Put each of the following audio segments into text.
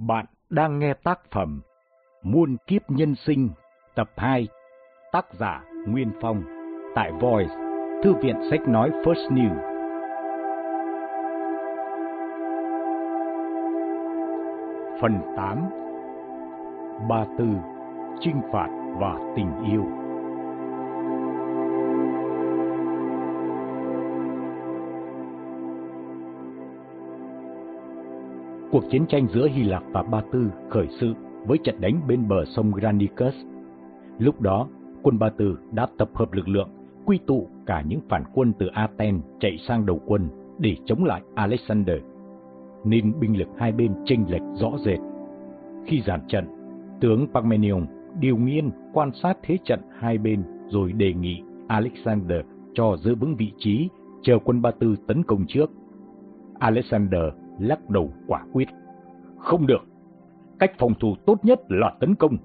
Bạn đang nghe tác phẩm Muôn kiếp nhân sinh, tập 2 Tác giả Nguyên Phong, Tại Voice, Thư viện sách nói First New. Phần 8 Ba Tư Trinh phạt và tình yêu. Cuộc chiến tranh giữa Hy Lạp và Ba Tư khởi sự với trận đánh bên bờ sông Granicus. Lúc đó, quân Ba Tư đã tập hợp lực lượng, quy tụ cả những phản quân từ Athens chạy sang đầu quân để chống lại Alexander, nên binh lực hai bên chênh lệch rõ rệt. Khi giảm trận, tướng Parmenion điều nghiên quan sát thế trận hai bên rồi đề nghị Alexander cho giữ vững vị trí, chờ quân Ba Tư tấn công trước. Alexander lắc đầu quả quyết. Không được. Cách phòng thủ tốt nhất là tấn công.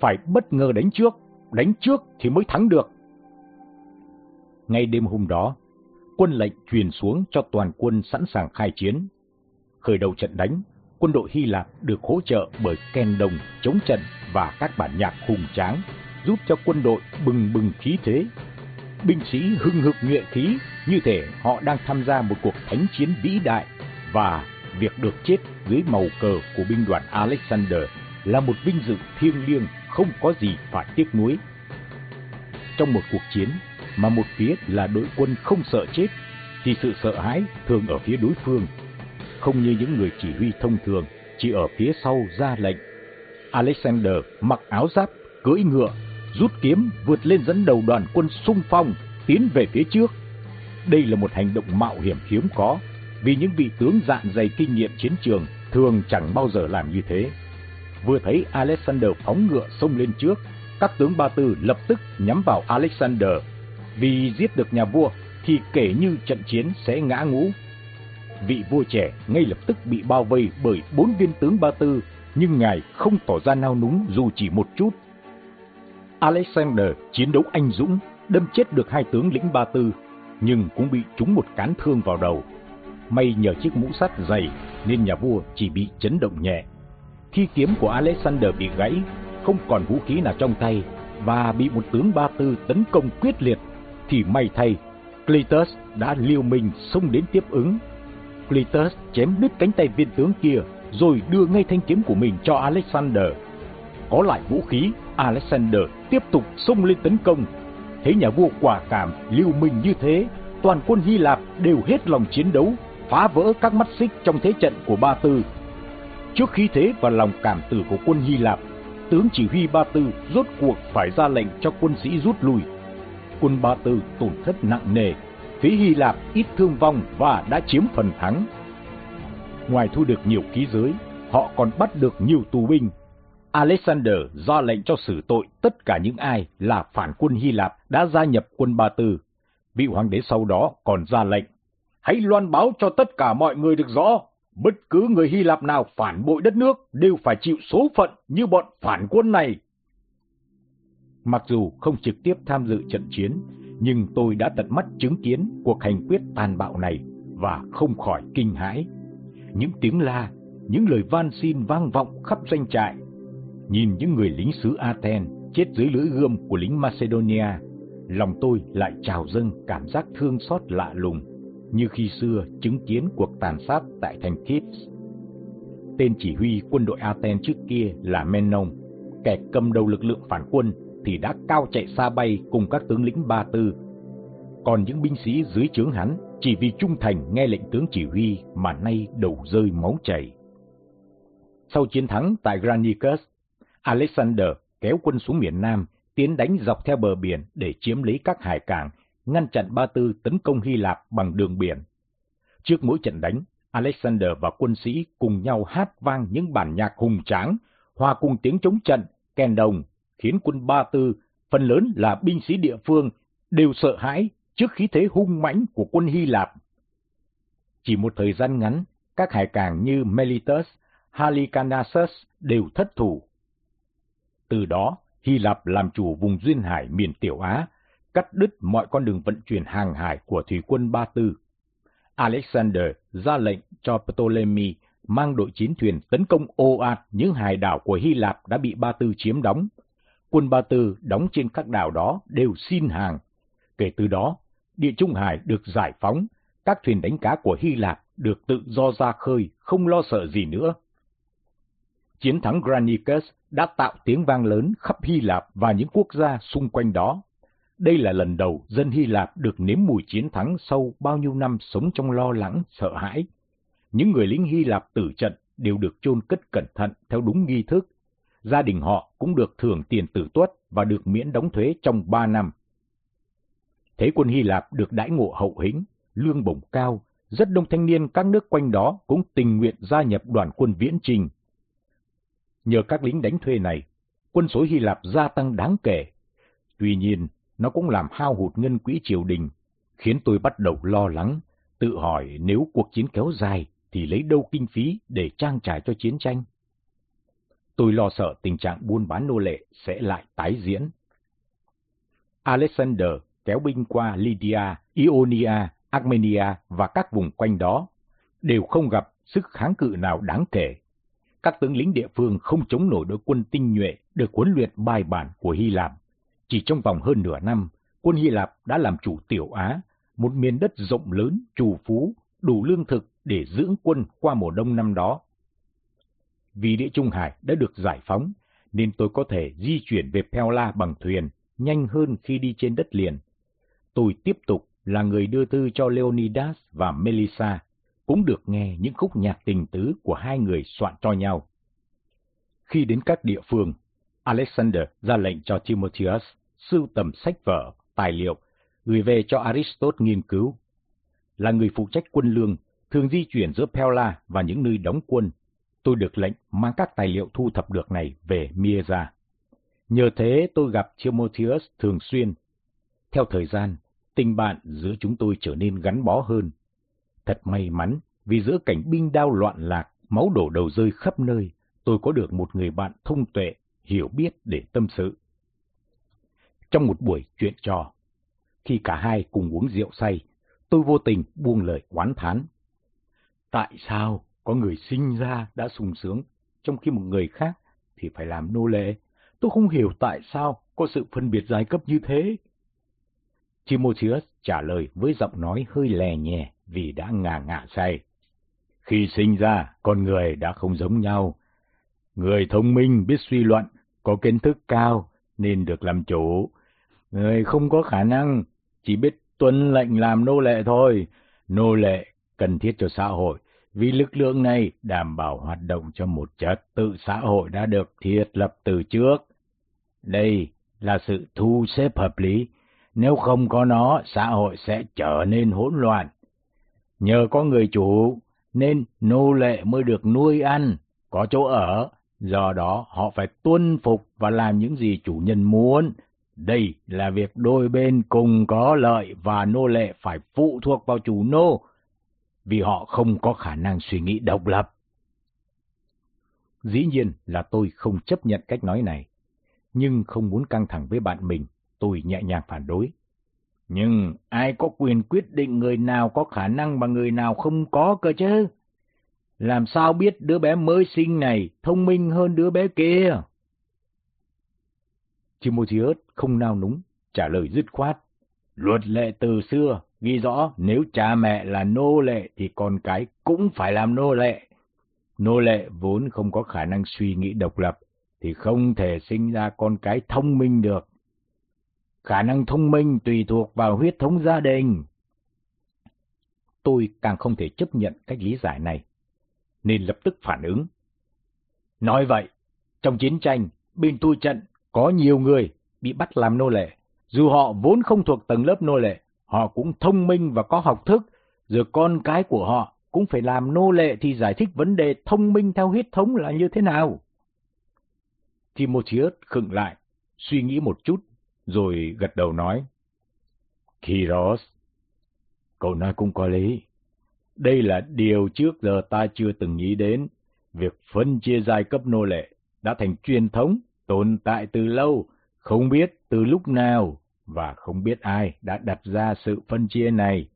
Phải bất ngờ đánh trước. Đánh trước thì mới thắng được. Ngay đêm hôm đó, quân lệnh truyền xuống cho toàn quân sẵn sàng khai chiến. Khởi đầu trận đánh, quân đội Hy Lạp được hỗ trợ bởi kèn đồng chống trận và các bản nhạc hùng tráng, giúp cho quân đội bừng bừng khí thế. Binh sĩ hưng hực nhuệ khí như thể họ đang tham gia một cuộc thánh chiến vĩ đại và việc được chết dưới màu cờ của binh đoàn Alexander là một vinh dự thiêng liêng không có gì phải tiếc nuối. Trong một cuộc chiến mà một phía là đội quân không sợ chết, thì sự sợ hãi thường ở phía đối phương, không như những người chỉ huy thông thường chỉ ở phía sau ra lệnh. Alexander mặc áo giáp, cưỡi ngựa, rút kiếm vượt lên dẫn đầu đoàn quân xung phong, tiến về phía trước. Đây là một hành động mạo hiểm hiếm có vì những vị tướng dạn dày kinh nghiệm chiến trường thường chẳng bao giờ làm như thế. Vừa thấy Alexander phóng ngựa xông lên trước, các tướng Ba Tư lập tức nhắm vào Alexander. Vì giết được nhà vua thì kể như trận chiến sẽ ngã ngũ. Vị vua trẻ ngay lập tức bị bao vây bởi bốn viên tướng Ba Tư, nhưng ngài không tỏ ra nao núng dù chỉ một chút. Alexander chiến đấu anh dũng, đâm chết được hai tướng lĩnh Ba Tư, nhưng cũng bị trúng một cán thương vào đầu. May nhờ chiếc mũ sắt dày nên nhà vua chỉ bị chấn động nhẹ. Khi kiếm của Alexander bị gãy, không còn vũ khí nào trong tay và bị một tướng Ba Tư tấn công quyết liệt, thì may thay, Cletus đã liều mình xông đến tiếp ứng. Cletus chém đứt cánh tay viên tướng kia rồi đưa ngay thanh kiếm của mình cho Alexander. Có lại vũ khí, Alexander tiếp tục xông lên tấn công. Thấy nhà vua quả cảm liều mình như thế, toàn quân Hy Lạp đều hết lòng chiến đấu phá vỡ các mắt xích trong thế trận của Ba Tư. Trước khí thế và lòng cảm tử của quân Hy Lạp, tướng chỉ huy Ba Tư rốt cuộc phải ra lệnh cho quân sĩ rút lui. Quân Ba Tư tổn thất nặng nề, phía Hy Lạp ít thương vong và đã chiếm phần thắng. Ngoài thu được nhiều ký giới, họ còn bắt được nhiều tù binh. Alexander ra lệnh cho xử tội tất cả những ai là phản quân Hy Lạp đã gia nhập quân Ba Tư. Vị hoàng đế sau đó còn ra lệnh hãy loan báo cho tất cả mọi người được rõ, bất cứ người Hy Lạp nào phản bội đất nước đều phải chịu số phận như bọn phản quân này. Mặc dù không trực tiếp tham dự trận chiến, nhưng tôi đã tận mắt chứng kiến cuộc hành quyết tàn bạo này và không khỏi kinh hãi. Những tiếng la, những lời van xin vang vọng khắp doanh trại. Nhìn những người lính xứ Athens chết dưới lưỡi gươm của lính Macedonia, lòng tôi lại trào dâng cảm giác thương xót lạ lùng như khi xưa chứng kiến cuộc tàn sát tại thành Thebes. Tên chỉ huy quân đội Athens trước kia là Menon, kẻ cầm đầu lực lượng phản quân thì đã cao chạy xa bay cùng các tướng lĩnh Ba Tư. Còn những binh sĩ dưới trướng hắn chỉ vì trung thành nghe lệnh tướng chỉ huy mà nay đầu rơi máu chảy. Sau chiến thắng tại Granicus, Alexander kéo quân xuống miền Nam, tiến đánh dọc theo bờ biển để chiếm lấy các hải cảng ngăn chặn Ba Tư tấn công Hy Lạp bằng đường biển. Trước mỗi trận đánh, Alexander và quân sĩ cùng nhau hát vang những bản nhạc hùng tráng, hòa cùng tiếng chống trận, kèn đồng, khiến quân Ba Tư, phần lớn là binh sĩ địa phương, đều sợ hãi trước khí thế hung mãnh của quân Hy Lạp. Chỉ một thời gian ngắn, các hải cảng như Melitus, Halicarnassus đều thất thủ. Từ đó, Hy Lạp làm chủ vùng duyên hải miền Tiểu Á, cắt đứt mọi con đường vận chuyển hàng hải của thủy quân Ba Tư. Alexander ra lệnh cho Ptolemy mang đội chiến thuyền tấn công ô ạt những hải đảo của Hy Lạp đã bị Ba Tư chiếm đóng. Quân Ba Tư đóng trên các đảo đó đều xin hàng. Kể từ đó, địa Trung Hải được giải phóng, các thuyền đánh cá của Hy Lạp được tự do ra khơi, không lo sợ gì nữa. Chiến thắng Granicus đã tạo tiếng vang lớn khắp Hy Lạp và những quốc gia xung quanh đó. Đây là lần đầu dân Hy Lạp được nếm mùi chiến thắng sau bao nhiêu năm sống trong lo lắng, sợ hãi. Những người lính Hy Lạp tử trận đều được chôn cất cẩn thận theo đúng nghi thức. Gia đình họ cũng được thưởng tiền tử tuất và được miễn đóng thuế trong ba năm. Thế quân Hy Lạp được đãi ngộ hậu hĩnh, lương bổng cao, rất đông thanh niên các nước quanh đó cũng tình nguyện gia nhập đoàn quân viễn trình. Nhờ các lính đánh thuê này, quân số Hy Lạp gia tăng đáng kể. Tuy nhiên, nó cũng làm hao hụt ngân quỹ triều đình, khiến tôi bắt đầu lo lắng, tự hỏi nếu cuộc chiến kéo dài thì lấy đâu kinh phí để trang trải cho chiến tranh. Tôi lo sợ tình trạng buôn bán nô lệ sẽ lại tái diễn. Alexander kéo binh qua Lydia, Ionia, Armenia và các vùng quanh đó, đều không gặp sức kháng cự nào đáng kể. Các tướng lính địa phương không chống nổi đội quân tinh nhuệ được huấn luyện bài bản của Hy Lạp. Chỉ trong vòng hơn nửa năm, quân Hy Lạp đã làm chủ Tiểu Á, một miền đất rộng lớn, trù phú, đủ lương thực để dưỡng quân qua mùa đông năm đó. Vì địa Trung Hải đã được giải phóng, nên tôi có thể di chuyển về Pella bằng thuyền, nhanh hơn khi đi trên đất liền. Tôi tiếp tục là người đưa thư cho Leonidas và Melissa, cũng được nghe những khúc nhạc tình tứ của hai người soạn cho nhau. Khi đến các địa phương, Alexander ra lệnh cho Timotheus sưu tầm sách vở, tài liệu, gửi về cho Aristotle nghiên cứu. Là người phụ trách quân lương, thường di chuyển giữa Pella và những nơi đóng quân, tôi được lệnh mang các tài liệu thu thập được này về Mieza. Nhờ thế tôi gặp Timotheus thường xuyên. Theo thời gian, tình bạn giữa chúng tôi trở nên gắn bó hơn. Thật may mắn, vì giữa cảnh binh đao loạn lạc, máu đổ đầu rơi khắp nơi, tôi có được một người bạn thông tuệ, hiểu biết để tâm sự. Trong một buổi chuyện trò, khi cả hai cùng uống rượu say, tôi vô tình buông lời quán thán. Tại sao có người sinh ra đã sung sướng, trong khi một người khác thì phải làm nô lệ? Tôi không hiểu tại sao có sự phân biệt giai cấp như thế. Timotheus trả lời với giọng nói hơi lè nhẹ vì đã ngà ngạ say. Khi sinh ra, con người đã không giống nhau. Người thông minh biết suy luận, có kiến thức cao nên được làm chủ. Người không có khả năng, chỉ biết tuân lệnh làm nô lệ thôi. Nô lệ cần thiết cho xã hội, vì lực lượng này đảm bảo hoạt động cho một trật tự xã hội đã được thiết lập từ trước. Đây là sự thu xếp hợp lý, nếu không có nó, xã hội sẽ trở nên hỗn loạn. Nhờ có người chủ, nên nô lệ mới được nuôi ăn, có chỗ ở, do đó họ phải tuân phục và làm những gì chủ nhân muốn. Đây là việc đôi bên cùng có lợi và nô lệ phải phụ thuộc vào chủ nô, vì họ không có khả năng suy nghĩ độc lập. Dĩ nhiên là tôi không chấp nhận cách nói này, nhưng không muốn căng thẳng với bạn mình, tôi nhẹ nhàng phản đối. Nhưng ai có quyền quyết định người nào có khả năng mà người nào không có cơ chứ? Làm sao biết đứa bé mới sinh này thông minh hơn đứa bé kia? Timotheus không nao núng, trả lời dứt khoát. Luật lệ từ xưa ghi rõ nếu cha mẹ là nô lệ thì con cái cũng phải làm nô lệ. Nô lệ vốn không có khả năng suy nghĩ độc lập thì không thể sinh ra con cái thông minh được. Khả năng thông minh tùy thuộc vào huyết thống gia đình. Tôi càng không thể chấp nhận cách lý giải này, nên lập tức phản ứng. Nói vậy, trong chiến tranh, bên tôi trận có nhiều người bị bắt làm nô lệ. Dù họ vốn không thuộc tầng lớp nô lệ, họ cũng thông minh và có học thức, rồi con cái của họ cũng phải làm nô lệ thì giải thích vấn đề thông minh theo huyết thống là như thế nào. Timotheus khựng lại, suy nghĩ một chút, rồi gật đầu nói. Kiros, cậu nói cũng có lý. Đây là điều trước giờ ta chưa từng nghĩ đến. Việc phân chia giai cấp nô lệ đã thành truyền thống, tồn tại từ lâu, không biết từ lúc nào và không biết ai đã đặt ra sự phân chia này.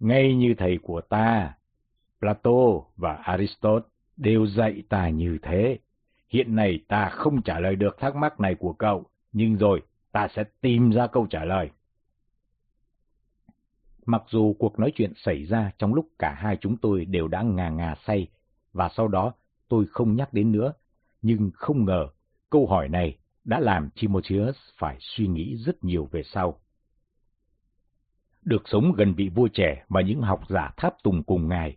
Ngay như thầy của ta, Plato và Aristotle đều dạy ta như thế. Hiện nay ta không trả lời được thắc mắc này của cậu, nhưng rồi ta sẽ tìm ra câu trả lời. Mặc dù cuộc nói chuyện xảy ra trong lúc cả hai chúng tôi đều đã ngà ngà say, và sau đó tôi không nhắc đến nữa, nhưng không ngờ câu hỏi này đã làm Timotheus phải suy nghĩ rất nhiều về sau. Được sống gần vị vua trẻ và những học giả tháp tùng cùng ngài,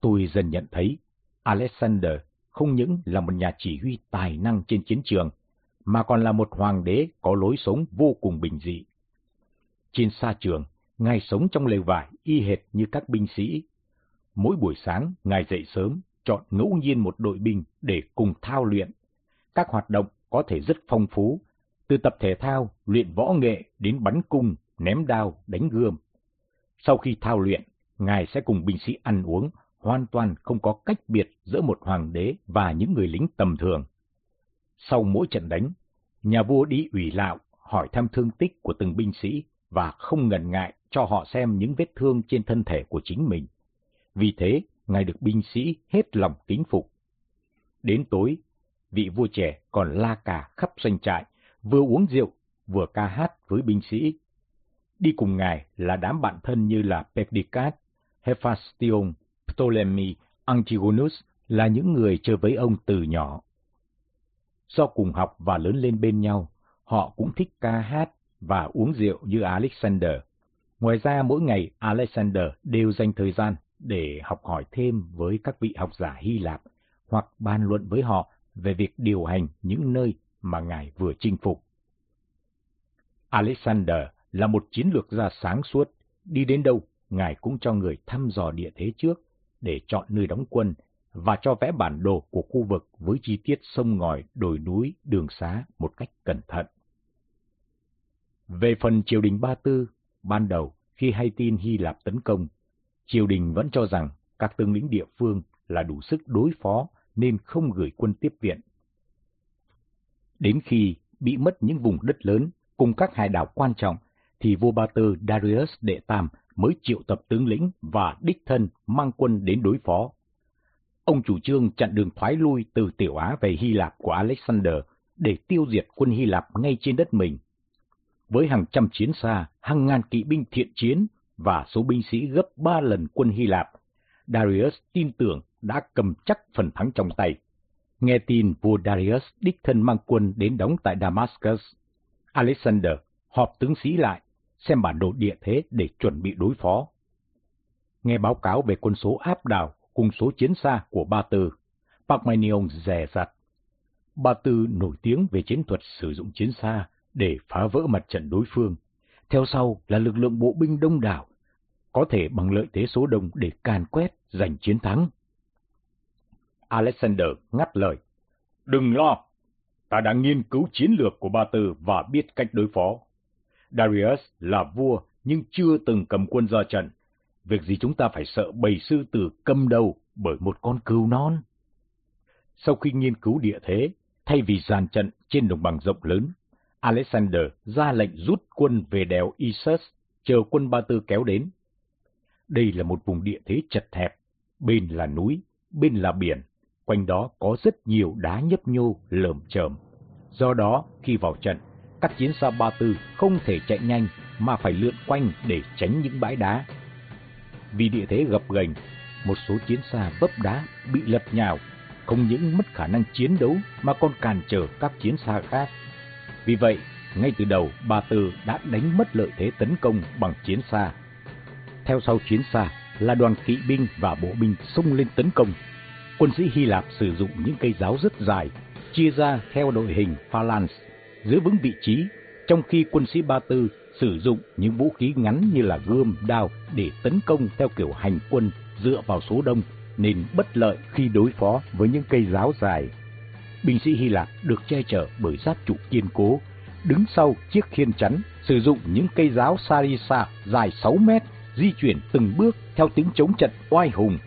tôi dần nhận thấy Alexander không những là một nhà chỉ huy tài năng trên chiến trường, mà còn là một hoàng đế có lối sống vô cùng bình dị. Trên sa trường, Ngài sống trong lều vải y hệt như các binh sĩ. Mỗi buổi sáng, Ngài dậy sớm, chọn ngẫu nhiên một đội binh để cùng thao luyện. Các hoạt động có thể rất phong phú, từ tập thể thao, luyện võ nghệ đến bắn cung, ném đao, đánh gươm. Sau khi thao luyện, Ngài sẽ cùng binh sĩ ăn uống, hoàn toàn không có cách biệt giữa một hoàng đế và những người lính tầm thường. Sau mỗi trận đánh, nhà vua đi ủy lạo hỏi thăm thương tích của từng binh sĩ và không ngần ngại cho họ xem những vết thương trên thân thể của chính mình. Vì thế, ngài được binh sĩ hết lòng kính phục. Đến tối, vị vua trẻ còn la cà khắp doanh trại, vừa uống rượu, vừa ca hát với binh sĩ. Đi cùng ngài là đám bạn thân như là Perdiccas, Hephaestion, Ptolemy, Antigonus là những người chơi với ông từ nhỏ. Do cùng học và lớn lên bên nhau, họ cũng thích ca hát và uống rượu như Alexander. Ngoài ra mỗi ngày Alexander đều dành thời gian để học hỏi thêm với các vị học giả Hy Lạp hoặc bàn luận với họ về việc điều hành những nơi mà ngài vừa chinh phục. Alexander là một chiến lược gia sáng suốt, đi đến đâu ngài cũng cho người thăm dò địa thế trước để chọn nơi đóng quân và cho vẽ bản đồ của khu vực với chi tiết sông ngòi, đồi núi, đường xá một cách cẩn thận. Về phần triều đình Ba Tư, ban đầu khi hay tin Hy Lạp tấn công, triều đình vẫn cho rằng các tướng lĩnh địa phương là đủ sức đối phó nên không gửi quân tiếp viện. Đến khi bị mất những vùng đất lớn cùng các hải đảo quan trọng, thì vua Ba Tư Darius Đệ Tam mới triệu tập tướng lĩnh và đích thân mang quân đến đối phó. Ông chủ trương chặn đường thoái lui từ Tiểu Á về Hy Lạp của Alexander để tiêu diệt quân Hy Lạp ngay trên đất mình với hàng trăm chiến xa, hàng ngàn kỵ binh thiện chiến và số binh sĩ gấp ba lần quân Hy Lạp, Darius tin tưởng đã cầm chắc phần thắng trong tay. Nghe tin vua Darius đích thân mang quân đến đóng tại Damascus, Alexander họp tướng sĩ lại, xem bản đồ địa thế để chuẩn bị đối phó. Nghe báo cáo về quân số áp đảo cùng số chiến xa của Ba Tư, Parmenion rè rặt. Ba Tư nổi tiếng về chiến thuật sử dụng chiến xa để phá vỡ mặt trận đối phương. Theo sau là lực lượng bộ binh đông đảo, có thể bằng lợi thế số đông để càn quét, giành chiến thắng. Alexander ngắt lời. Đừng lo, ta đã nghiên cứu chiến lược của Ba Tư và biết cách đối phó. Darius là vua nhưng chưa từng cầm quân ra trận. Việc gì chúng ta phải sợ bầy sư tử cầm đầu bởi một con cừu non? Sau khi nghiên cứu địa thế, thay vì dàn trận trên đồng bằng rộng lớn, Alexander ra lệnh rút quân về đèo Isus, chờ quân Ba Tư kéo đến. Đây là một vùng địa thế chật hẹp, bên là núi, bên là biển, quanh đó có rất nhiều đá nhấp nhô, lởm chởm. Do đó, khi vào trận, các chiến xa Ba Tư không thể chạy nhanh mà phải lượn quanh để tránh những bãi đá. Vì địa thế gập ghềnh, một số chiến xa vấp đá bị lật nhào, không những mất khả năng chiến đấu mà còn cản trở các chiến xa khác. Vì vậy, ngay từ đầu, Ba Tư đã đánh mất lợi thế tấn công bằng chiến xa. Theo sau chiến xa là đoàn kỵ binh và bộ binh xông lên tấn công. Quân sĩ Hy Lạp sử dụng những cây giáo rất dài, chia ra theo đội hình phalanx, giữ vững vị trí, trong khi quân sĩ Ba Tư sử dụng những vũ khí ngắn như là gươm, đao để tấn công theo kiểu hành quân dựa vào số đông nên bất lợi khi đối phó với những cây giáo dài binh sĩ Hy Lạp được che chở bởi giáp trụ kiên cố, đứng sau chiếc khiên chắn, sử dụng những cây giáo sarisa dài 6 mét, di chuyển từng bước theo tiếng chống trận oai hùng.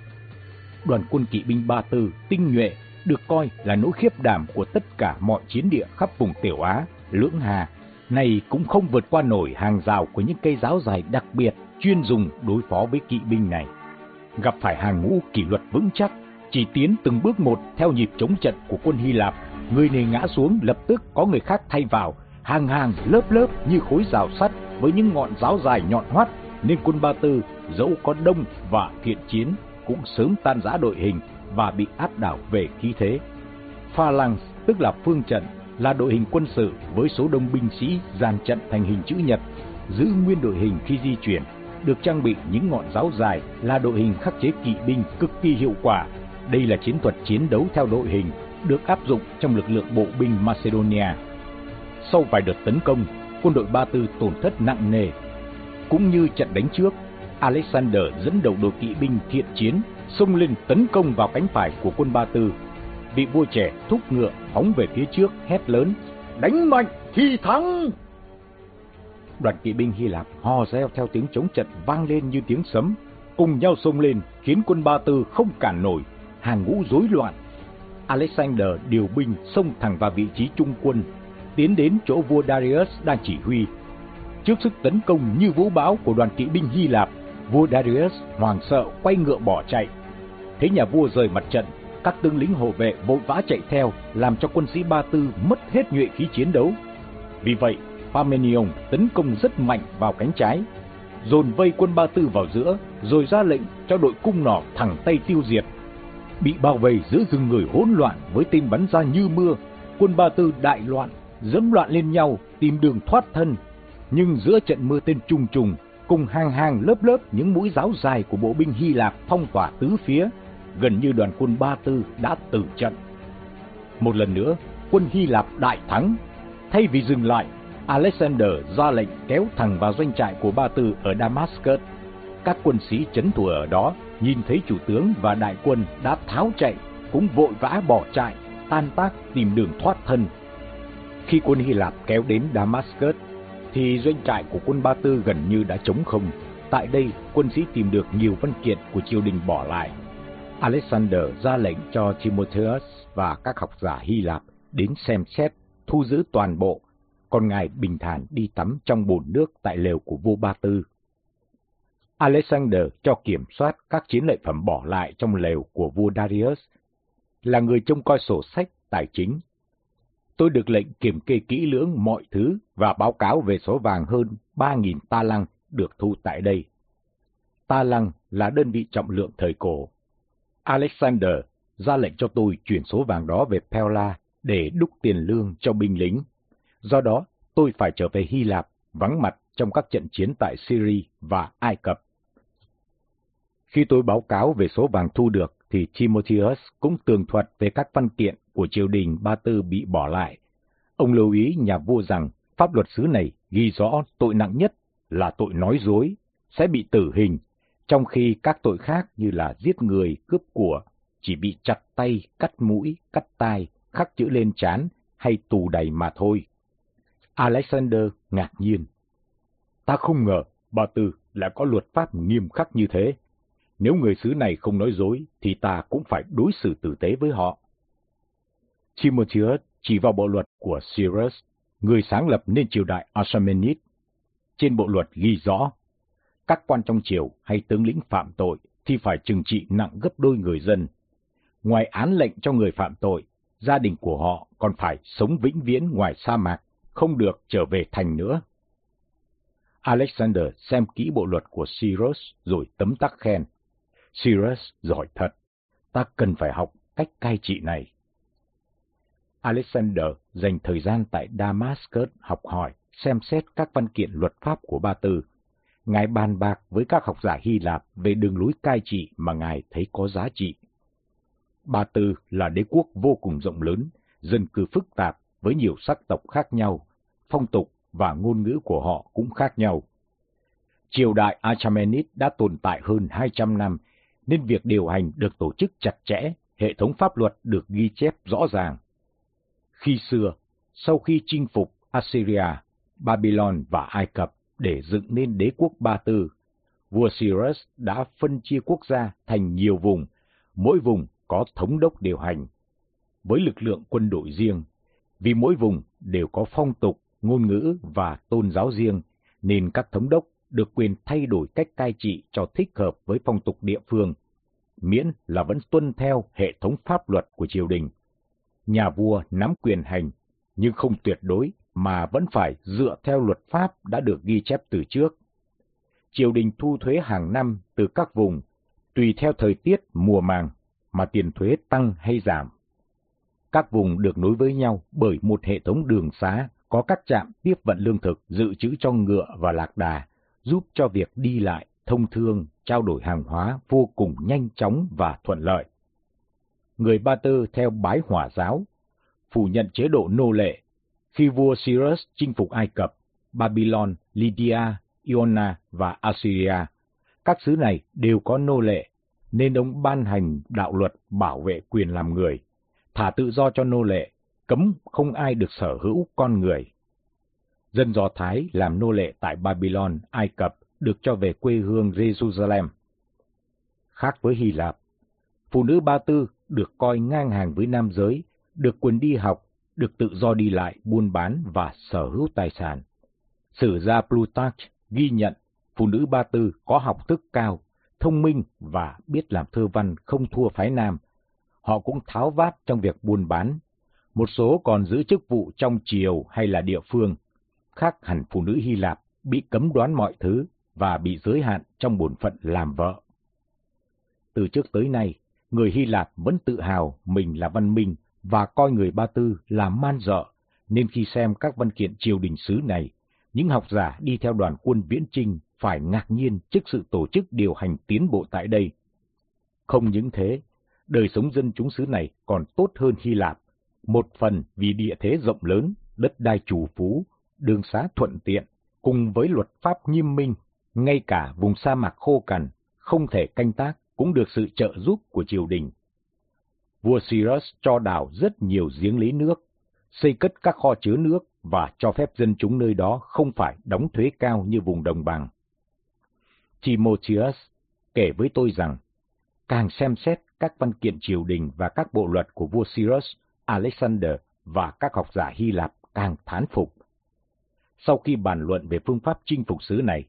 Đoàn quân kỵ binh Ba Tư tinh nhuệ được coi là nỗi khiếp đảm của tất cả mọi chiến địa khắp vùng Tiểu Á, Lưỡng Hà, này cũng không vượt qua nổi hàng rào của những cây giáo dài đặc biệt chuyên dùng đối phó với kỵ binh này. gặp phải hàng ngũ kỷ luật vững chắc, chỉ tiến từng bước một theo nhịp chống trận của quân Hy Lạp, người này ngã xuống lập tức có người khác thay vào, hàng hàng lớp lớp như khối rào sắt với những ngọn giáo dài nhọn hoắt, nên quân Ba Tư dẫu có đông và thiện chiến cũng sớm tan rã đội hình và bị áp đảo về khí thế. Phalanx tức là phương trận là đội hình quân sự với số đông binh sĩ dàn trận thành hình chữ nhật, giữ nguyên đội hình khi di chuyển, được trang bị những ngọn giáo dài là đội hình khắc chế kỵ binh cực kỳ hiệu quả. Đây là chiến thuật chiến đấu theo đội hình được áp dụng trong lực lượng bộ binh Macedonia. Sau vài đợt tấn công, quân đội Ba Tư tổn thất nặng nề. Cũng như trận đánh trước, Alexander dẫn đầu đội kỵ binh thiện chiến xông lên tấn công vào cánh phải của quân Ba Tư. Vị vua trẻ thúc ngựa phóng về phía trước hét lớn: "Đánh mạnh thì thắng!" Đoàn kỵ binh Hy Lạp hò reo theo tiếng chống trận vang lên như tiếng sấm, cùng nhau xông lên khiến quân Ba Tư không cản nổi, hàng ngũ rối loạn. Alexander điều binh xông thẳng vào vị trí trung quân, tiến đến chỗ vua Darius đang chỉ huy. Trước sức tấn công như vũ bão của đoàn kỵ binh Hy Lạp, vua Darius hoảng sợ quay ngựa bỏ chạy. Thấy nhà vua rời mặt trận, các tướng lính hộ vệ vội vã chạy theo, làm cho quân sĩ Ba Tư mất hết nhuệ khí chiến đấu. Vì vậy, Parmenion tấn công rất mạnh vào cánh trái, dồn vây quân Ba Tư vào giữa, rồi ra lệnh cho đội cung nỏ thẳng tay tiêu diệt. Bị bao vây giữa rừng người hỗn loạn với tên bắn ra như mưa, quân Ba Tư đại loạn, dẫm loạn lên nhau, tìm đường thoát thân. Nhưng giữa trận mưa tên trùng trùng, cùng hàng hàng lớp lớp những mũi giáo dài của bộ binh Hy Lạp phong tỏa tứ phía, gần như đoàn quân Ba Tư đã tử trận. Một lần nữa, quân Hy Lạp đại thắng. Thay vì dừng lại, Alexander ra lệnh kéo thẳng vào doanh trại của Ba Tư ở Damascus. Các quân sĩ chấn thủ ở đó nhìn thấy chủ tướng và đại quân đã tháo chạy, cũng vội vã bỏ chạy, tan tác tìm đường thoát thân. Khi quân Hy Lạp kéo đến Damascus, thì doanh trại của quân Ba Tư gần như đã trống không. Tại đây, quân sĩ tìm được nhiều văn kiện của triều đình bỏ lại. Alexander ra lệnh cho Timotheus và các học giả Hy Lạp đến xem xét, thu giữ toàn bộ còn ngài bình thản đi tắm trong bồn nước tại lều của vua Ba Tư. Alexander cho kiểm soát các chiến lợi phẩm bỏ lại trong lều của vua Darius, là người trông coi sổ sách tài chính. Tôi được lệnh kiểm kê kỹ lưỡng mọi thứ và báo cáo về số vàng hơn 3.000 ta lăng được thu tại đây. Ta lăng là đơn vị trọng lượng thời cổ. Alexander ra lệnh cho tôi chuyển số vàng đó về Pella để đúc tiền lương cho binh lính. Do đó, tôi phải trở về Hy Lạp, vắng mặt trong các trận chiến tại Syria và Ai Cập. Khi tôi báo cáo về số vàng thu được, thì Timotheus cũng tường thuật về các văn kiện của triều đình Ba Tư bị bỏ lại. Ông lưu ý nhà vua rằng pháp luật xứ này ghi rõ tội nặng nhất là tội nói dối, sẽ bị tử hình, trong khi các tội khác như là giết người, cướp của, chỉ bị chặt tay, cắt mũi, cắt tai, khắc chữ lên chán hay tù đầy mà thôi. Alexander ngạc nhiên. Ta không ngờ Ba Tư lại có luật pháp nghiêm khắc như thế. Nếu người xứ này không nói dối, thì ta cũng phải đối xử tử tế với họ. Timotheus chỉ vào bộ luật của Cyrus, người sáng lập nên triều đại Achaemenid. Trên bộ luật ghi rõ, các quan trong triều hay tướng lĩnh phạm tội thì phải trừng trị nặng gấp đôi người dân. Ngoài án lệnh cho người phạm tội, gia đình của họ còn phải sống vĩnh viễn ngoài sa mạc không được trở về thành nữa. Alexander xem kỹ bộ luật của Cyrus rồi tấm tắc khen. Cyrus giỏi thật, ta cần phải học cách cai trị này. Alexander dành thời gian tại Damascus học hỏi, xem xét các văn kiện luật pháp của Ba Tư. Ngài bàn bạc với các học giả Hy Lạp về đường lối cai trị mà Ngài thấy có giá trị. Ba Tư là đế quốc vô cùng rộng lớn, dân cư phức tạp với nhiều sắc tộc khác nhau, phong tục và ngôn ngữ của họ cũng khác nhau. Triều đại Achaemenid đã tồn tại hơn 200 năm, nên việc điều hành được tổ chức chặt chẽ, hệ thống pháp luật được ghi chép rõ ràng. Khi xưa, sau khi chinh phục Assyria, Babylon và Ai Cập để dựng nên đế quốc Ba Tư, vua Cyrus đã phân chia quốc gia thành nhiều vùng, mỗi vùng có thống đốc điều hành. Với lực lượng quân đội riêng, vì mỗi vùng đều có phong tục, ngôn ngữ và tôn giáo riêng, nên các thống đốc được quyền thay đổi cách cai trị cho thích hợp với phong tục địa phương miễn là vẫn tuân theo hệ thống pháp luật của triều đình. Nhà vua nắm quyền hành, nhưng không tuyệt đối mà vẫn phải dựa theo luật pháp đã được ghi chép từ trước. Triều đình thu thuế hàng năm từ các vùng, tùy theo thời tiết mùa màng mà tiền thuế tăng hay giảm. Các vùng được nối với nhau bởi một hệ thống đường xá có các trạm tiếp vận lương thực dự trữ cho ngựa và lạc đà, giúp cho việc đi lại, thông thương, trao đổi hàng hóa vô cùng nhanh chóng và thuận lợi. Người Ba Tư theo bái hỏa giáo, phủ nhận chế độ nô lệ. Khi vua Cyrus chinh phục Ai Cập, Babylon, Lydia, Iona và Assyria, các xứ này đều có nô lệ, nên ông ban hành đạo luật bảo vệ quyền làm người, thả tự do cho nô lệ, cấm không ai được sở hữu con người. Dân Do Thái làm nô lệ tại Babylon, Ai Cập được cho về quê hương Jerusalem. Khác với Hy Lạp, phụ nữ Ba Tư được coi ngang hàng với nam giới, được quyền đi học, được tự do đi lại, buôn bán và sở hữu tài sản. Sử gia Plutarch ghi nhận phụ nữ Ba Tư có học thức cao, thông minh và biết làm thơ văn không thua phái nam. Họ cũng tháo vát trong việc buôn bán. Một số còn giữ chức vụ trong triều hay là địa phương. Khác hẳn phụ nữ Hy Lạp bị cấm đoán mọi thứ và bị giới hạn trong bổn phận làm vợ. Từ trước tới nay, người Hy Lạp vẫn tự hào mình là văn minh và coi người Ba Tư là man dợ, nên khi xem các văn kiện triều đình xứ này, những học giả đi theo đoàn quân viễn trinh phải ngạc nhiên trước sự tổ chức điều hành tiến bộ tại đây. Không những thế, đời sống dân chúng xứ này còn tốt hơn Hy Lạp, một phần vì địa thế rộng lớn, đất đai chủ phú, đường xá thuận tiện, cùng với luật pháp nghiêm minh, ngay cả vùng sa mạc khô cằn, không thể canh tác cũng được sự trợ giúp của triều đình. Vua Cyrus cho đào rất nhiều giếng lấy nước, xây cất các kho chứa nước và cho phép dân chúng nơi đó không phải đóng thuế cao như vùng đồng bằng. Timotheus kể với tôi rằng, càng xem xét các văn kiện triều đình và các bộ luật của vua Cyrus, Alexander và các học giả Hy Lạp càng thán phục. Sau khi bàn luận về phương pháp chinh phục xứ này,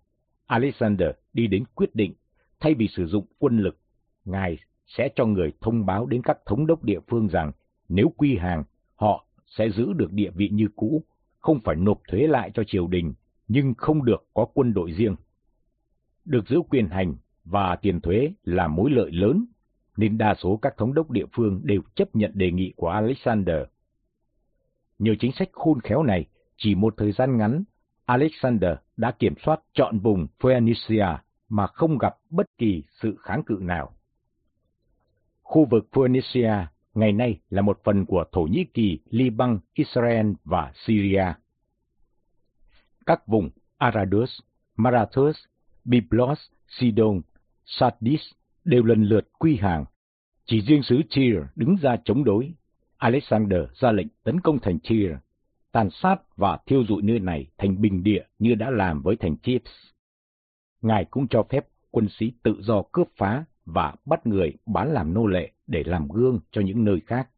Alexander đi đến quyết định, thay vì sử dụng quân lực, ngài sẽ cho người thông báo đến các thống đốc địa phương rằng nếu quy hàng, họ sẽ giữ được địa vị như cũ, không phải nộp thuế lại cho triều đình, nhưng không được có quân đội riêng. Được giữ quyền hành và tiền thuế là mối lợi lớn, nên đa số các thống đốc địa phương đều chấp nhận đề nghị của Alexander. Nhờ chính sách khôn khéo này, chỉ một thời gian ngắn, Alexander đã kiểm soát trọn vùng Phoenicia mà không gặp bất kỳ sự kháng cự nào. Khu vực Phoenicia ngày nay là một phần của Thổ Nhĩ Kỳ, Liban, Israel và Syria. Các vùng Aradus, Marathus, Byblos, Sidon, Sardis đều lần lượt quy hàng. Chỉ riêng xứ Tyre đứng ra chống đối. Alexander ra lệnh tấn công thành Tyre, tàn sát và thiêu dụi nơi này thành bình địa như đã làm với thành Chips. Ngài cũng cho phép quân sĩ tự do cướp phá và bắt người bán làm nô lệ để làm gương cho những nơi khác.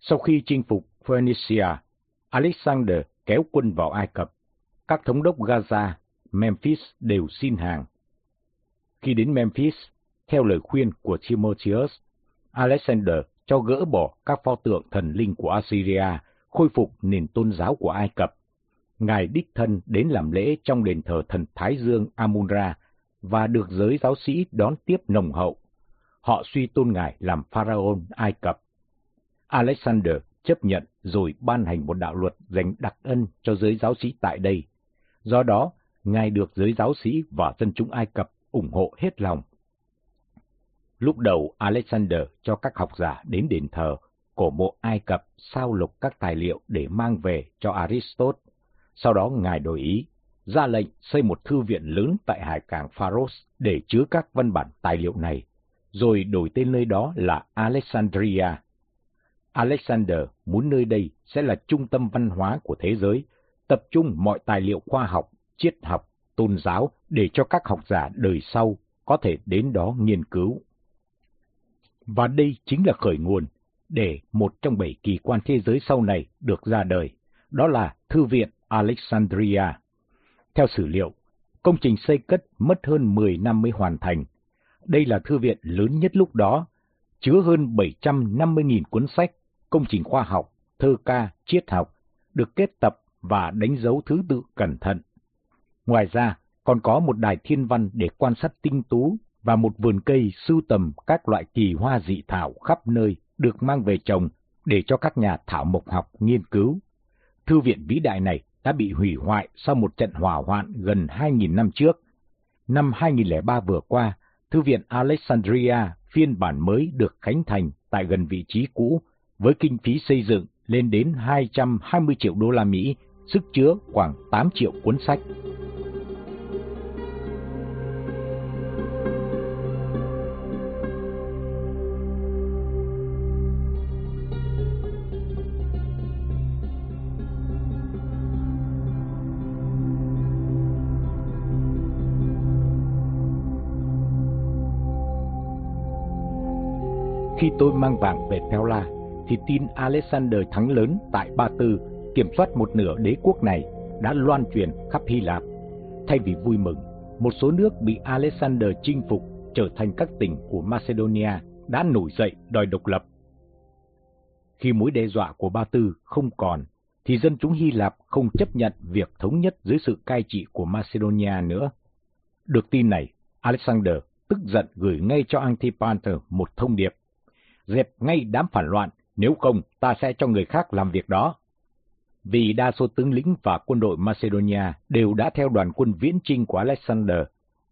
Sau khi chinh phục Phoenicia, Alexander kéo quân vào Ai Cập. Các thống đốc Gaza, Memphis đều xin hàng. Khi đến Memphis, theo lời khuyên của Timotheus, Alexander cho gỡ bỏ các pho tượng thần linh của Assyria, khôi phục nền tôn giáo của Ai Cập. Ngài đích thân đến làm lễ trong đền thờ thần Thái Dương Amun-Ra và được giới giáo sĩ đón tiếp nồng hậu. Họ suy tôn ngài làm pharaoh Ai Cập. Alexander chấp nhận rồi ban hành một đạo luật dành đặc ân cho giới giáo sĩ tại đây. Do đó, ngài được giới giáo sĩ và dân chúng Ai Cập ủng hộ hết lòng. Lúc đầu Alexander cho các học giả đến đền thờ, cổ mộ Ai Cập sao lục các tài liệu để mang về cho Aristotle. Sau đó ngài đổi ý, ra lệnh xây một thư viện lớn tại hải cảng Pharos để chứa các văn bản tài liệu này, rồi đổi tên nơi đó là Alexandria. Alexander muốn nơi đây sẽ là trung tâm văn hóa của thế giới, tập trung mọi tài liệu khoa học, triết học, tôn giáo để cho các học giả đời sau có thể đến đó nghiên cứu. Và đây chính là khởi nguồn để một trong bảy kỳ quan thế giới sau này được ra đời, đó là Thư viện Alexandria. Theo sử liệu, công trình xây cất mất hơn 10 năm mới hoàn thành. Đây là thư viện lớn nhất lúc đó, chứa hơn 750.000 cuốn sách, công trình khoa học, thơ ca, triết học, được kết tập và đánh dấu thứ tự cẩn thận. Ngoài ra, còn có một đài thiên văn để quan sát tinh tú và một vườn cây sưu tầm các loại kỳ hoa dị thảo khắp nơi được mang về trồng để cho các nhà thảo mộc học nghiên cứu. Thư viện vĩ đại này đã bị hủy hoại sau một trận hỏa hoạn gần 2.000 năm trước. Năm 2003 vừa qua, Thư viện Alexandria phiên bản mới được khánh thành tại gần vị trí cũ với kinh phí xây dựng lên đến 220 triệu đô la Mỹ, sức chứa khoảng 8 triệu cuốn sách. Tôi mang vàng về Pella, thì tin Alexander thắng lớn tại Ba Tư, kiểm soát một nửa đế quốc này, đã loan truyền khắp Hy Lạp. Thay vì vui mừng, một số nước bị Alexander chinh phục trở thành các tỉnh của Macedonia đã nổi dậy đòi độc lập. Khi mối đe dọa của Ba Tư không còn, thì dân chúng Hy Lạp không chấp nhận việc thống nhất dưới sự cai trị của Macedonia nữa. Được tin này, Alexander tức giận gửi ngay cho Antipater một thông điệp dẹp ngay đám phản loạn, nếu không ta sẽ cho người khác làm việc đó. Vì đa số tướng lĩnh và quân đội Macedonia đều đã theo đoàn quân viễn chinh của Alexander,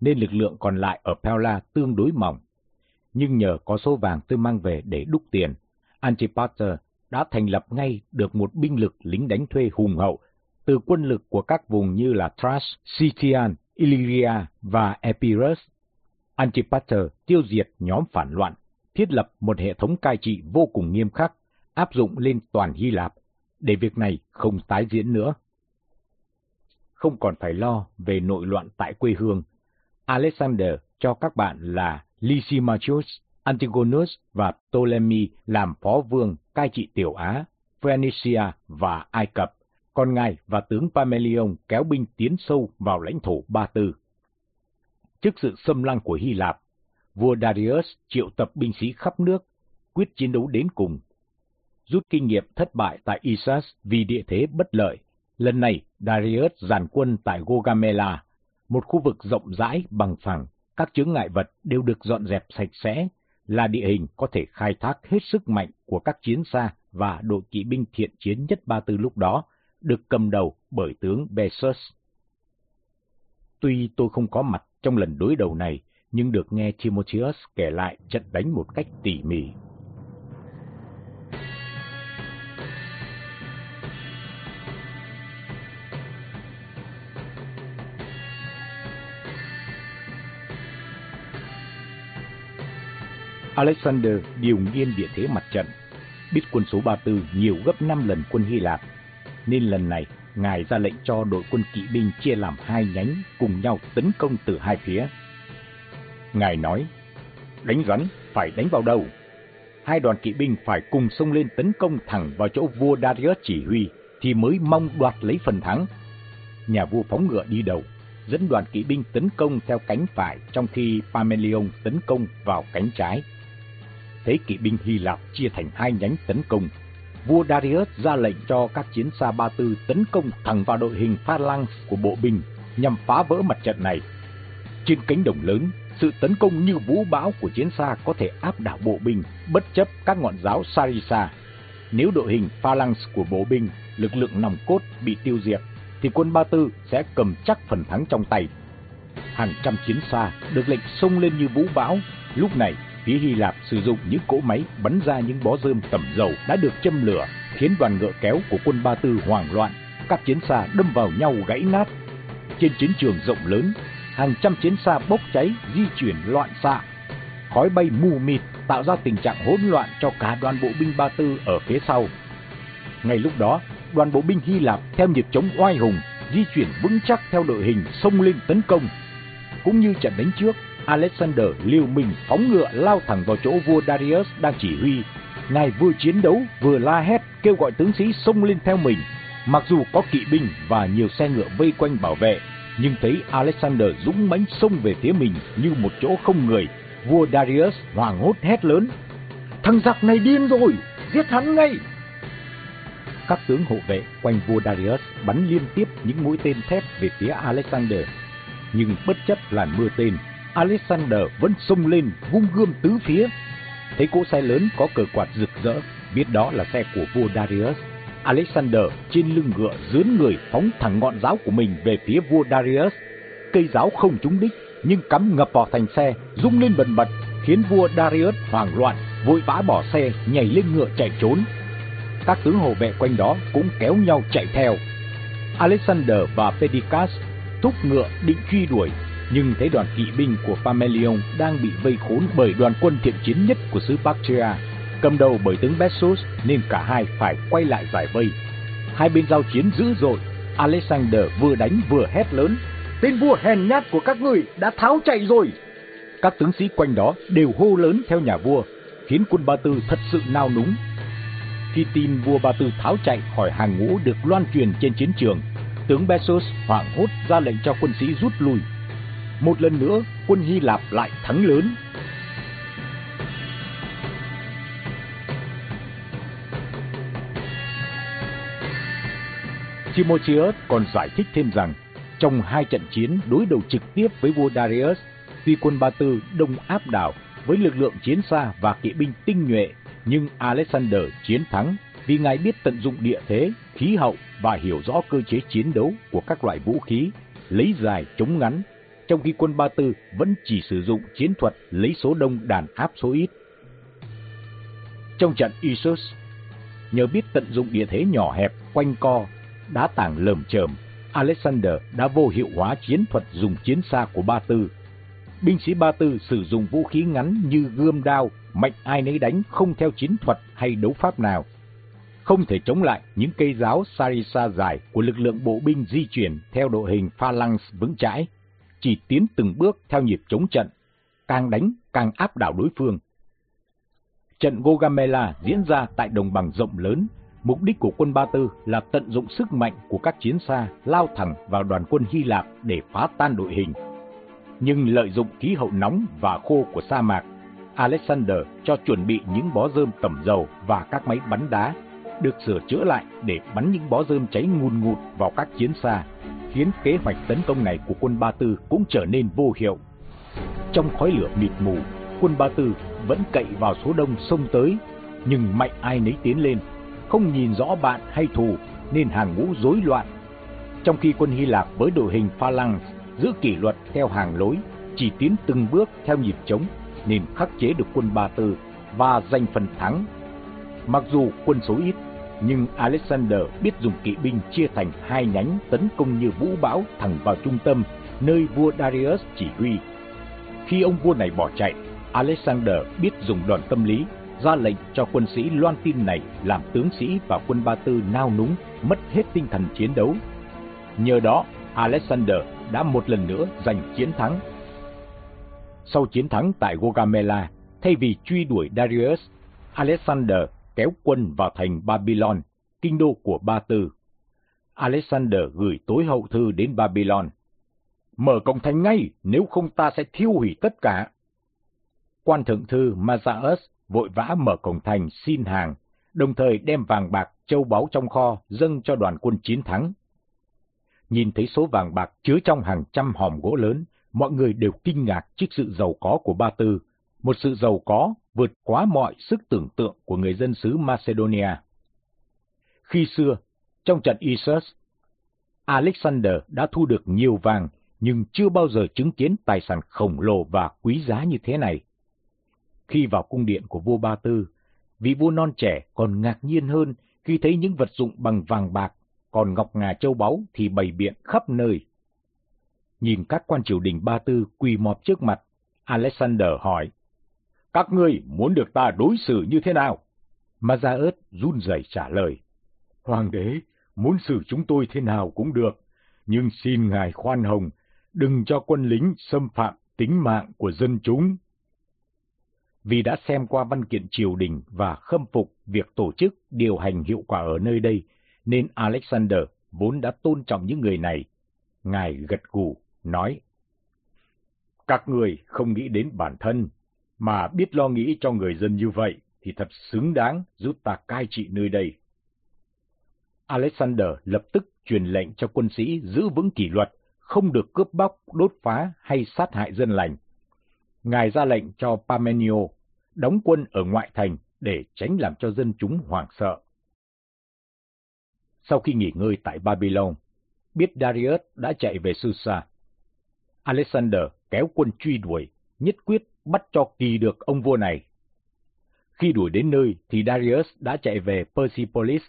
nên lực lượng còn lại ở Pella tương đối mỏng. Nhưng nhờ có số vàng tôi mang về để đúc tiền, Antipater đã thành lập ngay được một binh lực lính đánh thuê hùng hậu từ quân lực của các vùng như là Thrace, Scythian, Illyria và Epirus. Antipater tiêu diệt nhóm phản loạn thiết lập một hệ thống cai trị vô cùng nghiêm khắc, áp dụng lên toàn Hy Lạp, để việc này không tái diễn nữa. Không còn phải lo về nội loạn tại quê hương, Alexander cho các bạn là Lysimachus, Antigonus và Ptolemy làm phó vương cai trị Tiểu Á, Phoenicia và Ai Cập, còn ngài và tướng Pamelion kéo binh tiến sâu vào lãnh thổ Ba Tư. Trước sự xâm lăng của Hy Lạp, vua Darius triệu tập binh sĩ khắp nước, quyết chiến đấu đến cùng. Rút kinh nghiệm thất bại tại Isas vì địa thế bất lợi, lần này Darius dàn quân tại Gogamela, một khu vực rộng rãi bằng phẳng, các chướng ngại vật đều được dọn dẹp sạch sẽ, là địa hình có thể khai thác hết sức mạnh của các chiến xa và đội kỵ binh thiện chiến nhất Ba Tư lúc đó, được cầm đầu bởi tướng Bessus. Tuy tôi không có mặt trong lần đối đầu này, nhưng được nghe Timotheus kể lại trận đánh một cách tỉ mỉ. Alexander điều nghiên địa thế mặt trận, biết quân số Ba Tư nhiều gấp 5 lần quân Hy Lạp, nên lần này ngài ra lệnh cho đội quân kỵ binh chia làm hai nhánh cùng nhau tấn công từ hai phía. Ngài nói, đánh rắn phải đánh vào đầu. Hai đoàn kỵ binh phải cùng xông lên tấn công thẳng vào chỗ vua Darius chỉ huy, thì mới mong đoạt lấy phần thắng. Nhà vua phóng ngựa đi đầu, dẫn đoàn kỵ binh tấn công theo cánh phải trong khi Pamelion tấn công vào cánh trái. Thế kỵ binh Hy Lạp chia thành hai nhánh tấn công. Vua Darius ra lệnh cho các chiến xa Ba Tư tấn công thẳng vào đội hình phalanx của bộ binh nhằm phá vỡ mặt trận này. Trên cánh đồng lớn, sự tấn công như vũ bão của chiến xa có thể áp đảo bộ binh, bất chấp các ngọn giáo Sarisa. Nếu đội hình phalanx của bộ binh, lực lượng nòng cốt bị tiêu diệt, thì quân Ba Tư sẽ cầm chắc phần thắng trong tay. Hàng trăm chiến xa được lệnh xông lên như vũ bão. Lúc này, phía Hy Lạp sử dụng những cỗ máy bắn ra những bó rơm tẩm dầu đã được châm lửa, khiến đoàn ngựa kéo của quân Ba Tư hoảng loạn. Các chiến xa đâm vào nhau gãy nát. Trên chiến trường rộng lớn, hàng trăm chiến xa bốc cháy, di chuyển loạn xạ. Khói bay mù mịt tạo ra tình trạng hỗn loạn cho cả đoàn bộ binh Ba Tư ở phía sau. Ngay lúc đó, đoàn bộ binh Hy Lạp theo nhịp chống oai hùng, di chuyển vững chắc theo đội hình xông lên tấn công. Cũng như trận đánh trước, Alexander liều mình phóng ngựa lao thẳng vào chỗ vua Darius đang chỉ huy. Ngài vừa chiến đấu vừa la hét kêu gọi tướng sĩ xông lên theo mình. Mặc dù có kỵ binh và nhiều xe ngựa vây quanh bảo vệ, nhưng thấy Alexander dũng mãnh xông về phía mình như một chỗ không người, Vua Darius hoảng hốt hét lớn. Thằng giặc này điên rồi, giết hắn ngay! Các tướng hộ vệ quanh vua Darius bắn liên tiếp những mũi tên thép về phía Alexander. Nhưng bất chấp làn mưa tên, Alexander vẫn xông lên vung gươm tứ phía. Thấy cỗ xe lớn có cờ quạt rực rỡ, biết đó là xe của vua Darius. Alexander trên lưng ngựa dướn người phóng thẳng ngọn giáo của mình về phía vua Darius. Cây giáo không trúng đích, nhưng cắm ngập vào thành xe, rung lên bần bật, khiến vua Darius hoảng loạn, vội vã bỏ xe, nhảy lên ngựa chạy trốn. Các tướng hộ vệ quanh đó cũng kéo nhau chạy theo. Alexander và Pedicas thúc ngựa định truy đuổi, nhưng thấy đoàn kỵ binh của Pamelion đang bị vây khốn bởi đoàn quân thiện chiến nhất của xứ Bactria, cầm đầu bởi tướng Bessus nên cả hai phải quay lại giải vây. Hai bên giao chiến dữ dội, Alexander vừa đánh vừa hét lớn, tên vua hèn nhát của các người đã tháo chạy rồi. Các tướng sĩ quanh đó đều hô lớn theo nhà vua, khiến quân Ba Tư thật sự nao núng. Khi tin vua Ba Tư tháo chạy khỏi hàng ngũ được loan truyền trên chiến trường, tướng Bessus hoảng hốt ra lệnh cho quân sĩ rút lui. Một lần nữa, quân Hy Lạp lại thắng lớn. Timotheus còn giải thích thêm rằng, trong hai trận chiến đối đầu trực tiếp với vua Darius, tuy quân Ba Tư đông áp đảo với lực lượng chiến xa và kỵ binh tinh nhuệ, nhưng Alexander chiến thắng vì ngài biết tận dụng địa thế, khí hậu và hiểu rõ cơ chế chiến đấu của các loại vũ khí, lấy dài chống ngắn, trong khi quân Ba Tư vẫn chỉ sử dụng chiến thuật lấy số đông đàn áp số ít. Trong trận Issus, nhờ biết tận dụng địa thế nhỏ hẹp, quanh co, đá tảng lởm chởm, Alexander đã vô hiệu hóa chiến thuật dùng chiến xa của Ba Tư. Binh sĩ Ba Tư sử dụng vũ khí ngắn như gươm đao, mạnh ai nấy đánh không theo chiến thuật hay đấu pháp nào không thể chống lại những cây giáo sarissa dài của lực lượng bộ binh di chuyển theo đội hình phalanx vững chãi, chỉ tiến từng bước theo nhịp chống trận, càng đánh càng áp đảo đối phương. Trận Gogamela diễn ra tại đồng bằng rộng lớn, mục đích của quân Ba Tư là tận dụng sức mạnh của các chiến xa lao thẳng vào đoàn quân Hy Lạp để phá tan đội hình. Nhưng lợi dụng khí hậu nóng và khô của sa mạc, Alexander cho chuẩn bị những bó rơm tẩm dầu và các máy bắn đá được sửa chữa lại để bắn những bó rơm cháy ngùn ngụt vào các chiến xa, khiến kế hoạch tấn công này của quân Ba Tư cũng trở nên vô hiệu. Trong khói lửa mịt mù, quân Ba Tư vẫn cậy vào số đông xông tới, nhưng mạnh ai nấy tiến lên, không nhìn rõ bạn hay thù nên hàng ngũ rối loạn. Trong khi quân Hy Lạp với đội hình phalanx giữ kỷ luật theo hàng lối, chỉ tiến từng bước theo nhịp trống nên khắc chế được quân Ba Tư và giành phần thắng Mặc dù quân số ít, nhưng Alexander biết dùng kỵ binh chia thành hai nhánh tấn công như vũ bão thẳng vào trung tâm, nơi vua Darius chỉ huy. Khi ông vua này bỏ chạy, Alexander biết dùng đòn tâm lý, ra lệnh cho quân sĩ loan tin này làm tướng sĩ và quân Ba Tư nao núng, mất hết tinh thần chiến đấu. Nhờ đó, Alexander đã một lần nữa giành chiến thắng. Sau chiến thắng tại Gogamela, thay vì truy đuổi Darius, Alexander kéo quân vào thành Babylon, kinh đô của Ba Tư. Alexander gửi tối hậu thư đến Babylon. Mở cổng thành ngay, nếu không ta sẽ thiêu hủy tất cả. Quan thượng thư Mazaeus vội vã mở cổng thành xin hàng, đồng thời đem vàng bạc, châu báu trong kho dâng cho đoàn quân chiến thắng. Nhìn thấy số vàng bạc chứa trong hàng trăm hòm gỗ lớn, mọi người đều kinh ngạc trước sự giàu có của Ba Tư, một sự giàu có vượt quá mọi sức tưởng tượng của người dân xứ Macedonia. Khi xưa, trong trận Isus, Alexander đã thu được nhiều vàng nhưng chưa bao giờ chứng kiến tài sản khổng lồ và quý giá như thế này. Khi vào cung điện của vua Ba Tư, vị vua non trẻ còn ngạc nhiên hơn khi thấy những vật dụng bằng vàng bạc, còn ngọc ngà châu báu thì bày biện khắp nơi. Nhìn các quan triều đình Ba Tư quỳ mọp trước mặt, Alexander hỏi, các ngươi muốn được ta đối xử như thế nào? Mà run rẩy trả lời. Hoàng đế, muốn xử chúng tôi thế nào cũng được, nhưng xin ngài khoan hồng, đừng cho quân lính xâm phạm tính mạng của dân chúng. Vì đã xem qua văn kiện triều đình và khâm phục việc tổ chức điều hành hiệu quả ở nơi đây, nên Alexander vốn đã tôn trọng những người này. Ngài gật gù, nói, Các người không nghĩ đến bản thân, Mà biết lo nghĩ cho người dân như vậy thì thật xứng đáng giúp ta cai trị nơi đây. Alexander lập tức truyền lệnh cho quân sĩ giữ vững kỷ luật, không được cướp bóc, đốt phá hay sát hại dân lành. Ngài ra lệnh cho Parmenio đóng quân ở ngoại thành để tránh làm cho dân chúng hoảng sợ. Sau khi nghỉ ngơi tại Babylon, biết Darius đã chạy về Susa. Alexander kéo quân truy đuổi, nhất quyết bắt cho kỳ được ông vua này. Khi đuổi đến nơi thì Darius đã chạy về Persepolis.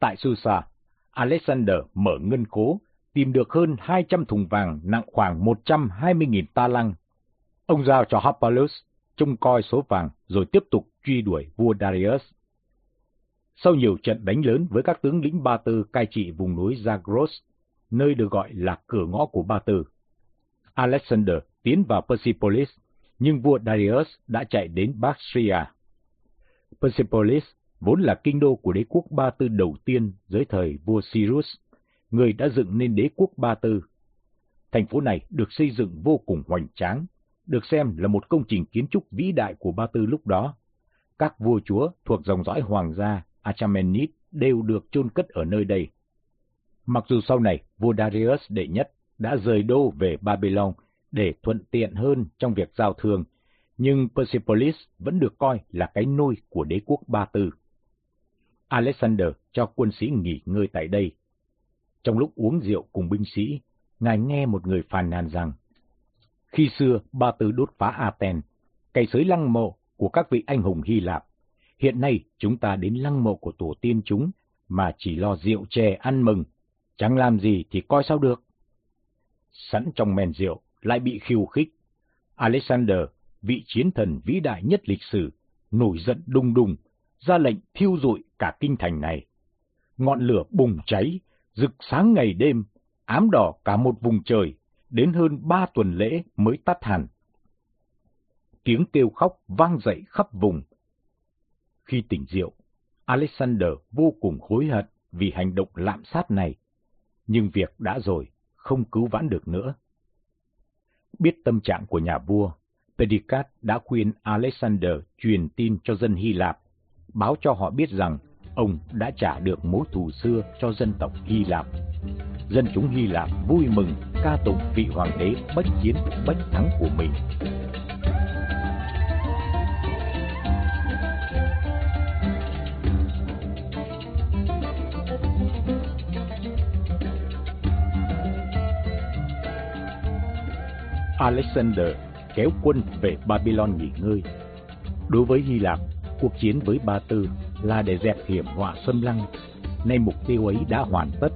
Tại Susa, Alexander mở ngân khố, tìm được hơn 200 thùng vàng nặng khoảng 120.000 ta lăng. Ông giao cho Harpalus trông coi số vàng rồi tiếp tục truy đuổi vua Darius. Sau nhiều trận đánh lớn với các tướng lĩnh Ba Tư cai trị vùng núi Zagros, nơi được gọi là cửa ngõ của Ba Tư, Alexander tiến vào Persepolis, nhưng vua Darius đã chạy đến Bactria. Persepolis vốn là kinh đô của đế quốc Ba Tư đầu tiên dưới thời vua Cyrus, người đã dựng nên đế quốc Ba Tư. Thành phố này được xây dựng vô cùng hoành tráng, được xem là một công trình kiến trúc vĩ đại của Ba Tư lúc đó. Các vua chúa thuộc dòng dõi hoàng gia Achaemenid đều được chôn cất ở nơi đây. Mặc dù sau này vua Darius đệ nhất đã rời đô về Babylon để thuận tiện hơn trong việc giao thương, nhưng Persepolis vẫn được coi là cái nôi của đế quốc Ba Tư. Alexander cho quân sĩ nghỉ ngơi tại đây. Trong lúc uống rượu cùng binh sĩ, ngài nghe một người phàn nàn rằng, khi xưa Ba Tư đốt phá Athens, cày sới lăng mộ của các vị anh hùng Hy Lạp, hiện nay chúng ta đến lăng mộ của tổ tiên chúng mà chỉ lo rượu chè ăn mừng, chẳng làm gì thì coi sao được. Sẵn trong men rượu, lại bị khiêu khích. Alexander, vị chiến thần vĩ đại nhất lịch sử, nổi giận đùng đùng, ra lệnh thiêu rụi cả kinh thành này. Ngọn lửa bùng cháy, rực sáng ngày đêm, ám đỏ cả một vùng trời, đến hơn ba tuần lễ mới tắt hẳn. Tiếng kêu khóc vang dậy khắp vùng. Khi tỉnh rượu, Alexander vô cùng hối hận vì hành động lạm sát này, nhưng việc đã rồi, không cứu vãn được nữa. Biết tâm trạng của nhà vua, Perdiccas đã khuyên Alexander truyền tin cho dân Hy Lạp, báo cho họ biết rằng ông đã trả được mối thù xưa cho dân tộc Hy Lạp. Dân chúng Hy Lạp vui mừng ca tụng vị hoàng đế bất chiến bất thắng của mình. Alexander kéo quân về Babylon nghỉ ngơi. Đối với Hy Lạp, cuộc chiến với Ba Tư là để dẹp hiểm họa xâm lăng. Nay mục tiêu ấy đã hoàn tất.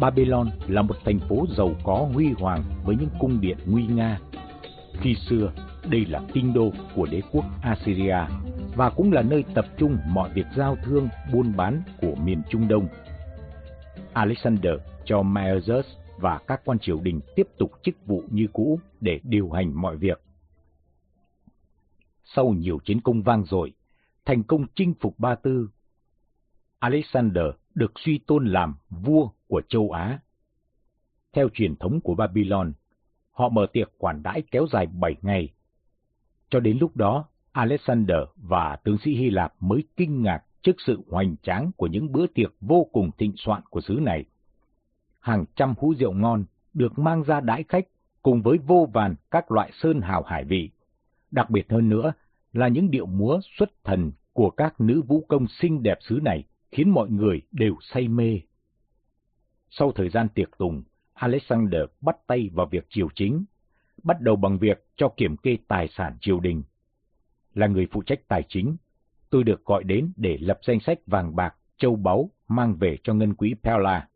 Babylon là một thành phố giàu có huy hoàng với những cung điện nguy nga. Khi xưa, đây là kinh đô của đế quốc Assyria và cũng là nơi tập trung mọi việc giao thương, buôn bán của miền Trung Đông. Alexander cho Maerus và các quan triều đình tiếp tục chức vụ như cũ để điều hành mọi việc. Sau nhiều chiến công vang dội, thành công chinh phục Ba Tư, Alexander được suy tôn làm vua của châu Á. Theo truyền thống của Babylon, họ mở tiệc quản đãi kéo dài 7 ngày. Cho đến lúc đó, Alexander và tướng sĩ Hy Lạp mới kinh ngạc trước sự hoành tráng của những bữa tiệc vô cùng thịnh soạn của xứ này hàng trăm hũ rượu ngon được mang ra đãi khách cùng với vô vàn các loại sơn hào hải vị. Đặc biệt hơn nữa là những điệu múa xuất thần của các nữ vũ công xinh đẹp xứ này khiến mọi người đều say mê. Sau thời gian tiệc tùng, Alexander bắt tay vào việc triều chính, bắt đầu bằng việc cho kiểm kê tài sản triều đình. Là người phụ trách tài chính, tôi được gọi đến để lập danh sách vàng bạc, châu báu mang về cho ngân quỹ Pella.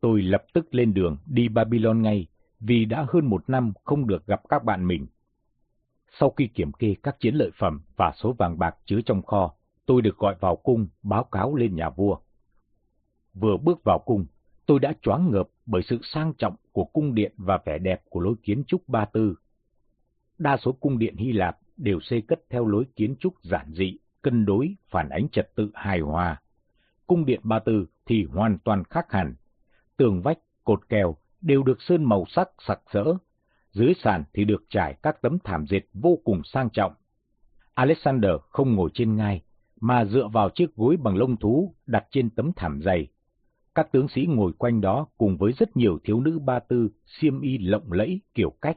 Tôi lập tức lên đường đi Babylon ngay, vì đã hơn một năm không được gặp các bạn mình. Sau khi kiểm kê các chiến lợi phẩm và số vàng bạc chứa trong kho, tôi được gọi vào cung báo cáo lên nhà vua. Vừa bước vào cung, tôi đã choáng ngợp bởi sự sang trọng của cung điện và vẻ đẹp của lối kiến trúc Ba Tư. Đa số cung điện Hy Lạp đều xây cất theo lối kiến trúc giản dị, cân đối, phản ánh trật tự hài hòa. Cung điện Ba Tư thì hoàn toàn khác hẳn tường vách, cột kèo đều được sơn màu sắc sặc sỡ, dưới sàn thì được trải các tấm thảm dệt vô cùng sang trọng. Alexander không ngồi trên ngai, mà dựa vào chiếc gối bằng lông thú đặt trên tấm thảm dày. Các tướng sĩ ngồi quanh đó cùng với rất nhiều thiếu nữ ba tư, xiêm y lộng lẫy kiểu cách.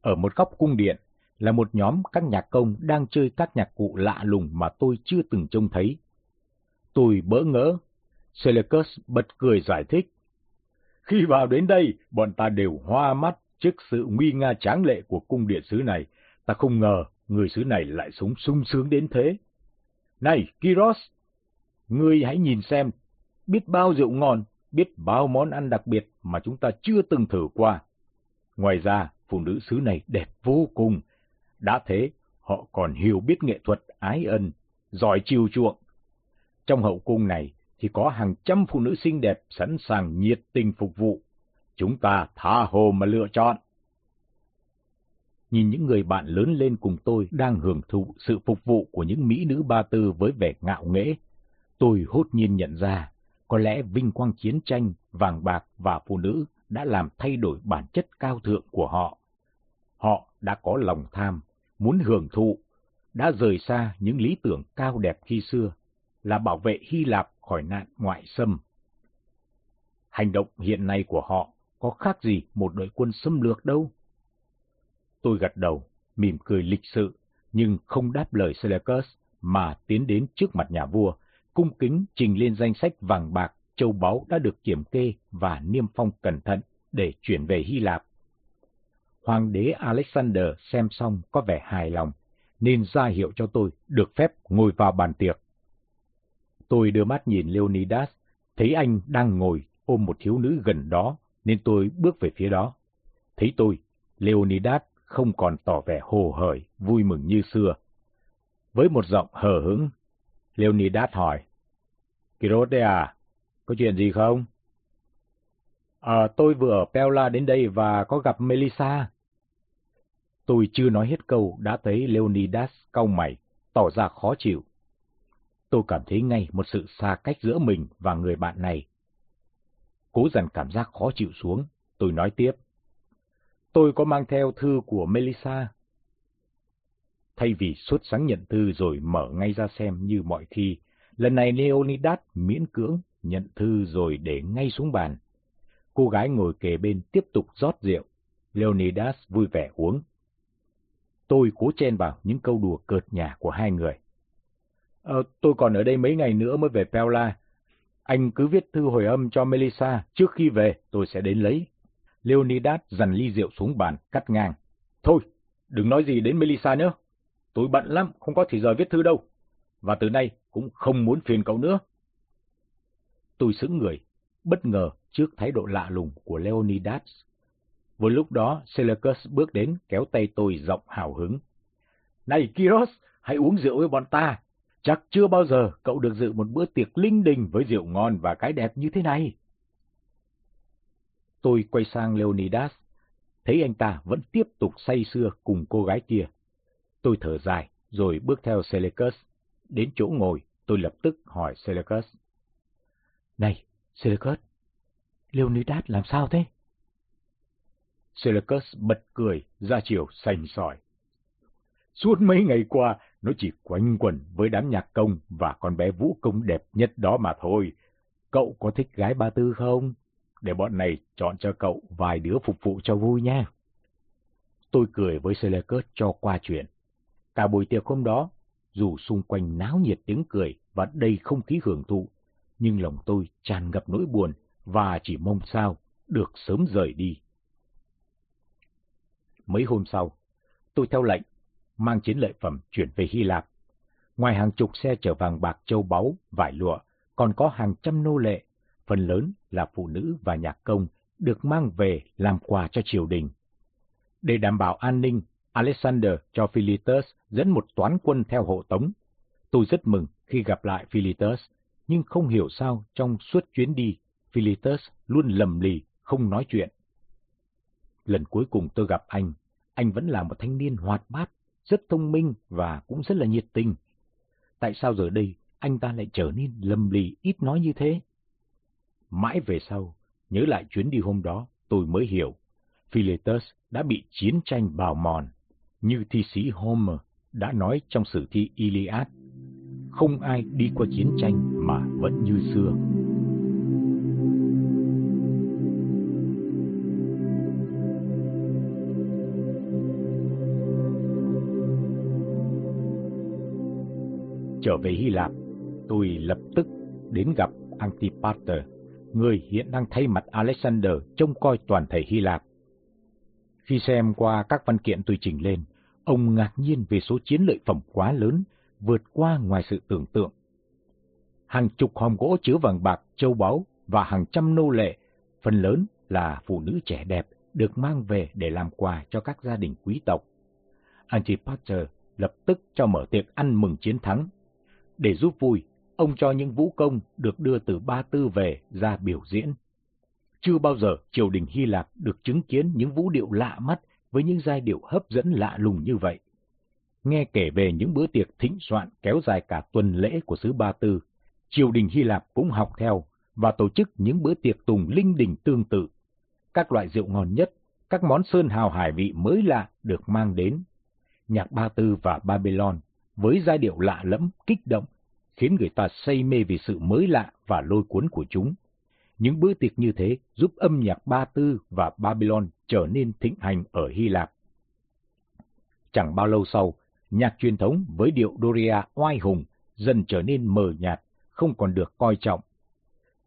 Ở một góc cung điện là một nhóm các nhạc công đang chơi các nhạc cụ lạ lùng mà tôi chưa từng trông thấy. Tôi bỡ ngỡ. Seleucus bật cười giải thích. Khi vào đến đây, bọn ta đều hoa mắt trước sự nguy nga tráng lệ của cung điện xứ này. Ta không ngờ người xứ này lại sống sung sướng đến thế. Này, Kiros! Ngươi hãy nhìn xem, biết bao rượu ngon, biết bao món ăn đặc biệt mà chúng ta chưa từng thử qua. Ngoài ra, phụ nữ xứ này đẹp vô cùng. Đã thế, họ còn hiểu biết nghệ thuật ái ân, giỏi chiều chuộng. Trong hậu cung này thì có hàng trăm phụ nữ xinh đẹp sẵn sàng nhiệt tình phục vụ. Chúng ta tha hồ mà lựa chọn. Nhìn những người bạn lớn lên cùng tôi đang hưởng thụ sự phục vụ của những mỹ nữ ba tư với vẻ ngạo nghễ, tôi hốt nhiên nhận ra, có lẽ vinh quang chiến tranh, vàng bạc và phụ nữ đã làm thay đổi bản chất cao thượng của họ. Họ đã có lòng tham, muốn hưởng thụ, đã rời xa những lý tưởng cao đẹp khi xưa, là bảo vệ Hy Lạp khỏi nạn ngoại xâm. Hành động hiện nay của họ có khác gì một đội quân xâm lược đâu. Tôi gật đầu, mỉm cười lịch sự, nhưng không đáp lời Seleucus, mà tiến đến trước mặt nhà vua, cung kính trình lên danh sách vàng bạc, châu báu đã được kiểm kê và niêm phong cẩn thận để chuyển về Hy Lạp. Hoàng đế Alexander xem xong có vẻ hài lòng, nên ra hiệu cho tôi được phép ngồi vào bàn tiệc. Tôi đưa mắt nhìn Leonidas, thấy anh đang ngồi ôm một thiếu nữ gần đó, nên tôi bước về phía đó. Thấy tôi, Leonidas không còn tỏ vẻ hồ hởi, vui mừng như xưa. Với một giọng hờ hững, Leonidas hỏi, Kirote à, có chuyện gì không? À, tôi vừa ở Pella đến đây và có gặp Melissa. Tôi chưa nói hết câu đã thấy Leonidas cau mày, tỏ ra khó chịu. Tôi cảm thấy ngay một sự xa cách giữa mình và người bạn này. Cố dần cảm giác khó chịu xuống, tôi nói tiếp. Tôi có mang theo thư của Melissa. Thay vì xuất sáng nhận thư rồi mở ngay ra xem như mọi khi, lần này Leonidas miễn cưỡng nhận thư rồi để ngay xuống bàn. Cô gái ngồi kề bên tiếp tục rót rượu. Leonidas vui vẻ uống. Tôi cố chen vào những câu đùa cợt nhả của hai người. Ờ, tôi còn ở đây mấy ngày nữa mới về Pella. Anh cứ viết thư hồi âm cho Melissa, trước khi về tôi sẽ đến lấy. Leonidas dằn ly rượu xuống bàn, cắt ngang. Thôi, đừng nói gì đến Melissa nữa. Tôi bận lắm, không có thời giờ viết thư đâu. Và từ nay cũng không muốn phiền cậu nữa. Tôi sững người, bất ngờ trước thái độ lạ lùng của Leonidas. Vừa lúc đó, Seleucus bước đến kéo tay tôi giọng hào hứng. Này Kiros, hãy uống rượu với bọn ta. Chắc chưa bao giờ cậu được dự một bữa tiệc linh đình với rượu ngon và cái đẹp như thế này. Tôi quay sang Leonidas, thấy anh ta vẫn tiếp tục say sưa cùng cô gái kia. Tôi thở dài, rồi bước theo Seleucus. Đến chỗ ngồi, tôi lập tức hỏi Seleucus. Này, Seleucus, Leonidas làm sao thế? Seleucus bật cười, ra chiều sành sỏi. Suốt mấy ngày qua, nó chỉ quanh quẩn với đám nhạc công và con bé vũ công đẹp nhất đó mà thôi. Cậu có thích gái ba tư không? Để bọn này chọn cho cậu vài đứa phục vụ cho vui nha. Tôi cười với Seleucus cho qua chuyện. Cả buổi tiệc hôm đó, dù xung quanh náo nhiệt tiếng cười và đầy không khí hưởng thụ, nhưng lòng tôi tràn ngập nỗi buồn và chỉ mong sao được sớm rời đi. Mấy hôm sau, tôi theo lệnh, mang chiến lợi phẩm chuyển về Hy Lạp. Ngoài hàng chục xe chở vàng bạc châu báu, vải lụa, còn có hàng trăm nô lệ, phần lớn là phụ nữ và nhạc công, được mang về làm quà cho triều đình. Để đảm bảo an ninh, Alexander cho Philetus dẫn một toán quân theo hộ tống. Tôi rất mừng khi gặp lại Philetus, nhưng không hiểu sao trong suốt chuyến đi, Philetus luôn lầm lì, không nói chuyện. Lần cuối cùng tôi gặp anh, anh vẫn là một thanh niên hoạt bát, rất thông minh và cũng rất là nhiệt tình. Tại sao giờ đây anh ta lại trở nên lầm lì ít nói như thế? Mãi về sau, nhớ lại chuyến đi hôm đó, tôi mới hiểu. Philetus đã bị chiến tranh bào mòn, như thi sĩ Homer đã nói trong sử thi Iliad. Không ai đi qua chiến tranh mà vẫn như xưa. Trở về Hy Lạp, tôi lập tức đến gặp Antipater, người hiện đang thay mặt Alexander trông coi toàn thể Hy Lạp. Khi xem qua các văn kiện tôi trình lên, ông ngạc nhiên về số chiến lợi phẩm quá lớn, vượt qua ngoài sự tưởng tượng. Hàng chục hòm gỗ chứa vàng bạc, châu báu và hàng trăm nô lệ, phần lớn là phụ nữ trẻ đẹp, được mang về để làm quà cho các gia đình quý tộc. Antipater lập tức cho mở tiệc ăn mừng chiến thắng. Để giúp vui, ông cho những vũ công được đưa từ Ba Tư về ra biểu diễn. Chưa bao giờ triều đình Hy Lạp được chứng kiến những vũ điệu lạ mắt với những giai điệu hấp dẫn lạ lùng như vậy. Nghe kể về những bữa tiệc thịnh soạn kéo dài cả tuần lễ của xứ Ba Tư, triều đình Hy Lạp cũng học theo và tổ chức những bữa tiệc tùng linh đình tương tự. Các loại rượu ngon nhất, các món sơn hào hải vị mới lạ được mang đến. Nhạc Ba Tư và Babylon với giai điệu lạ lẫm, kích động, khiến người ta say mê vì sự mới lạ và lôi cuốn của chúng. Những bữa tiệc như thế giúp âm nhạc Ba Tư và Babylon trở nên thịnh hành ở Hy Lạp. Chẳng bao lâu sau, nhạc truyền thống với điệu Doria oai hùng dần trở nên mờ nhạt, không còn được coi trọng.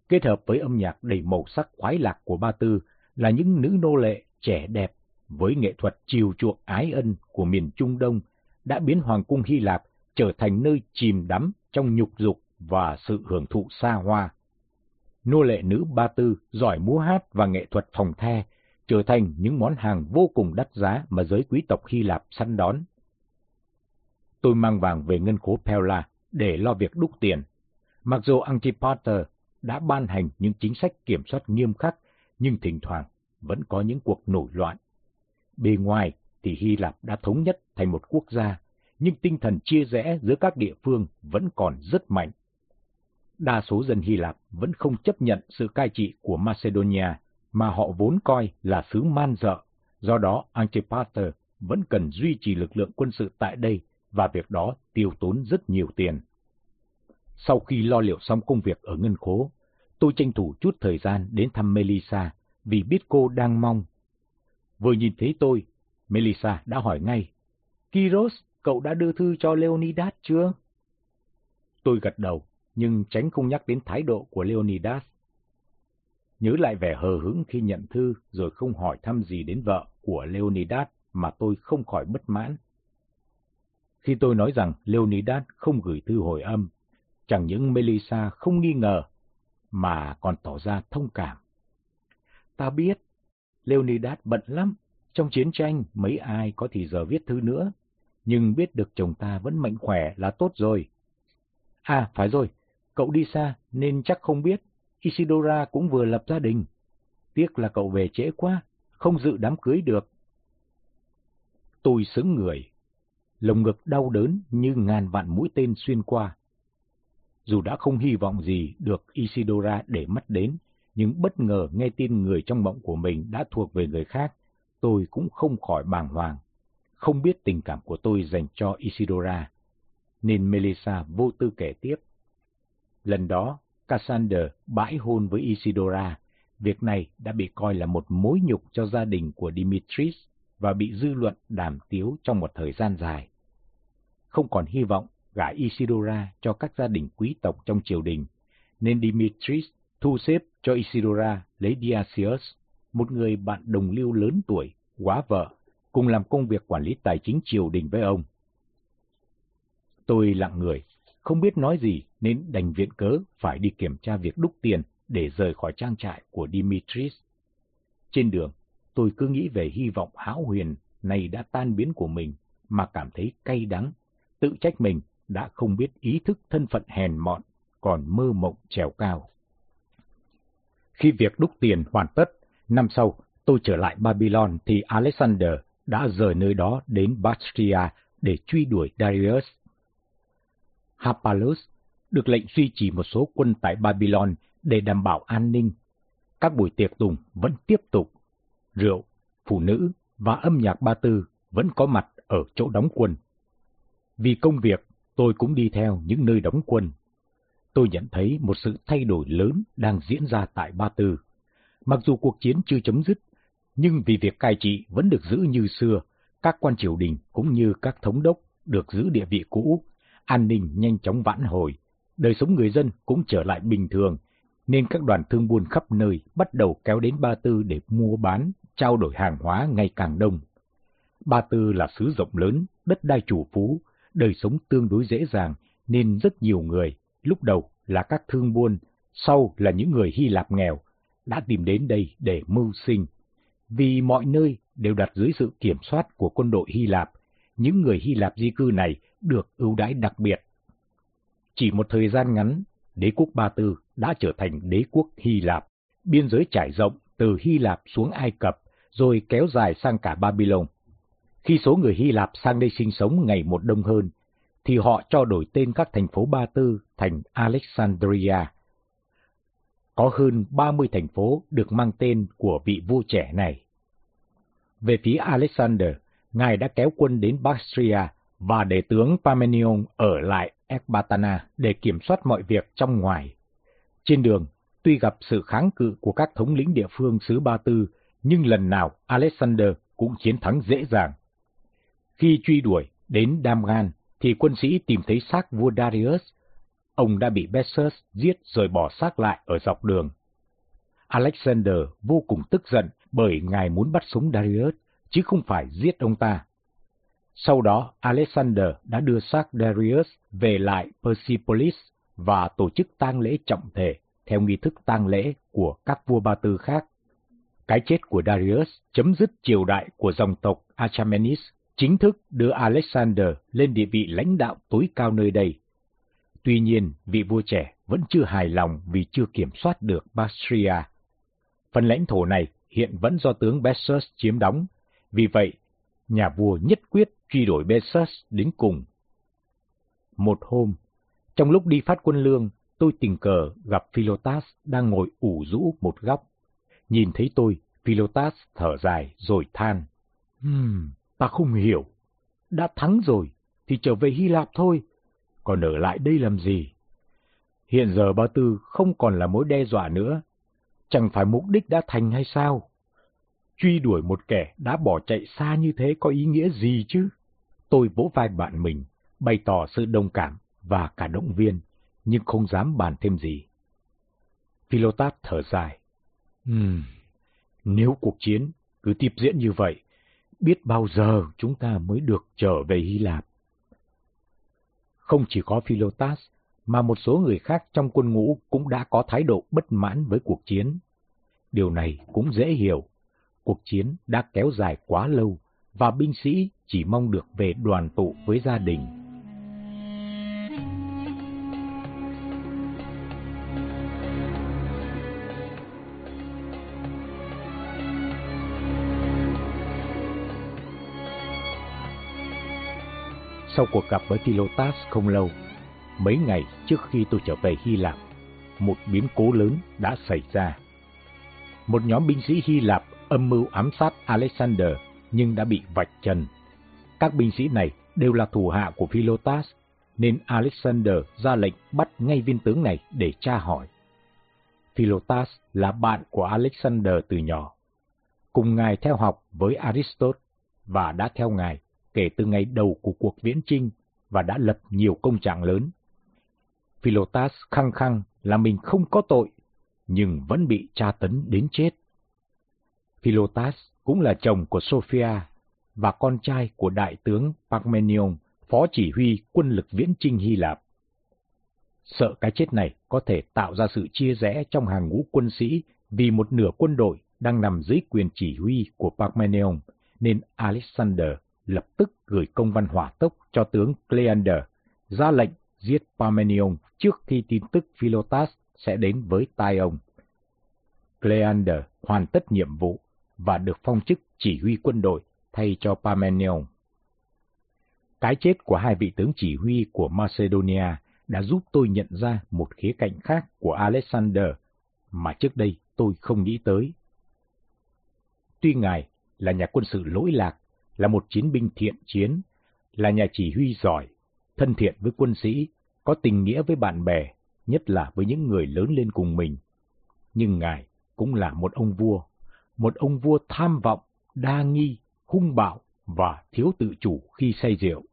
Kết hợp với âm nhạc đầy màu sắc khoái lạc của Ba Tư là những nữ nô lệ trẻ đẹp với nghệ thuật chiều chuộng ái ân của miền Trung Đông đã biến Hoàng cung Hy Lạp trở thành nơi chìm đắm trong nhục dục và sự hưởng thụ xa hoa. Nô lệ nữ Ba Tư giỏi múa hát và nghệ thuật phòng the trở thành những món hàng vô cùng đắt giá mà giới quý tộc Hy Lạp săn đón. Tôi mang vàng về ngân khố Pella để lo việc đúc tiền. Mặc dù Antipater đã ban hành những chính sách kiểm soát nghiêm khắc, nhưng thỉnh thoảng vẫn có những cuộc nổi loạn. Bề ngoài thì Hy Lạp đã thống nhất thành một quốc gia, nhưng tinh thần chia rẽ giữa các địa phương vẫn còn rất mạnh. Đa số dân Hy Lạp vẫn không chấp nhận sự cai trị của Macedonia, mà họ vốn coi là xứ man dợ, do đó Antipater vẫn cần duy trì lực lượng quân sự tại đây và việc đó tiêu tốn rất nhiều tiền. Sau khi lo liệu xong công việc ở ngân khố, tôi tranh thủ chút thời gian đến thăm Melissa vì biết cô đang mong. Vừa nhìn thấy tôi, Melissa đã hỏi ngay, Kiros, cậu đã đưa thư cho Leonidas chưa? Tôi gật đầu, nhưng tránh không nhắc đến thái độ của Leonidas. Nhớ lại vẻ hờ hững khi nhận thư rồi không hỏi thăm gì đến vợ của Leonidas mà tôi không khỏi bất mãn. Khi tôi nói rằng Leonidas không gửi thư hồi âm, chẳng những Melissa không nghi ngờ, mà còn tỏ ra thông cảm. Ta biết, Leonidas bận lắm, trong chiến tranh mấy ai có thì giờ viết thư nữa, nhưng biết được chồng ta vẫn mạnh khỏe là tốt rồi. À, phải rồi, cậu đi xa nên chắc không biết, Isidora cũng vừa lập gia đình. Tiếc là cậu về trễ quá, không dự đám cưới được. Tôi sững người, lồng ngực đau đớn như ngàn vạn mũi tên xuyên qua. Dù đã không hy vọng gì được Isidora để mắt đến, nhưng bất ngờ nghe tin người trong mộng của mình đã thuộc về người khác, tôi cũng không khỏi bàng hoàng. Không biết tình cảm của tôi dành cho Isidora, nên Melissa vô tư kể tiếp. Lần đó, Cassander bãi hôn với Isidora. Việc này đã bị coi là một mối nhục cho gia đình của Dimitris và bị dư luận đàm tiếu trong một thời gian dài. Không còn hy vọng gả Isidora cho các gia đình quý tộc trong triều đình, nên Dimitris thu xếp cho Isidora lấy Diasius, một người bạn đồng lưu lớn tuổi, quá vợ, cùng làm công việc quản lý tài chính triều đình với ông. Tôi lặng người, không biết nói gì nên đành viện cớ phải đi kiểm tra việc đúc tiền để rời khỏi trang trại của Dimitris. Trên đường, tôi cứ nghĩ về hy vọng hão huyền này đã tan biến của mình mà cảm thấy cay đắng, tự trách mình đã không biết ý thức thân phận hèn mọn, còn mơ mộng trèo cao. Khi việc đúc tiền hoàn tất, năm sau tôi trở lại Babylon thì Alexander đã rời nơi đó đến Bactria để truy đuổi Darius. Harpalus được lệnh duy trì một số quân tại Babylon để đảm bảo an ninh. Các buổi tiệc tùng vẫn tiếp tục. Rượu, phụ nữ và âm nhạc Ba Tư vẫn có mặt ở chỗ đóng quân. Vì công việc, tôi cũng đi theo những nơi đóng quân. Tôi nhận thấy một sự thay đổi lớn đang diễn ra tại Ba Tư. Mặc dù cuộc chiến chưa chấm dứt, nhưng vì việc cai trị vẫn được giữ như xưa, các quan triều đình cũng như các thống đốc được giữ địa vị cũ, an ninh nhanh chóng vãn hồi, đời sống người dân cũng trở lại bình thường, nên các đoàn thương buôn khắp nơi bắt đầu kéo đến Ba Tư để mua bán, trao đổi hàng hóa ngày càng đông. Ba Tư là xứ rộng lớn, đất đai chủ phú, đời sống tương đối dễ dàng, nên rất nhiều người, lúc đầu là các thương buôn, sau là những người Hy Lạp nghèo, đã tìm đến đây để mưu sinh. Vì mọi nơi đều đặt dưới sự kiểm soát của quân đội Hy Lạp, những người Hy Lạp di cư này được ưu đãi đặc biệt. Chỉ một thời gian ngắn, đế quốc Ba Tư đã trở thành đế quốc Hy Lạp, biên giới trải rộng từ Hy Lạp xuống Ai Cập, rồi kéo dài sang cả Babylon. Khi số người Hy Lạp sang đây sinh sống ngày một đông hơn, thì họ cho đổi tên các thành phố Ba Tư thành Alexandria. Có hơn 30 thành phố được mang tên của vị vua trẻ này. Về phía Alexander, ngài đã kéo quân đến Bactria và để tướng Parmenion ở lại Ecbatana để kiểm soát mọi việc trong ngoài. Trên đường, tuy gặp sự kháng cự của các thống lĩnh địa phương xứ Ba Tư, nhưng lần nào Alexander cũng chiến thắng dễ dàng. Khi truy đuổi đến Damgan, thì quân sĩ tìm thấy xác vua Darius. Ông đã bị Bessus giết rồi bỏ xác lại ở dọc đường. Alexander vô cùng tức giận bởi ngài muốn bắt sống Darius, chứ không phải giết ông ta. Sau đó, Alexander đã đưa xác Darius về lại Persepolis và tổ chức tang lễ trọng thể theo nghi thức tang lễ của các vua Ba Tư khác. Cái chết của Darius chấm dứt triều đại của dòng tộc Achaemenes, chính thức đưa Alexander lên địa vị lãnh đạo tối cao nơi đây. Tuy nhiên, vị vua trẻ vẫn chưa hài lòng vì chưa kiểm soát được Bactria. Phần lãnh thổ này hiện vẫn do tướng Bessus chiếm đóng, vì vậy, nhà vua nhất quyết truy đuổi Bessus đến cùng. Một hôm, trong lúc đi phát quân lương, tôi tình cờ gặp Philotas đang ngồi ủ rũ một góc. Nhìn thấy tôi, Philotas thở dài rồi than. Hmm, ta không hiểu. Đã thắng rồi, thì trở về Hy Lạp thôi. Còn ở lại đây làm gì? Hiện giờ Ba Tư không còn là mối đe dọa nữa. Chẳng phải mục đích đã thành hay sao? Truy đuổi một kẻ đã bỏ chạy xa như thế có ý nghĩa gì chứ? Tôi vỗ vai bạn mình, bày tỏ sự đồng cảm và cả động viên, nhưng không dám bàn thêm gì. Philotat thở dài. Ừm, nếu cuộc chiến cứ tiếp diễn như vậy, biết bao giờ chúng ta mới được trở về Hy Lạp. Không chỉ có Philotas, mà một số người khác trong quân ngũ cũng đã có thái độ bất mãn với cuộc chiến. Điều này cũng dễ hiểu. Cuộc chiến đã kéo dài quá lâu và binh sĩ chỉ mong được về đoàn tụ với gia đình. Sau cuộc gặp với Philotas không lâu, mấy ngày trước khi tôi trở về Hy Lạp, một biến cố lớn đã xảy ra. Một nhóm binh sĩ Hy Lạp âm mưu ám sát Alexander nhưng đã bị vạch trần. Các binh sĩ này đều là thủ hạ của Philotas, nên Alexander ra lệnh bắt ngay viên tướng này để tra hỏi. Philotas là bạn của Alexander từ nhỏ, cùng ngài theo học với Aristotle và đã theo ngài kể từ ngày đầu của cuộc viễn chinh và đã lập nhiều công trạng lớn. Philotas khăng khăng là mình không có tội, nhưng vẫn bị tra tấn đến chết. Philotas cũng là chồng của Sophia và con trai của đại tướng Parmenion, phó chỉ huy quân lực viễn chinh Hy Lạp. Sợ cái chết này có thể tạo ra sự chia rẽ trong hàng ngũ quân sĩ vì một nửa quân đội đang nằm dưới quyền chỉ huy của Parmenion, nên Alexander lập tức gửi công văn hỏa tốc cho tướng Cleander, ra lệnh giết Parmenion trước khi tin tức Philotas sẽ đến với tai ông. Cleander hoàn tất nhiệm vụ và được phong chức chỉ huy quân đội thay cho Parmenion. Cái chết của hai vị tướng chỉ huy của Macedonia đã giúp tôi nhận ra một khía cạnh khác của Alexander mà trước đây tôi không nghĩ tới. Tuy ngài là nhà quân sự lỗi lạc, là một chiến binh thiện chiến, là nhà chỉ huy giỏi, thân thiện với quân sĩ, có tình nghĩa với bạn bè, nhất là với những người lớn lên cùng mình. Nhưng Ngài cũng là một ông vua, một ông vua tham vọng, đa nghi, hung bạo và thiếu tự chủ khi say rượu.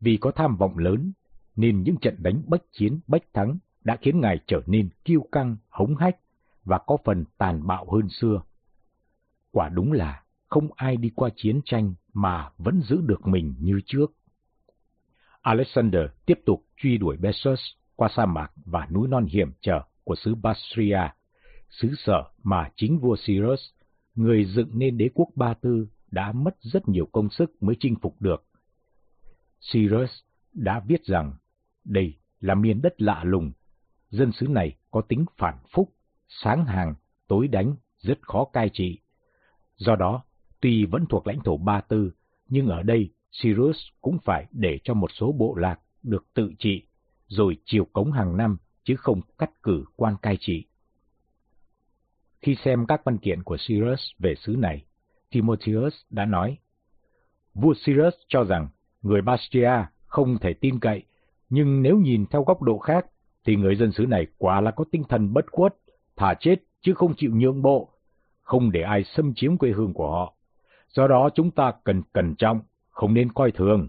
Vì có tham vọng lớn, nên những trận đánh bách chiến bách thắng đã khiến Ngài trở nên kiêu căng, hống hách và có phần tàn bạo hơn xưa. Quả đúng là không ai đi qua chiến tranh mà vẫn giữ được mình như trước. Alexander tiếp tục truy đuổi Bessus qua sa mạc và núi non hiểm trở của xứ Bastria, xứ sở mà chính vua Cyrus, người dựng nên đế quốc Ba Tư, đã mất rất nhiều công sức mới chinh phục được. Cyrus đã viết rằng đây là miền đất lạ lùng, dân xứ này có tính phản phúc, sáng hàng, tối đánh, rất khó cai trị. Do đó, tuy vẫn thuộc lãnh thổ Ba Tư, nhưng ở đây Cyrus cũng phải để cho một số bộ lạc được tự trị, rồi chiều cống hàng năm, chứ không cắt cử quan cai trị. Khi xem các văn kiện của Cyrus về xứ này, Timotheus đã nói, Vua Cyrus cho rằng người Bastia không thể tin cậy, nhưng nếu nhìn theo góc độ khác, thì người dân xứ này quả là có tinh thần bất khuất, thả chết chứ không chịu nhượng bộ, không để ai xâm chiếm quê hương của họ. Do đó chúng ta cần cẩn trọng, không nên coi thường.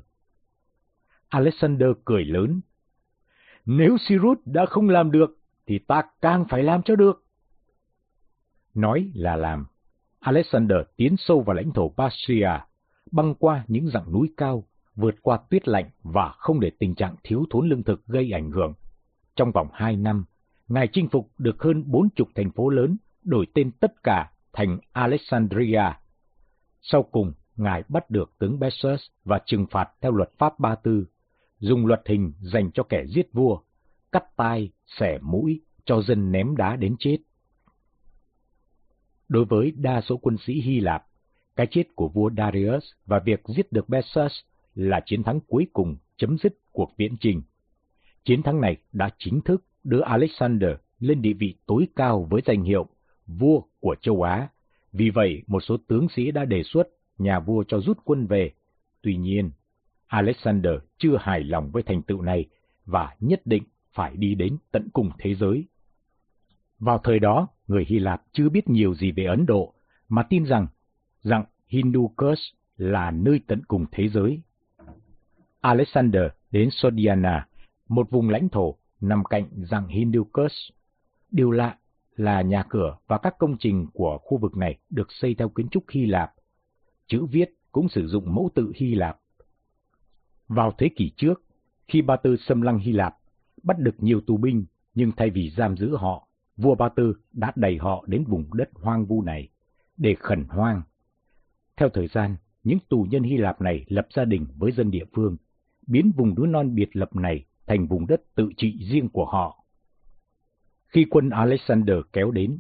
Alexander cười lớn. Nếu Cyrus đã không làm được, thì ta càng phải làm cho được. Nói là làm. Alexander tiến sâu vào lãnh thổ Bastria, băng qua những dặng núi cao, vượt qua tuyết lạnh và không để tình trạng thiếu thốn lương thực gây ảnh hưởng. Trong vòng hai năm, Ngài chinh phục được hơn bốn chục thành phố lớn, đổi tên tất cả thành Alexandria. Sau cùng, Ngài bắt được tướng Bessus và trừng phạt theo luật pháp Ba Tư, dùng luật hình dành cho kẻ giết vua, cắt tai, xẻ mũi, cho dân ném đá đến chết. Đối với đa số quân sĩ Hy Lạp, cái chết của vua Darius và việc giết được Bessus là chiến thắng cuối cùng chấm dứt cuộc viễn trình. Chiến thắng này đã chính thức đưa Alexander lên địa vị tối cao với danh hiệu vua của châu Á. Vì vậy, một số tướng sĩ đã đề xuất nhà vua cho rút quân về. Tuy nhiên, Alexander chưa hài lòng với thành tựu này và nhất định phải đi đến tận cùng thế giới. Vào thời đó, người Hy Lạp chưa biết nhiều gì về Ấn Độ, mà tin rằng rằng Hindu Kush là nơi tận cùng thế giới. Alexander đến Sodiana, một vùng lãnh thổ nằm cạnh rằng Hindu Kush. Điều lạ là nhà cửa và các công trình của khu vực này được xây theo kiến trúc Hy Lạp. Chữ viết cũng sử dụng mẫu tự Hy Lạp. Vào thế kỷ trước, khi Ba Tư xâm lăng Hy Lạp, bắt được nhiều tù binh, nhưng thay vì giam giữ họ, vua Ba Tư đã đẩy họ đến vùng đất hoang vu này, để khẩn hoang. Theo thời gian, những tù nhân Hy Lạp này lập gia đình với dân địa phương, biến vùng núi non biệt lập này thành vùng đất tự trị riêng của họ. Khi quân Alexander kéo đến,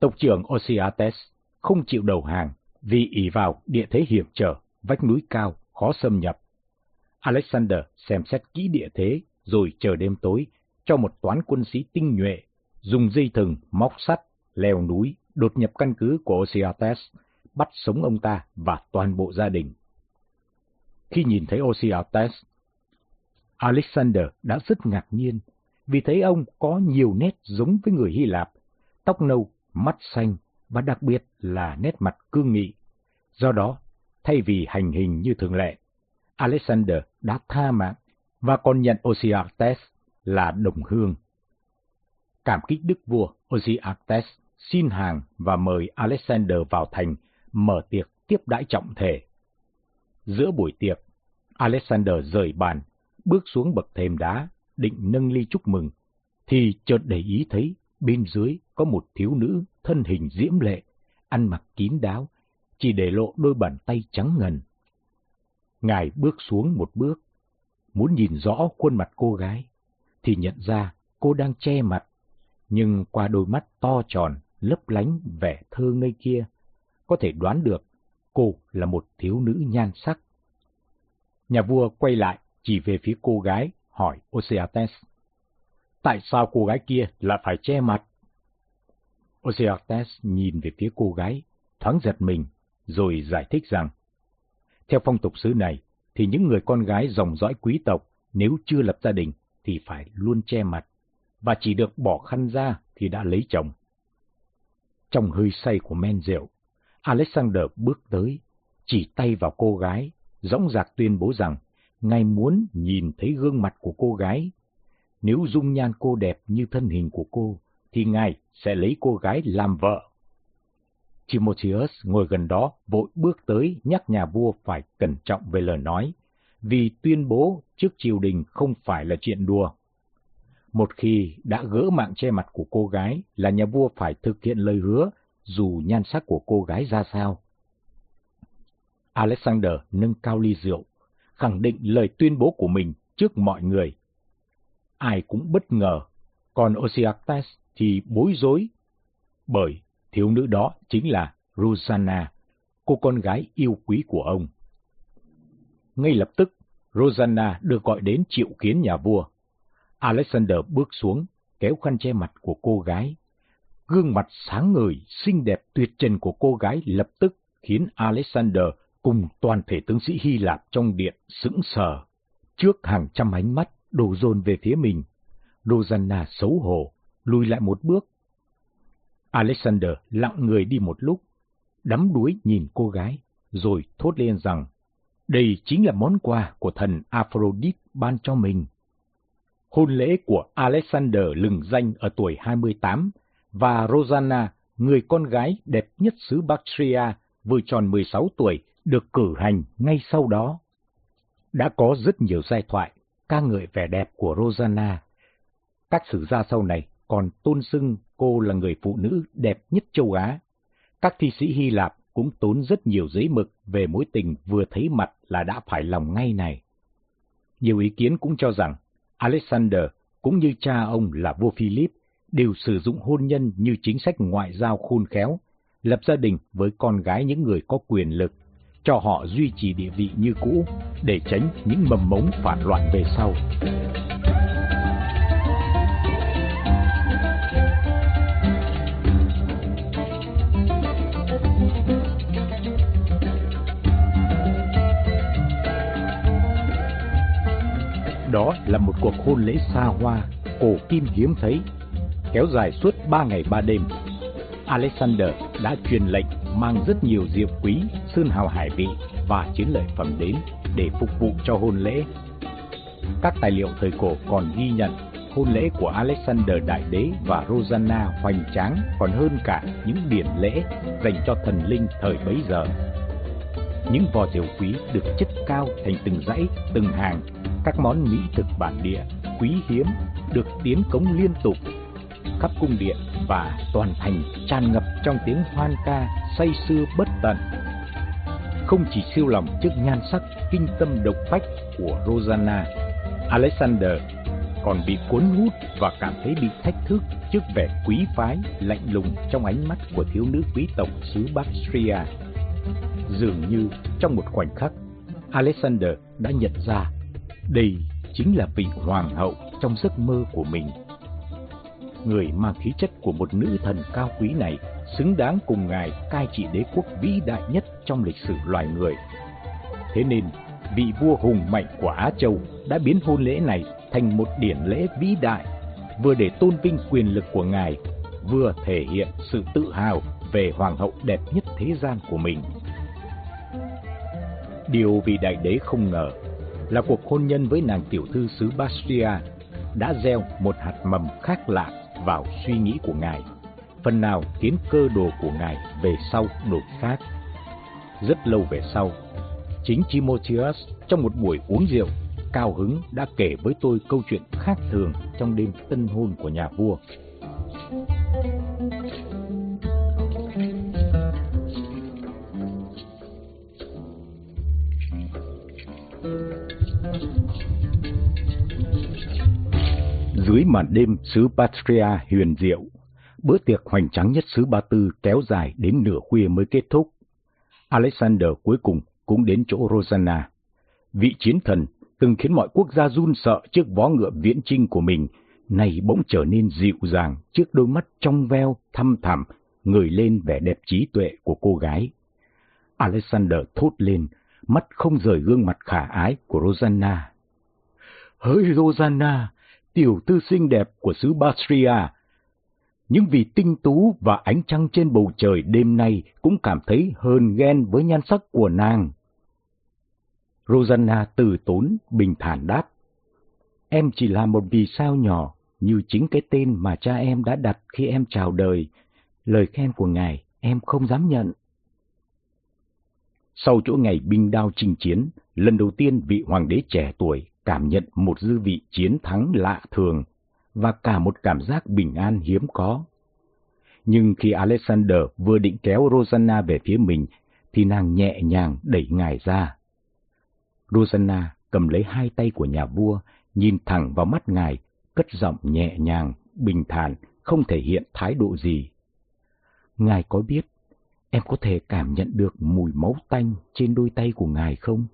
tộc trưởng Osiates không chịu đầu hàng vì ỷ vào địa thế hiểm trở, vách núi cao, khó xâm nhập. Alexander xem xét kỹ địa thế rồi chờ đêm tối cho một toán quân sĩ tinh nhuệ dùng dây thừng, móc sắt, leo núi, đột nhập căn cứ của Osiates, bắt sống ông ta và toàn bộ gia đình. Khi nhìn thấy Osiates, Alexander đã rất ngạc nhiên vì thấy ông có nhiều nét giống với người Hy Lạp, tóc nâu, mắt xanh và đặc biệt là nét mặt cương nghị. Do đó, thay vì hành hình như thường lệ, Alexander đã tha mạng và còn nhận Osiartes là đồng hương. Cảm kích đức vua Osiartes xin hàng và mời Alexander vào thành mở tiệc tiếp đãi trọng thể. Giữa buổi tiệc, Alexander rời bàn, bước xuống bậc thềm đá, định nâng ly chúc mừng, thì chợt để ý thấy bên dưới có một thiếu nữ thân hình diễm lệ, ăn mặc kín đáo, chỉ để lộ đôi bàn tay trắng ngần. Ngài bước xuống một bước, muốn nhìn rõ khuôn mặt cô gái, thì nhận ra cô đang che mặt, nhưng qua đôi mắt to tròn, lấp lánh vẻ thơ ngây kia, có thể đoán được cô là một thiếu nữ nhan sắc. Nhà vua quay lại chỉ về phía cô gái, hỏi Oceates. Tại sao cô gái kia lại phải che mặt? Oceates nhìn về phía cô gái, thoáng giật mình, rồi giải thích rằng, theo phong tục xứ này, thì những người con gái dòng dõi quý tộc nếu chưa lập gia đình thì phải luôn che mặt, và chỉ được bỏ khăn ra thì đã lấy chồng. Trong hơi say của men rượu, Alexander bước tới, chỉ tay vào cô gái, dõng dạc tuyên bố rằng ngài muốn nhìn thấy gương mặt của cô gái. Nếu dung nhan cô đẹp như thân hình của cô, thì ngài sẽ lấy cô gái làm vợ. Timotheus ngồi gần đó vội bước tới nhắc nhà vua phải cẩn trọng về lời nói, vì tuyên bố trước triều đình không phải là chuyện đùa. Một khi đã gỡ mạng che mặt của cô gái là nhà vua phải thực hiện lời hứa, dù nhan sắc của cô gái ra sao. Alexander nâng cao ly rượu, khẳng định lời tuyên bố của mình trước mọi người. Ai cũng bất ngờ, còn Osiactes thì bối rối, bởi thiếu nữ đó chính là Rosanna, cô con gái yêu quý của ông. Ngay lập tức, Rosanna được gọi đến triệu kiến nhà vua. Alexander bước xuống, kéo khăn che mặt của cô gái. Gương mặt sáng ngời, xinh đẹp tuyệt trần của cô gái lập tức khiến Alexander cùng toàn thể tướng sĩ Hy Lạp trong điện sững sờ. Trước hàng trăm ánh mắt đổ dồn về phía mình, Rosanna xấu hổ, lùi lại một bước. Alexander lặng người đi một lúc, đắm đuối nhìn cô gái, rồi thốt lên rằng, đây chính là món quà của thần Aphrodite ban cho mình. Hôn lễ của Alexander lừng danh ở tuổi 28 và Rosanna, người con gái đẹp nhất xứ Bactria, vừa tròn 16 tuổi, được cử hành ngay sau đó. Đã có rất nhiều giai thoại ca ngợi vẻ đẹp của Rosanna. Các sử gia sau này còn tôn xưng cô là người phụ nữ đẹp nhất châu Á. Các thi sĩ Hy Lạp cũng tốn rất nhiều giấy mực về mối tình vừa thấy mặt là đã phải lòng ngay này. Nhiều ý kiến cũng cho rằng Alexander cũng như cha ông là vua Philip đều sử dụng hôn nhân như chính sách ngoại giao khôn khéo, lập gia đình với con gái những người có quyền lực, cho họ duy trì địa vị như cũ để tránh những mầm mống phản loạn về sau. Đó là một cuộc hôn lễ xa hoa, cổ kim hiếm thấy, kéo dài suốt ba ngày ba đêm. Alexander đã truyền lệnh mang rất nhiều diệp quý, sơn hào hải vị và chiến lợi phẩm đến để phục vụ cho hôn lễ. Các tài liệu thời cổ còn ghi nhận hôn lễ của Alexander Đại Đế và Rosanna hoành tráng còn hơn cả những điển lễ dành cho thần linh thời bấy giờ. Những vò rượu quý được chất cao thành từng dãy, từng hàng các món mỹ thực bản địa quý hiếm được tiến cống liên tục khắp cung điện và toàn thành tràn ngập trong tiếng hoan ca say sưa bất tận. Không chỉ siêu lòng trước nhan sắc kinh tâm độc phách của Rosanna, Alexander còn bị cuốn hút và cảm thấy bị thách thức trước vẻ quý phái, lạnh lùng trong ánh mắt của thiếu nữ quý tộc xứ Bactria. Dường như trong một khoảnh khắc, Alexander đã nhận ra đây chính là vị hoàng hậu trong giấc mơ của mình. Người mang khí chất của một nữ thần cao quý này xứng đáng cùng ngài cai trị đế quốc vĩ đại nhất trong lịch sử loài người. Thế nên, vị vua hùng mạnh của Á Châu đã biến hôn lễ này thành một điển lễ vĩ đại, vừa để tôn vinh quyền lực của ngài, vừa thể hiện sự tự hào về hoàng hậu đẹp nhất thế gian của mình. Điều vị đại đế không ngờ là cuộc hôn nhân với nàng tiểu thư xứ Bastia đã gieo một hạt mầm khác lạ vào suy nghĩ của ngài, phần nào khiến cơ đồ của ngài về sau đột phát. Rất lâu về sau, chính Timotheus trong một buổi uống rượu cao hứng đã kể với tôi câu chuyện khác thường trong đêm tân hôn của nhà vua. Dưới màn đêm xứ Patria huyền diệu, bữa tiệc hoành tráng nhất xứ Ba Tư kéo dài đến nửa khuya mới kết thúc. Alexander cuối cùng cũng đến chỗ Rosanna. Vị chiến thần từng khiến mọi quốc gia run sợ trước vó ngựa viễn trinh của mình, nay bỗng trở nên dịu dàng trước đôi mắt trong veo, thăm thẳm, ngời lên vẻ đẹp trí tuệ của cô gái. Alexander thốt lên, mắt không rời gương mặt khả ái của Rosanna. Hỡi Rosanna, tiểu thư xinh đẹp của xứ Bastria, những vị tinh tú và ánh trăng trên bầu trời đêm nay cũng cảm thấy hờn ghen với nhan sắc của nàng. Rosanna từ tốn, bình thản đáp. Em chỉ là một vì sao nhỏ, như chính cái tên mà cha em đã đặt khi em chào đời. Lời khen của ngài, em không dám nhận. Sau chỗ ngày binh đao chinh chiến, lần đầu tiên vị hoàng đế trẻ tuổi cảm nhận một dư vị chiến thắng lạ thường và cả một cảm giác bình an hiếm có. Nhưng khi Alexander vừa định kéo Rosanna về phía mình, thì nàng nhẹ nhàng đẩy ngài ra. Rosanna cầm lấy hai tay của nhà vua, nhìn thẳng vào mắt ngài, cất giọng nhẹ nhàng, bình thản, không thể hiện thái độ gì. Ngài có biết, em có thể cảm nhận được mùi máu tanh trên đôi tay của ngài không?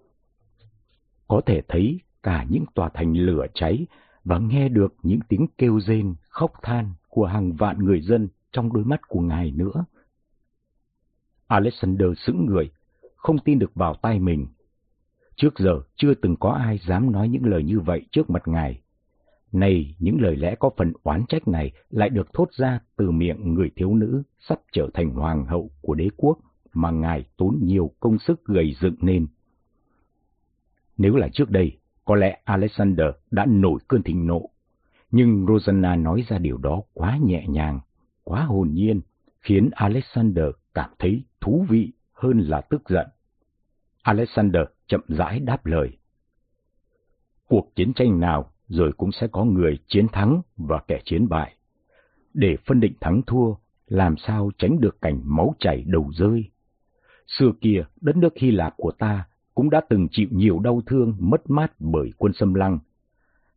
Có thể thấy cả những tòa thành lửa cháy và nghe được những tiếng kêu rên, khóc than của hàng vạn người dân trong đôi mắt của ngài nữa. Alexander sững người, không tin được vào tay mình. Trước giờ chưa từng có ai dám nói những lời như vậy trước mặt ngài. Này, những lời lẽ có phần oán trách này lại được thốt ra từ miệng người thiếu nữ sắp trở thành hoàng hậu của đế quốc mà ngài tốn nhiều công sức gầy dựng nên. Nếu là trước đây, có lẽ Alexander đã nổi cơn thịnh nộ, nhưng Rosanna nói ra điều đó quá nhẹ nhàng, quá hồn nhiên, khiến Alexander cảm thấy thú vị hơn là tức giận. Alexander chậm rãi đáp lời. Cuộc chiến tranh nào rồi cũng sẽ có người chiến thắng và kẻ chiến bại. Để phân định thắng thua, làm sao tránh được cảnh máu chảy đầu rơi. Xưa kia, đất nước Hy Lạp của ta cũng đã từng chịu nhiều đau thương mất mát bởi quân xâm lăng.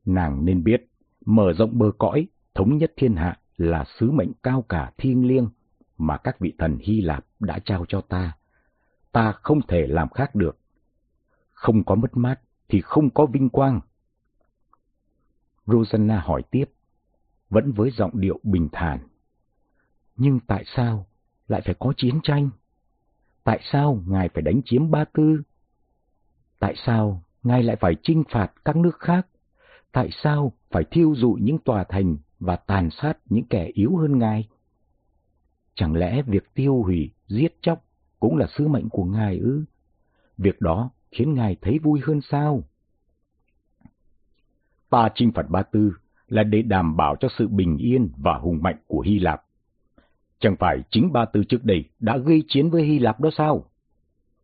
Nàng nên biết, mở rộng bờ cõi, thống nhất thiên hạ là sứ mệnh cao cả thiêng liêng mà các vị thần Hy Lạp đã trao cho ta. Ta không thể làm khác được. Không có mất mát thì không có vinh quang. Rosanna hỏi tiếp, vẫn với giọng điệu bình thản. Nhưng tại sao lại phải có chiến tranh? Tại sao ngài phải đánh chiếm Ba Tư? Tại sao ngài lại phải chinh phạt các nước khác? Tại sao phải thiêu dụi những tòa thành và tàn sát những kẻ yếu hơn ngài? Chẳng lẽ việc tiêu hủy, giết chóc cũng là sứ mệnh của ngài ư? Việc đó khiến ngài thấy vui hơn sao? Ta chinh phạt Ba Tư là để đảm bảo cho sự bình yên và hùng mạnh của Hy Lạp. Chẳng phải chính Ba Tư trước đây đã gây chiến với Hy Lạp đó sao?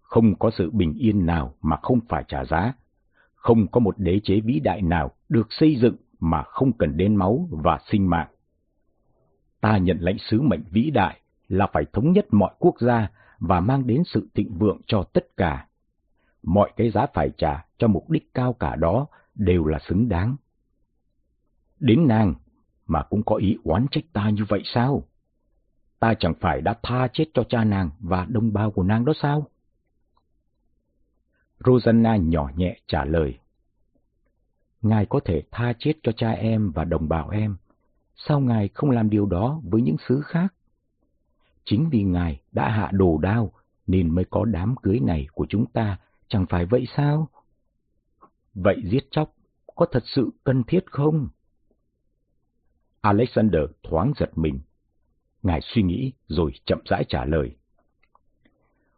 Không có sự bình yên nào mà không phải trả giá. Không có một đế chế vĩ đại nào được xây dựng mà không cần đến máu và sinh mạng. Ta nhận lãnh sứ mệnh vĩ đại là phải thống nhất mọi quốc gia và mang đến sự thịnh vượng cho tất cả. Mọi cái giá phải trả cho mục đích cao cả đó đều là xứng đáng. Đến nàng mà cũng có ý oán trách ta như vậy sao? Ta chẳng phải đã tha chết cho cha nàng và đồng bào của nàng đó sao? Rosanna nhỏ nhẹ trả lời. Ngài có thể tha chết cho cha em và đồng bào em. Sao Ngài không làm điều đó với những xứ khác? Chính vì Ngài đã hạ đồ đao nên mới có đám cưới này của chúng ta, chẳng phải vậy sao? Vậy giết chóc có thật sự cần thiết không? Alexander thoáng giật mình. Ngài suy nghĩ rồi chậm rãi trả lời.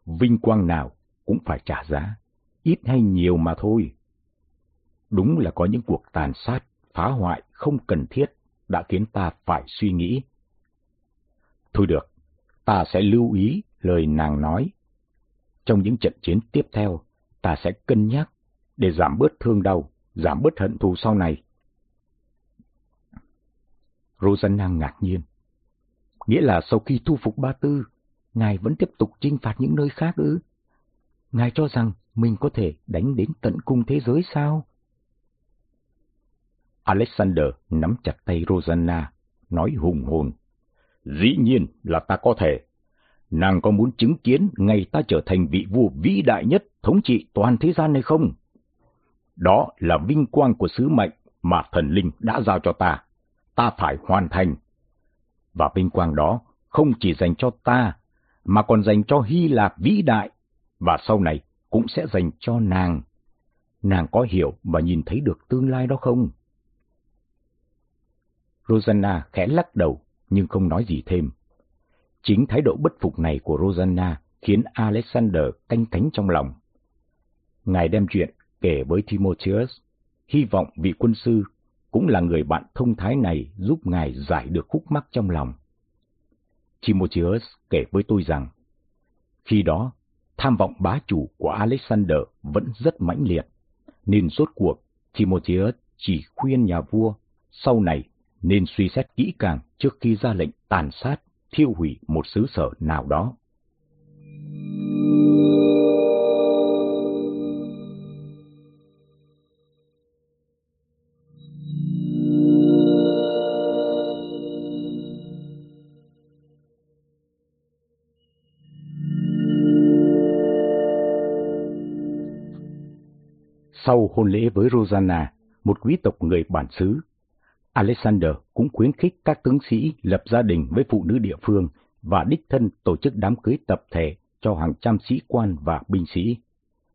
Vinh quang nào cũng phải trả giá, ít hay nhiều mà thôi. Đúng là có những cuộc tàn sát, phá hoại không cần thiết đã khiến ta phải suy nghĩ. Thôi được, ta sẽ lưu ý lời nàng nói. Trong những trận chiến tiếp theo, ta sẽ cân nhắc để giảm bớt thương đau, giảm bớt hận thù sau này. Rosanna ngạc nhiên. Nghĩa là sau khi thu phục Ba Tư, Ngài vẫn tiếp tục chinh phạt những nơi khác ư? Ngài cho rằng mình có thể đánh đến tận cung thế giới sao? Alexander nắm chặt tay Rosanna, nói hùng hồn. Dĩ nhiên là ta có thể. Nàng có muốn chứng kiến ngày ta trở thành vị vua vĩ đại nhất thống trị toàn thế gian hay không? Đó là vinh quang của sứ mệnh mà thần linh đã giao cho ta. Ta phải hoàn thành. Và vinh quang đó không chỉ dành cho ta, mà còn dành cho Hy Lạp vĩ đại, và sau này cũng sẽ dành cho nàng. Nàng có hiểu và nhìn thấy được tương lai đó không? Rosanna khẽ lắc đầu nhưng không nói gì thêm. Chính thái độ bất phục này của Rosanna khiến Alexander canh cánh trong lòng. Ngài đem chuyện kể với Timotheus, hy vọng vị quân sư cũng là người bạn thông thái này giúp ngài giải được khúc mắc trong lòng. Timotheus kể với tôi rằng, khi đó, tham vọng bá chủ của Alexander vẫn rất mãnh liệt, nên rốt cuộc Timotheus chỉ khuyên nhà vua sau này nên suy xét kỹ càng trước khi ra lệnh tàn sát, thiêu hủy một xứ sở nào đó. Hôn lễ với Rosanna, một quý tộc người bản xứ, Alexander cũng khuyến khích các tướng sĩ lập gia đình với phụ nữ địa phương và đích thân tổ chức đám cưới tập thể cho hàng trăm sĩ quan và binh sĩ.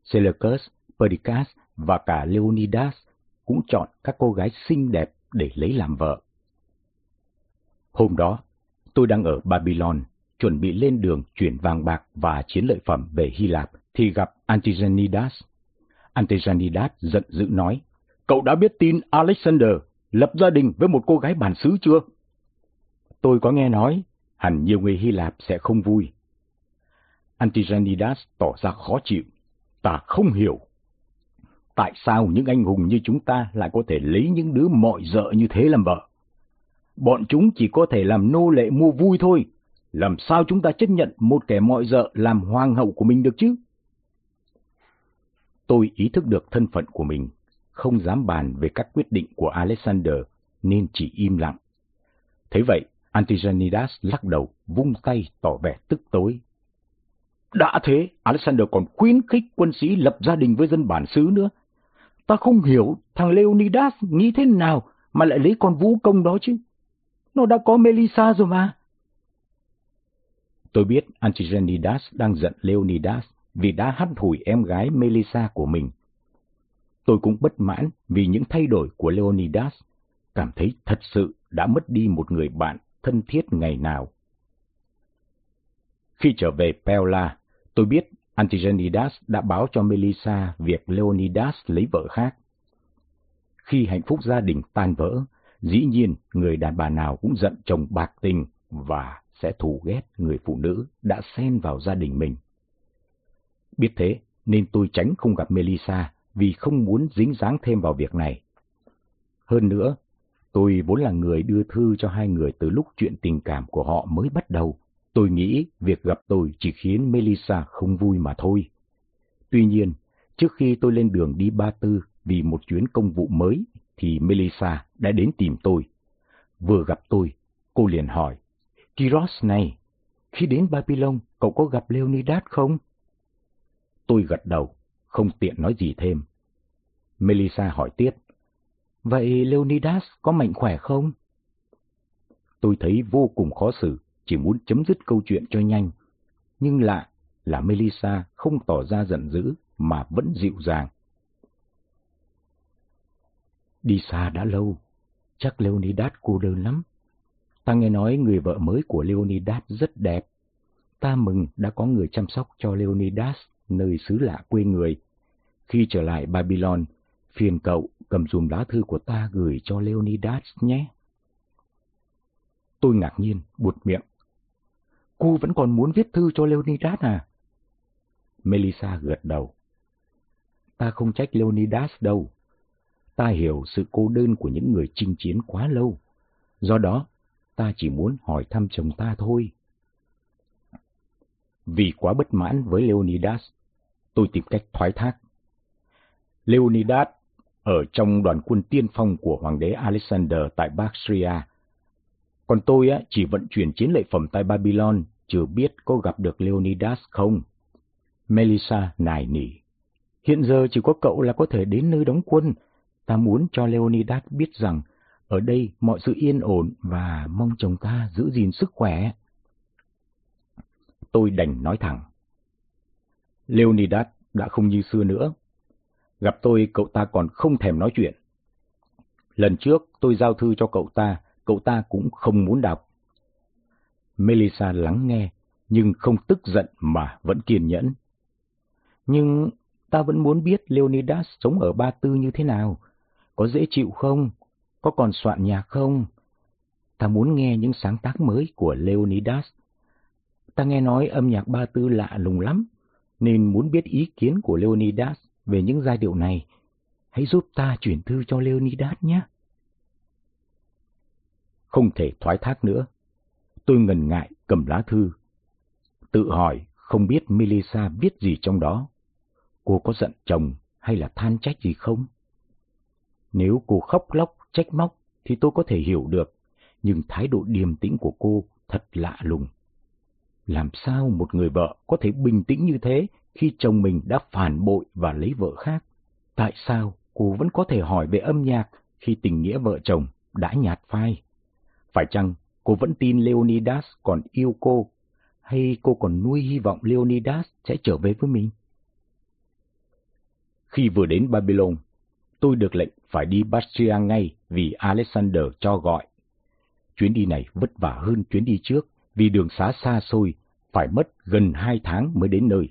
Seleucus, Perdiccas và cả Leonidas cũng chọn các cô gái xinh đẹp để lấy làm vợ. Hôm đó, tôi đang ở Babylon, chuẩn bị lên đường chuyển vàng bạc và chiến lợi phẩm về Hy Lạp, thì gặp Antigenidas. Antigenidas giận dữ nói, Cậu đã biết tin Alexander lập gia đình với một cô gái bản xứ chưa? Tôi có nghe nói, hẳn nhiều người Hy Lạp sẽ không vui. Antigenidas tỏ ra khó chịu. Ta không hiểu. Tại sao những anh hùng như chúng ta lại có thể lấy những đứa mọi dợ như thế làm vợ? Bọn chúng chỉ có thể làm nô lệ mua vui thôi. Làm sao chúng ta chấp nhận một kẻ mọi dợ làm hoàng hậu của mình được chứ? Tôi ý thức được thân phận của mình không dám bàn về các quyết định của Alexander nên chỉ im lặng. Thế vậy, Antigenidas lắc đầu, vung tay tỏ vẻ tức tối. Đã thế, Alexander còn khuyến khích quân sĩ lập gia đình với dân bản xứ nữa. Ta không hiểu thằng Leonidas nghĩ thế nào mà lại lấy con vũ công đó chứ. Nó đã có Melissa rồi mà. Tôi biết Antigenidas đang giận Leonidas vì đã hắt hủi em gái Melissa của mình Tôi cũng bất mãn vì những thay đổi của Leonidas, cảm thấy thật sự đã mất đi một người bạn thân thiết ngày nào. Khi trở về Peola, tôi biết Antigenidas đã báo cho Melissa việc Leonidas lấy vợ khác. Khi hạnh phúc gia đình tan vỡ, dĩ nhiên người đàn bà nào cũng giận chồng bạc tình và sẽ thù ghét người phụ nữ đã xen vào gia đình mình. Biết thế nên tôi tránh không gặp Melissa vì không muốn dính dáng thêm vào việc này. Hơn nữa, tôi vốn là người đưa thư cho hai người từ lúc chuyện tình cảm của họ mới bắt đầu. Tôi nghĩ việc gặp tôi chỉ khiến Melissa không vui mà thôi. Tuy nhiên, trước khi tôi lên đường đi Ba Tư vì một chuyến công vụ mới, thì Melissa đã đến tìm tôi. Vừa gặp tôi, cô liền hỏi, Kiros này, khi đến Babylon, cậu có gặp Leonidas không? Tôi gật đầu không tiện nói gì thêm. Melissa hỏi tiếp, Vậy Leonidas có mạnh khỏe không? Tôi thấy vô cùng khó xử, chỉ muốn chấm dứt câu chuyện cho nhanh. Nhưng lạ là Melissa không tỏ ra giận dữ mà vẫn dịu dàng. Đi xa đã lâu, chắc Leonidas cô đơn lắm. Ta nghe nói người vợ mới của Leonidas rất đẹp. Ta mừng đã có người chăm sóc cho Leonidas nơi xứ lạ quê người. Khi trở lại Babylon, phiền cậu cầm dùm lá thư của ta gửi cho Leonidas nhé. Tôi ngạc nhiên, buột miệng. Cô vẫn còn muốn viết thư cho Leonidas à? Melissa gật đầu. Ta không trách Leonidas đâu. Ta hiểu sự cô đơn của những người chinh chiến quá lâu. Do đó, ta chỉ muốn hỏi thăm chồng ta thôi. Vì quá bất mãn với Leonidas, tôi tìm cách thoái thác. Leonidas ở trong đoàn quân tiên phong của Hoàng đế Alexander tại Bactria. Còn tôi á, chỉ vận chuyển chiến lợi phẩm tại Babylon, chưa biết có gặp được Leonidas không. Melissa nài nỉ. Hiện giờ chỉ có cậu là có thể đến nơi đóng quân. Ta muốn cho Leonidas biết rằng ở đây mọi sự yên ổn và mong chồng ta giữ gìn sức khỏe. Tôi đành nói thẳng. Leonidas đã không như xưa nữa. Gặp tôi, cậu ta còn không thèm nói chuyện. Lần trước tôi giao thư cho cậu ta, cậu ta cũng không muốn đọc. Melissa lắng nghe, nhưng không tức giận mà vẫn kiên nhẫn. Nhưng ta vẫn muốn biết Leonidas sống ở Ba Tư như thế nào. Có dễ chịu không? Có còn soạn nhạc không? Ta muốn nghe những sáng tác mới của Leonidas. Ta nghe nói âm nhạc Ba Tư lạ lùng lắm, nên muốn biết ý kiến của Leonidas về những giai điệu này. Hãy giúp ta chuyển thư cho Leonidas nhé. Không thể thoái thác nữa. Tôi ngần ngại cầm lá thư. Tự hỏi không biết Melissa biết gì trong đó. Cô có giận chồng hay là than trách gì không? Nếu cô khóc lóc, trách móc thì tôi có thể hiểu được, nhưng thái độ điềm tĩnh của cô thật lạ lùng. Làm sao một người vợ có thể bình tĩnh như thế khi chồng mình đã phản bội và lấy vợ khác? Tại sao cô vẫn có thể hỏi về âm nhạc khi tình nghĩa vợ chồng đã nhạt phai? Phải chăng cô vẫn tin Leonidas còn yêu cô, hay cô còn nuôi hy vọng Leonidas sẽ trở về với mình? Khi vừa đến Babylon, tôi được lệnh phải đi Bastria ngay vì Alexander cho gọi. Chuyến đi này vất vả hơn chuyến đi trước vì đường xá xa xôi, phải mất gần hai tháng mới đến nơi.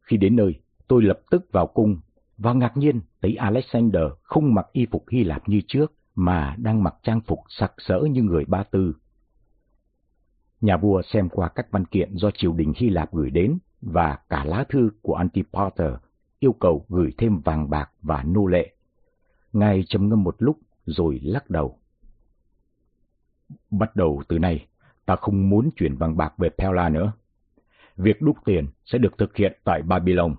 Khi đến nơi, tôi lập tức vào cung và ngạc nhiên thấy Alexander không mặc y phục Hy Lạp như trước mà đang mặc trang phục sặc sỡ như người Ba Tư. Nhà vua xem qua các văn kiện do triều đình Hy Lạp gửi đến và cả lá thư của Antipater yêu cầu gửi thêm vàng bạc và nô lệ. Ngài trầm ngâm một lúc rồi lắc đầu. Bắt đầu từ nay, ta không muốn chuyển vàng bạc về Pella nữa. Việc đúc tiền sẽ được thực hiện tại Babylon.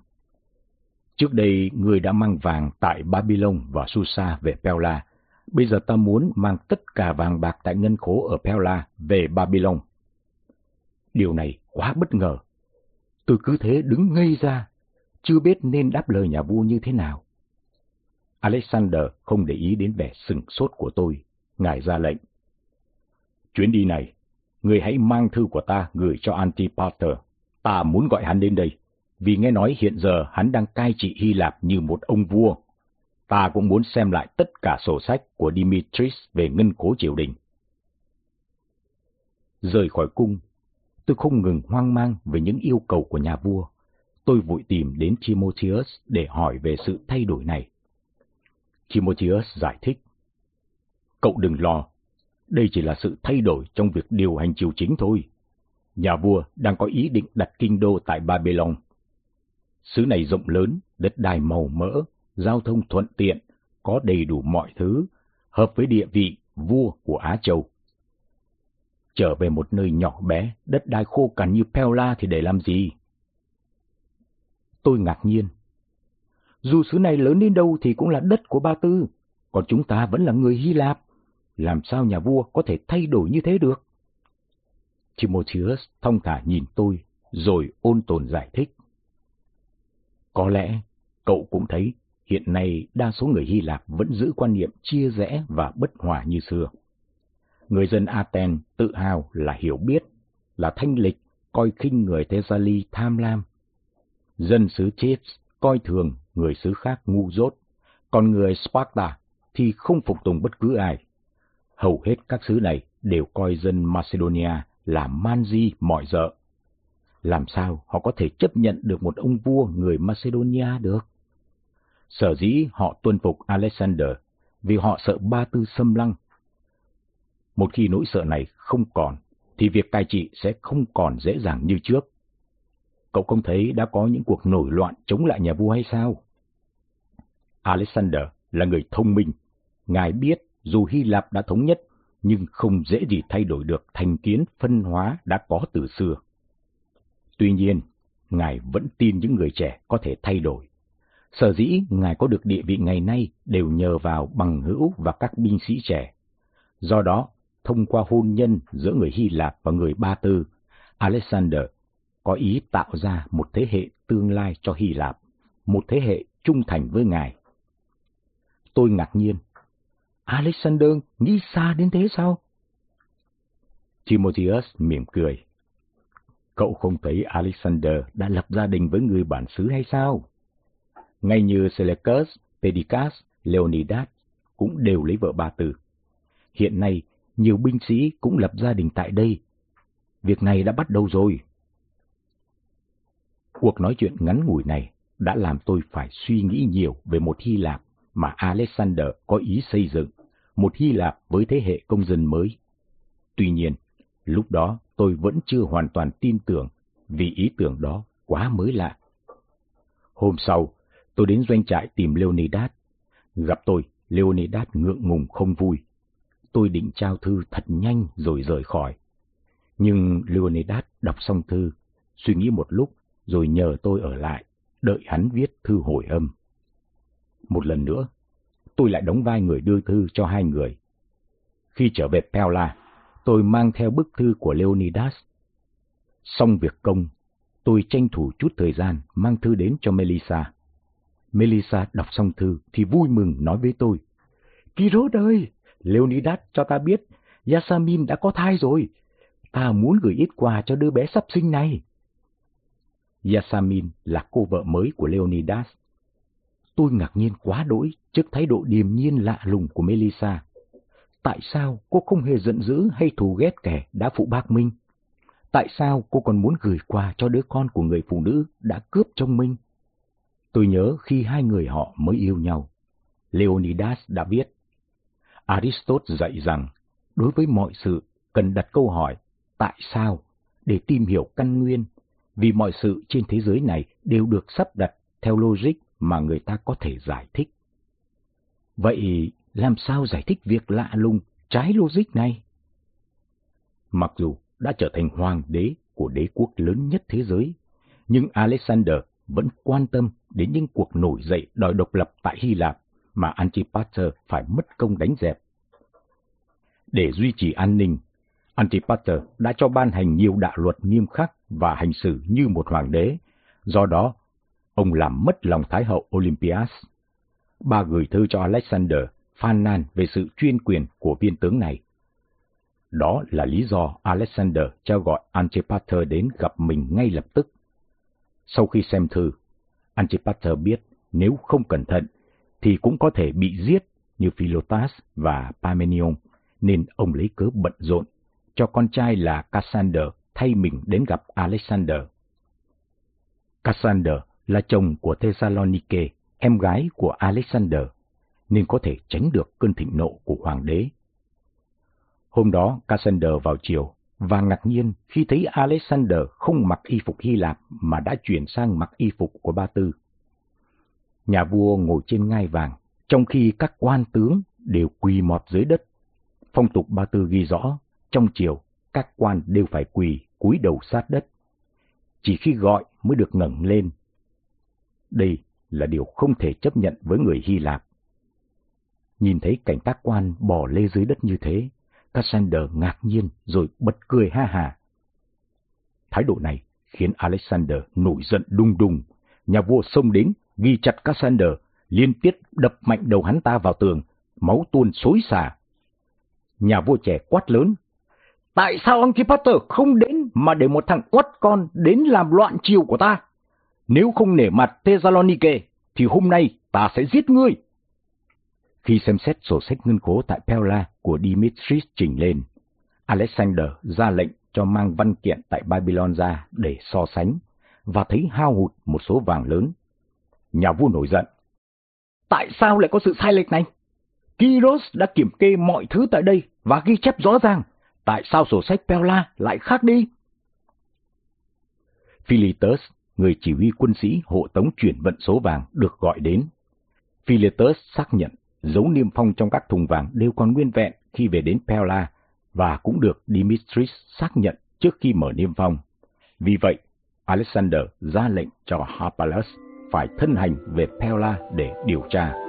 Trước đây, người đã mang vàng tại Babylon và Susa về Pella. Bây giờ ta muốn mang tất cả vàng bạc tại ngân khố ở Pella về Babylon. Điều này quá bất ngờ. Tôi cứ thế đứng ngây ra, chưa biết nên đáp lời nhà vua như thế nào. Alexander không để ý đến vẻ sừng sốt của tôi, ngài ra lệnh. Chuyến đi này, người hãy mang thư của ta gửi cho Antipater. Ta muốn gọi hắn đến đây, vì nghe nói hiện giờ hắn đang cai trị Hy Lạp như một ông vua. Ta cũng muốn xem lại tất cả sổ sách của Dimitris về ngân cố triều đình. Rời khỏi cung, tôi không ngừng hoang mang về những yêu cầu của nhà vua. Tôi vội tìm đến Timotheus để hỏi về sự thay đổi này. Timotheus giải thích. Cậu đừng lo, đây chỉ là sự thay đổi trong việc điều hành triều chính thôi. Nhà vua đang có ý định đặt kinh đô tại Babylon. Xứ này rộng lớn, đất đai màu mỡ, giao thông thuận tiện, có đầy đủ mọi thứ, hợp với địa vị vua của Á Châu. Trở về một nơi nhỏ bé, đất đai khô cằn như Pella thì để làm gì? Tôi ngạc nhiên. Dù xứ này lớn đến đâu thì cũng là đất của Ba Tư, còn chúng ta vẫn là người Hy Lạp. Làm sao nhà vua có thể thay đổi như thế được? Timotheus thông thả nhìn tôi, rồi ôn tồn giải thích. Có lẽ, cậu cũng thấy, hiện nay đa số người Hy Lạp vẫn giữ quan niệm chia rẽ và bất hòa như xưa. Người dân Athens tự hào là hiểu biết, là thanh lịch, coi khinh người Thessaly tham lam. Dân xứ Chips coi thường người xứ khác ngu dốt, còn người Sparta thì không phục tùng bất cứ ai. Hầu hết các xứ này đều coi dân Macedonia là man di mọi dợ. Làm sao họ có thể chấp nhận được một ông vua người Macedonia được? Sở dĩ họ tuân phục Alexander vì họ sợ ba tư xâm lăng. Một khi nỗi sợ này không còn, thì việc cai trị sẽ không còn dễ dàng như trước. Cậu không thấy đã có những cuộc nổi loạn chống lại nhà vua hay sao? Alexander là người thông minh. Ngài biết dù Hy Lạp đã thống nhất, nhưng không dễ gì thay đổi được thành kiến phân hóa đã có từ xưa. Tuy nhiên, Ngài vẫn tin những người trẻ có thể thay đổi. Sở dĩ Ngài có được địa vị ngày nay đều nhờ vào bằng hữu và các binh sĩ trẻ. Do đó, thông qua hôn nhân giữa người Hy Lạp và người Ba Tư, Alexander có ý tạo ra một thế hệ tương lai cho Hy Lạp, một thế hệ trung thành với Ngài. Tôi ngạc nhiên. Alexander nghĩ xa đến thế sao? Timotheus mỉm cười. Cậu không thấy Alexander đã lập gia đình với người bản xứ hay sao? Ngay như Seleucus, Pedicas, Leonidas cũng đều lấy vợ ba tư. Hiện nay, nhiều binh sĩ cũng lập gia đình tại đây. Việc này đã bắt đầu rồi. Cuộc nói chuyện ngắn ngủi này đã làm tôi phải suy nghĩ nhiều về một Hy Lạp mà Alexander có ý xây dựng, một Hy Lạp với thế hệ công dân mới. Tuy nhiên, lúc đó tôi vẫn chưa hoàn toàn tin tưởng vì ý tưởng đó quá mới lạ. Hôm sau, tôi đến doanh trại tìm Leonidas. Gặp tôi, Leonidas ngượng ngùng không vui. Tôi định trao thư thật nhanh rồi rời khỏi. Nhưng Leonidas đọc xong thư, suy nghĩ một lúc rồi nhờ tôi ở lại, đợi hắn viết thư hồi âm. Một lần nữa, tôi lại đóng vai người đưa thư cho hai người. Khi trở về Pella, tôi mang theo bức thư của Leonidas. Xong việc công, tôi tranh thủ chút thời gian mang thư đến cho Melissa. Melissa đọc xong thư thì vui mừng nói với tôi. Kirot ơi, Leonidas cho ta biết Yasamin đã có thai rồi. Ta muốn gửi ít quà cho đứa bé sắp sinh này. Yasamin là cô vợ mới của Leonidas. Tôi ngạc nhiên quá đỗi trước thái độ điềm nhiên lạ lùng của Melissa. Tại sao cô không hề giận dữ hay thù ghét kẻ đã phụ bác Minh? Tại sao cô còn muốn gửi quà cho đứa con của người phụ nữ đã cướp trong Minh? Tôi nhớ khi hai người họ mới yêu nhau, Leonidas đã viết. Aristotle dạy rằng, đối với mọi sự cần đặt câu hỏi tại sao để tìm hiểu căn nguyên, vì mọi sự trên thế giới này đều được sắp đặt theo logic mà người ta có thể giải thích. Vậy làm sao giải thích việc lạ lùng, trái logic này? Mặc dù đã trở thành hoàng đế của đế quốc lớn nhất thế giới, nhưng Alexander vẫn quan tâm đến những cuộc nổi dậy đòi độc lập tại Hy Lạp mà Antipater phải mất công đánh dẹp. Để duy trì an ninh, Antipater đã cho ban hành nhiều đạo luật nghiêm khắc và hành xử như một hoàng đế, do đó ông làm mất lòng Thái hậu Olympias. Bà gửi thư cho Alexander phàn nàn về sự chuyên quyền của viên tướng này. Đó là lý do Alexander cho gọi Antipater đến gặp mình ngay lập tức. Sau khi xem thư, Antipater biết nếu không cẩn thận thì cũng có thể bị giết như Philotas và Parmenion, nên ông lấy cớ bận rộn, cho con trai là Cassander thay mình đến gặp Alexander. Cassander là chồng của Thessalonike, em gái của Alexander, nên có thể tránh được cơn thịnh nộ của hoàng đế. Hôm đó, Cassander vào chiều và ngạc nhiên khi thấy Alexander không mặc y phục Hy Lạp mà đã chuyển sang mặc y phục của Ba Tư. Nhà vua ngồi trên ngai vàng, trong khi các quan tướng đều quỳ mọt dưới đất. Phong tục Ba Tư ghi rõ, trong chiều, các quan đều phải quỳ, cúi đầu sát đất. Chỉ khi gọi mới được ngẩng lên. Đây là điều không thể chấp nhận với người Hy Lạp. Nhìn thấy cảnh tác quan bỏ lê dưới đất như thế, Cassander ngạc nhiên rồi bật cười ha hà. Thái độ này khiến Alexander nổi giận đung đung. Nhà vua xông đến, ghi chặt Cassander, liên tiếp đập mạnh đầu hắn ta vào tường, máu tuôn xối xả. Nhà vua trẻ quát lớn. Tại sao Antipater không đến mà để một thằng quát con đến làm loạn triều của ta? Nếu không nể mặt Thessalonike, thì hôm nay ta sẽ giết ngươi. Khi xem xét sổ sách ngân khố tại Pella của Dimitris trình lên, Alexander ra lệnh cho mang văn kiện tại Babylon ra để so sánh, và thấy hao hụt một số vàng lớn. Nhà vua nổi giận. Tại sao lại có sự sai lệch này? Kyros đã kiểm kê mọi thứ tại đây và ghi chép rõ ràng. Tại sao sổ sách Pella lại khác đi? Philitus người chỉ huy quân sĩ hộ tống chuyển vận số vàng, được gọi đến. Philetus xác nhận dấu niêm phong trong các thùng vàng đều còn nguyên vẹn khi về đến Pella và cũng được Dimitris xác nhận trước khi mở niêm phong. Vì vậy, Alexander ra lệnh cho Harpalus phải thân hành về Pella để điều tra.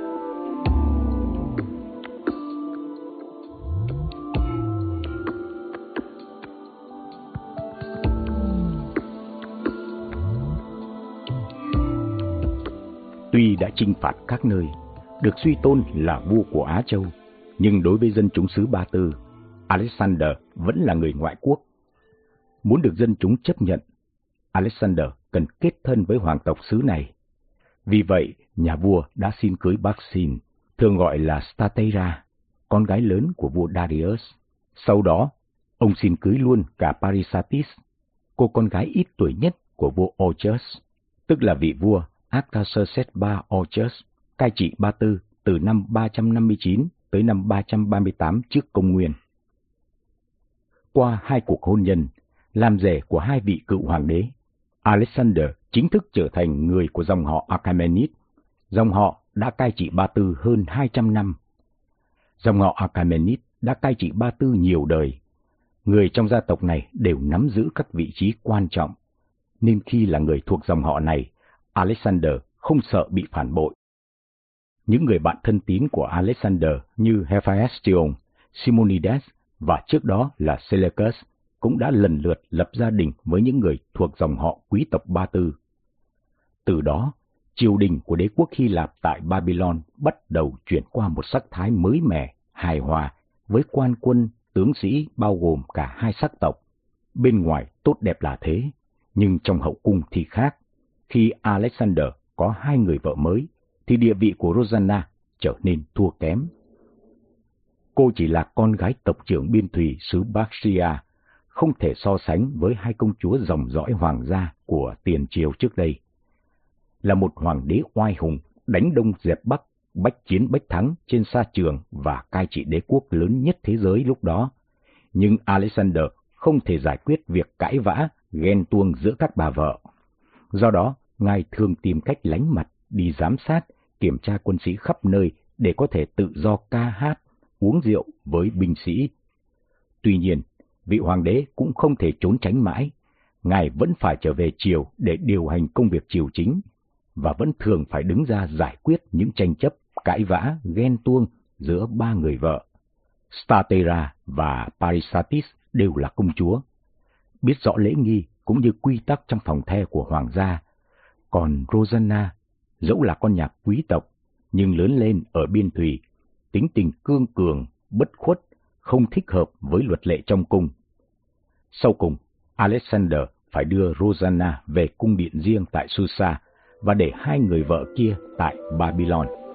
Tuy đã chinh phạt các nơi, được suy tôn là vua của Á Châu, nhưng đối với dân chúng xứ Ba Tư, Alexander vẫn là người ngoại quốc. Muốn được dân chúng chấp nhận Alexander cần kết thân với hoàng tộc xứ này. Vì vậy, nhà vua đã xin cưới Baxin, thường gọi là Stateira, con gái lớn của vua Darius. Sau đó, ông xin cưới luôn cả Parisatis, cô con gái ít tuổi nhất của vua Orcus, tức là vị vua Artaxerxes III Orcus, cai trị Ba Tư từ năm 359 tới năm 338 trước công nguyên. Qua hai cuộc hôn nhân, làm rể của hai vị cựu hoàng đế, Alexander chính thức trở thành người của dòng họ Achaemenid. Dòng họ đã cai trị Ba Tư hơn 200 năm. Dòng họ Achaemenid đã cai trị Ba Tư nhiều đời. Người trong gia tộc này đều nắm giữ các vị trí quan trọng, nên khi là người thuộc dòng họ này, Alexander không sợ bị phản bội. Những người bạn thân tín của Alexander như Hephaestion, Simonides và trước đó là Seleucus cũng đã lần lượt lập gia đình với những người thuộc dòng họ quý tộc Ba Tư. Từ đó, triều đình của đế quốc Hy Lạp tại Babylon bắt đầu chuyển qua một sắc thái mới mẻ, hài hòa với quan quân, tướng sĩ bao gồm cả hai sắc tộc. Bên ngoài tốt đẹp là thế, nhưng trong hậu cung thì khác. Khi Alexander có hai người vợ mới, thì địa vị của Rosanna trở nên thua kém. Cô chỉ là con gái tộc trưởng biên thùy xứ Bactria, không thể so sánh với hai công chúa dòng dõi hoàng gia của tiền triều trước đây. Là một hoàng đế oai hùng, đánh đông dẹp bắc, bách chiến bách thắng trên sa trường và cai trị đế quốc lớn nhất thế giới lúc đó. Nhưng Alexander không thể giải quyết việc cãi vã, ghen tuông giữa các bà vợ. Do đó, ngài thường tìm cách lánh mặt, đi giám sát, kiểm tra quân sĩ khắp nơi để có thể tự do ca hát, uống rượu với binh sĩ. Tuy nhiên, vị hoàng đế cũng không thể trốn tránh mãi, ngài vẫn phải trở về triều để điều hành công việc triều chính, và vẫn thường phải đứng ra giải quyết những tranh chấp, cãi vã, ghen tuông giữa ba người vợ. Statera và Parisatis đều là công chúa. Biết rõ lễ nghi cũng như quy tắc trong phòng the của hoàng gia. Còn Rosanna, dẫu là con nhà quý tộc, nhưng lớn lên ở biên thủy, tính tình cương cường, bất khuất, không thích hợp với luật lệ trong cung. Sau cùng, Alexander phải đưa Rosanna về cung điện riêng tại Susa và để hai người vợ kia tại Babylon.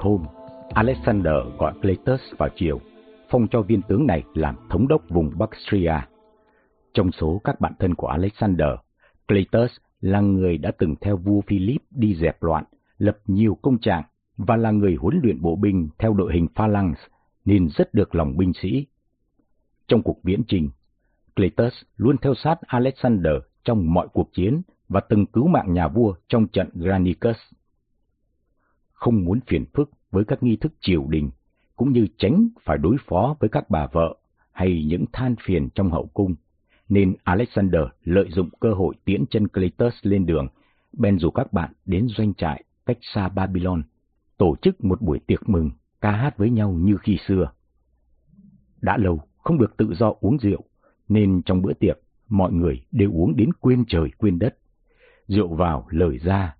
Một hôm, Alexander gọi Cletus vào chiều, phong cho viên tướng này làm thống đốc vùng Bactria. Trong số các bạn thân của Alexander, Cletus là người đã từng theo vua Philip đi dẹp loạn, lập nhiều công trạng và là người huấn luyện bộ binh theo đội hình phalanx nên rất được lòng binh sĩ. Trong cuộc viễn trình, Cletus luôn theo sát Alexander trong mọi cuộc chiến và từng cứu mạng nhà vua trong trận Granicus. Không muốn phiền phức với các nghi thức triều đình, cũng như tránh phải đối phó với các bà vợ hay những than phiền trong hậu cung, nên Alexander lợi dụng cơ hội tiễn chân Cletus lên đường, bèn rủ các bạn đến doanh trại cách xa Babylon, tổ chức một buổi tiệc mừng, ca hát với nhau như khi xưa. Đã lâu không được tự do uống rượu, nên trong bữa tiệc, mọi người đều uống đến quên trời quên đất. Rượu vào, lời ra,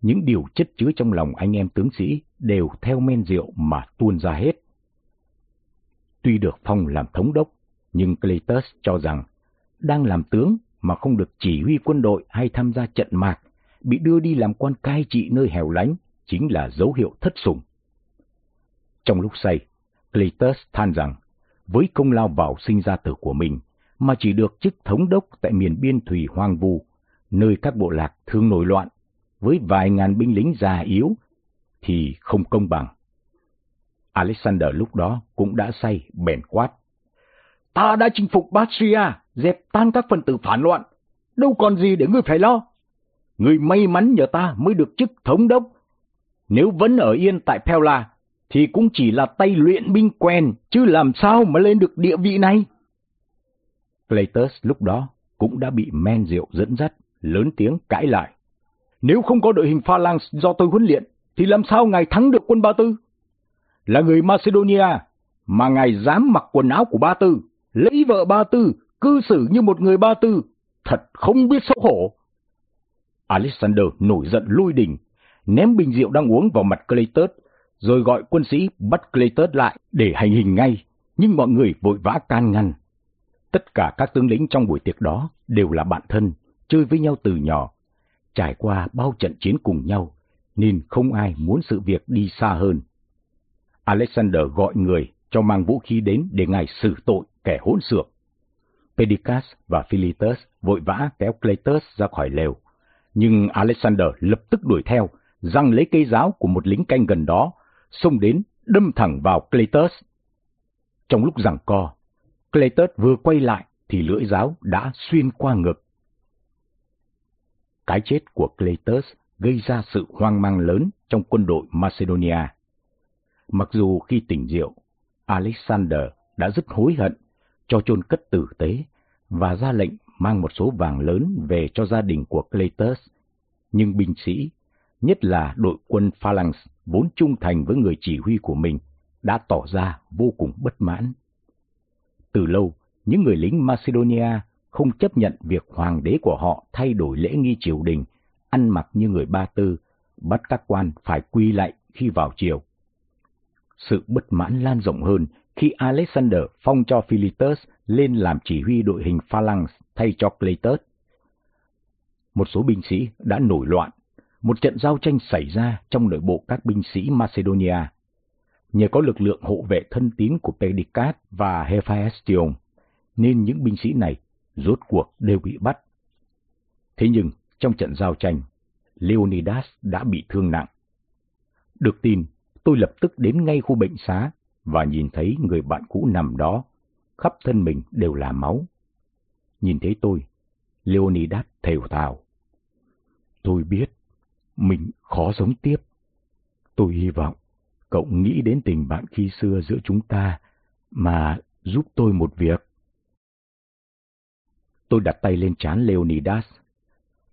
những điều chất chứa trong lòng anh em tướng sĩ đều theo men rượu mà tuôn ra hết. Tuy được phong làm thống đốc, nhưng Cletus cho rằng đang làm tướng mà không được chỉ huy quân đội hay tham gia trận mạc, bị đưa đi làm quan cai trị nơi hẻo lánh, chính là dấu hiệu thất sủng. Trong lúc say, Cletus than rằng, với công lao vào sinh ra tử của mình, mà chỉ được chức thống đốc tại miền biên thủy hoang vu, nơi các bộ lạc thường nổi loạn, với vài ngàn binh lính già yếu, thì không công bằng. Alexander lúc đó cũng đã say, bèn quát. Ta đã chinh phục Bactria, dẹp tan các phần tử phản loạn, đâu còn gì để ngươi phải lo. Ngươi may mắn nhờ ta mới được chức thống đốc. Nếu vẫn ở yên tại Pella, thì cũng chỉ là tay luyện binh quen, chứ làm sao mà lên được địa vị này. Cletus lúc đó cũng đã bị men rượu dẫn dắt, lớn tiếng cãi lại. Nếu không có đội hình phalanx do tôi huấn luyện, thì làm sao ngài thắng được quân Ba Tư? Là người Macedonia, mà ngài dám mặc quần áo của Ba Tư, lấy vợ Ba Tư, cư xử như một người Ba Tư, thật không biết xấu hổ. Alexander nổi giận lui đỉnh, ném bình rượu đang uống vào mặt Clayton, rồi gọi quân sĩ bắt Clayton lại để hành hình ngay, nhưng mọi người vội vã can ngăn. Tất cả các tướng lĩnh trong buổi tiệc đó đều là bạn thân, chơi với nhau từ nhỏ, trải qua bao trận chiến cùng nhau, nên không ai muốn sự việc đi xa hơn. Alexander gọi người cho mang vũ khí đến để ngài xử tội kẻ hỗn xược. Pedicas và Philetus vội vã kéo Cletus ra khỏi lều, nhưng Alexander lập tức đuổi theo, răng lấy cây giáo của một lính canh gần đó, xông đến đâm thẳng vào Cletus. Trong lúc giằng co, Cletus vừa quay lại thì lưỡi giáo đã xuyên qua ngực. Cái chết của Cletus gây ra sự hoang mang lớn trong quân đội Macedonia. Mặc dù khi tỉnh rượu, Alexander đã rất hối hận cho chôn cất tử tế và ra lệnh mang một số vàng lớn về cho gia đình của Cletus, nhưng binh sĩ, nhất là đội quân Phalanx vốn trung thành với người chỉ huy của mình, đã tỏ ra vô cùng bất mãn. Từ lâu, những người lính Macedonia không chấp nhận việc hoàng đế của họ thay đổi lễ nghi triều đình, ăn mặc như người Ba Tư, bắt các quan phải quy lại khi vào triều. Sự bất mãn lan rộng hơn khi Alexander phong cho Philetus lên làm chỉ huy đội hình Phalanx thay cho Cleitus. Một số binh sĩ đã nổi loạn, một trận giao tranh xảy ra trong nội bộ các binh sĩ Macedonia. Nhờ có lực lượng hộ vệ thân tín của Perdiccas và Hephaestion, nên những binh sĩ này rốt cuộc đều bị bắt. Thế nhưng, trong trận giao tranh, Leonidas đã bị thương nặng. Được tin, tôi lập tức đến ngay khu bệnh xá và nhìn thấy người bạn cũ nằm đó, khắp thân mình đều là máu. Nhìn thấy tôi, Leonidas thều thào. Tôi biết, mình khó sống tiếp. Tôi hy vọng cậu nghĩ đến tình bạn khi xưa giữa chúng ta mà giúp tôi một việc. Tôi đặt tay lên trán Leonidas.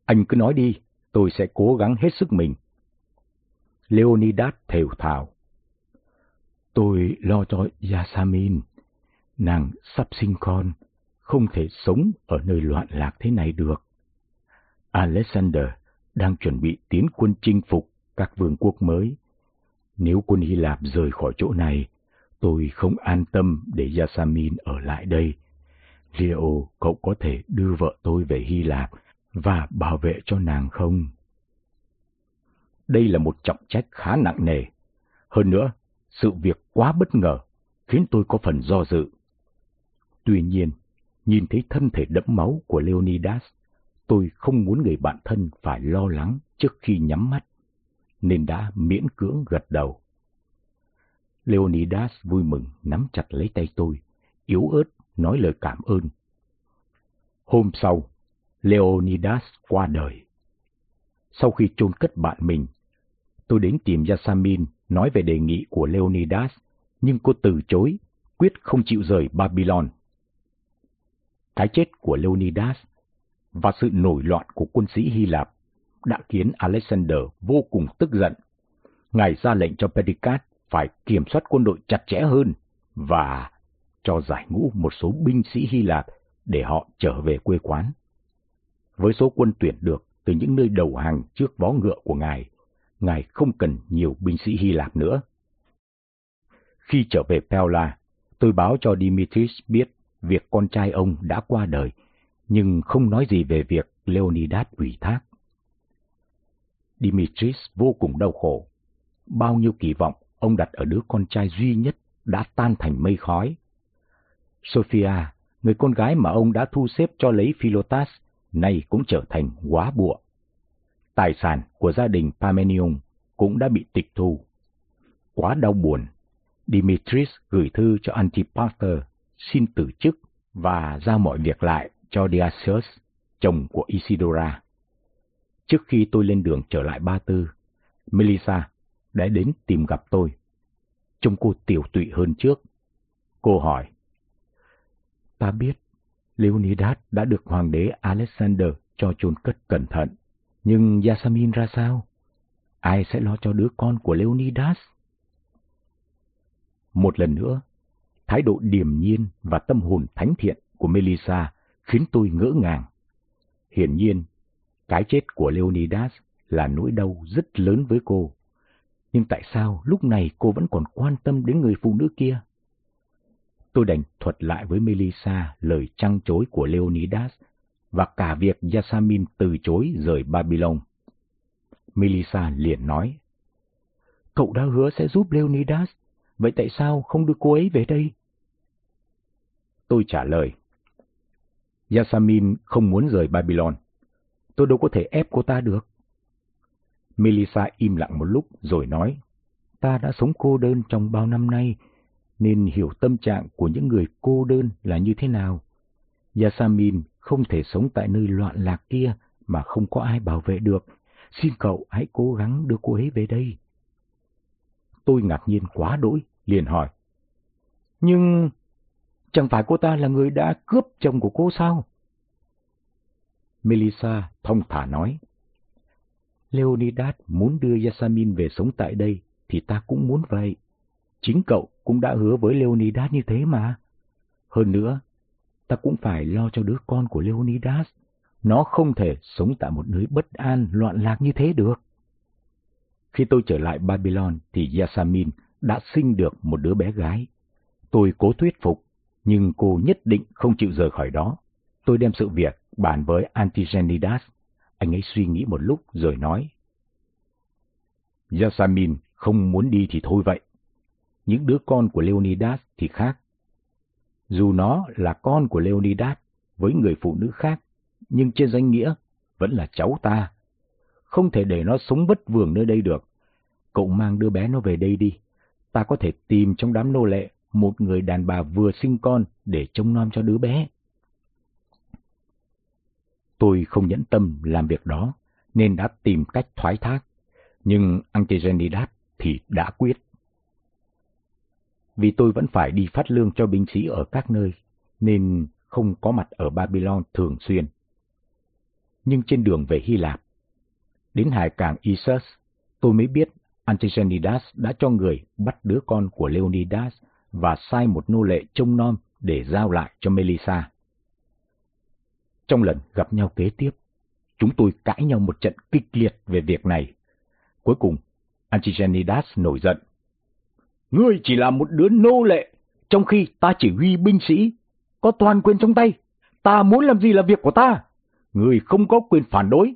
Anh cứ nói đi, tôi sẽ cố gắng hết sức mình. Leonidas thều thào. Tôi lo cho Yasamin. Nàng sắp sinh con, không thể sống ở nơi loạn lạc thế này được. Alexander đang chuẩn bị tiến quân chinh phục các vương quốc mới. Nếu quân Hy Lạp rời khỏi chỗ này, tôi không an tâm để Yasamin ở lại đây. Leo, cậu có thể đưa vợ tôi về Hy Lạp và bảo vệ cho nàng không? Đây là một trọng trách khá nặng nề. Hơn nữa, sự việc quá bất ngờ, khiến tôi có phần do dự. Tuy nhiên, nhìn thấy thân thể đẫm máu của Leonidas, tôi không muốn người bạn thân phải lo lắng trước khi nhắm mắt, nên đã miễn cưỡng gật đầu. Leonidas vui mừng nắm chặt lấy tay tôi, yếu ớt nói lời cảm ơn. Hôm sau, Leonidas qua đời. Sau khi chôn cất bạn mình, tôi đến tìm Yasamin nói về đề nghị của Leonidas, nhưng cô từ chối, quyết không chịu rời Babylon. Cái chết của Leonidas và sự nổi loạn của quân sĩ Hy Lạp đã khiến Alexander vô cùng tức giận. Ngài ra lệnh cho Perdiccas phải kiểm soát quân đội chặt chẽ hơn và cho giải ngũ một số binh sĩ Hy Lạp để họ trở về quê quán. Với số quân tuyển được từ những nơi đầu hàng trước vó ngựa của ngài, ngài không cần nhiều binh sĩ Hy Lạp nữa. Khi trở về Pella, tôi báo cho Dimitris biết việc con trai ông đã qua đời, nhưng không nói gì về việc Leonidas ủy thác. Dimitris vô cùng đau khổ. Bao nhiêu kỳ vọng ông đặt ở đứa con trai duy nhất đã tan thành mây khói. Sophia, người con gái mà ông đã thu xếp cho lấy Philotas, nay cũng trở thành quá bụa. Tài sản của gia đình Parmenion cũng đã bị tịch thu. Quá đau buồn, Dimitris gửi thư cho Antipater xin từ chức và giao mọi việc lại cho Diasius, chồng của Isidora. Trước khi tôi lên đường trở lại Ba Tư, Melissa đã đến tìm gặp tôi. Trông cô tiểu tụy hơn trước. Cô hỏi, Ta biết, Leonidas đã được hoàng đế Alexander cho chôn cất cẩn thận, nhưng Yasamin ra sao? Ai sẽ lo cho đứa con của Leonidas? Một lần nữa, thái độ điềm nhiên và tâm hồn thánh thiện của Melissa khiến tôi ngỡ ngàng. Hiển nhiên, Cái chết của Leonidas là nỗi đau rất lớn với cô. Nhưng tại sao lúc này cô vẫn còn quan tâm đến người phụ nữ kia? Tôi đành thuật lại với Melissa lời trăng chối của Leonidas và cả việc Yasamin từ chối rời Babylon. Melissa liền nói, Cậu đã hứa sẽ giúp Leonidas, vậy tại sao không đưa cô ấy về đây? Tôi trả lời, Yasamin không muốn rời Babylon. Tôi đâu có thể ép cô ta được. Melissa im lặng một lúc rồi nói, ta đã sống cô đơn trong bao năm nay, nên hiểu tâm trạng của những người cô đơn là như thế nào. Yasamin không thể sống tại nơi loạn lạc kia mà không có ai bảo vệ được. Xin cậu hãy cố gắng đưa cô ấy về đây. Tôi ngạc nhiên quá đỗi, liền hỏi. Nhưng chẳng phải cô ta là người đã cướp chồng của cô sao? Melissa thông thả nói. Leonidas muốn đưa Yasamin về sống tại đây, thì ta cũng muốn vậy. Chính cậu cũng đã hứa với Leonidas như thế mà. Hơn nữa, ta cũng phải lo cho đứa con của Leonidas. Nó không thể sống tại một nơi bất an, loạn lạc như thế được. Khi tôi trở lại Babylon thì Yasamin đã sinh được một đứa bé gái. Tôi cố thuyết phục, nhưng cô nhất định không chịu rời khỏi đó. Tôi đem sự việc bàn với Antigenidas. Anh ấy suy nghĩ một lúc rồi nói. Yasamin không muốn đi thì thôi vậy. Những đứa con của Leonidas thì khác. Dù nó là con của Leonidas với người phụ nữ khác, nhưng trên danh nghĩa vẫn là cháu ta. Không thể để nó sống bất vường nơi đây được. Cậu mang đứa bé nó về đây đi. Ta có thể tìm trong đám nô lệ một người đàn bà vừa sinh con để trông nom cho đứa bé. Tôi không nhẫn tâm làm việc đó, nên đã tìm cách thoái thác. Nhưng Antigenidas thì đã quyết. Vì tôi vẫn phải đi phát lương cho binh sĩ ở các nơi, nên không có mặt ở Babylon thường xuyên. Nhưng trên đường về Hy Lạp, đến hải cảng Issus, tôi mới biết Antigenidas đã cho người bắt đứa con của Leonidas và sai một nô lệ trông nom để giao lại cho Melissa. Trong lần gặp nhau kế tiếp, chúng tôi cãi nhau một trận kịch liệt về việc này. Cuối cùng, Antigenidas nổi giận. Ngươi chỉ là một đứa nô lệ, trong khi ta chỉ huy binh sĩ, có toàn quyền trong tay. Ta muốn làm gì là việc của ta. Ngươi không có quyền phản đối.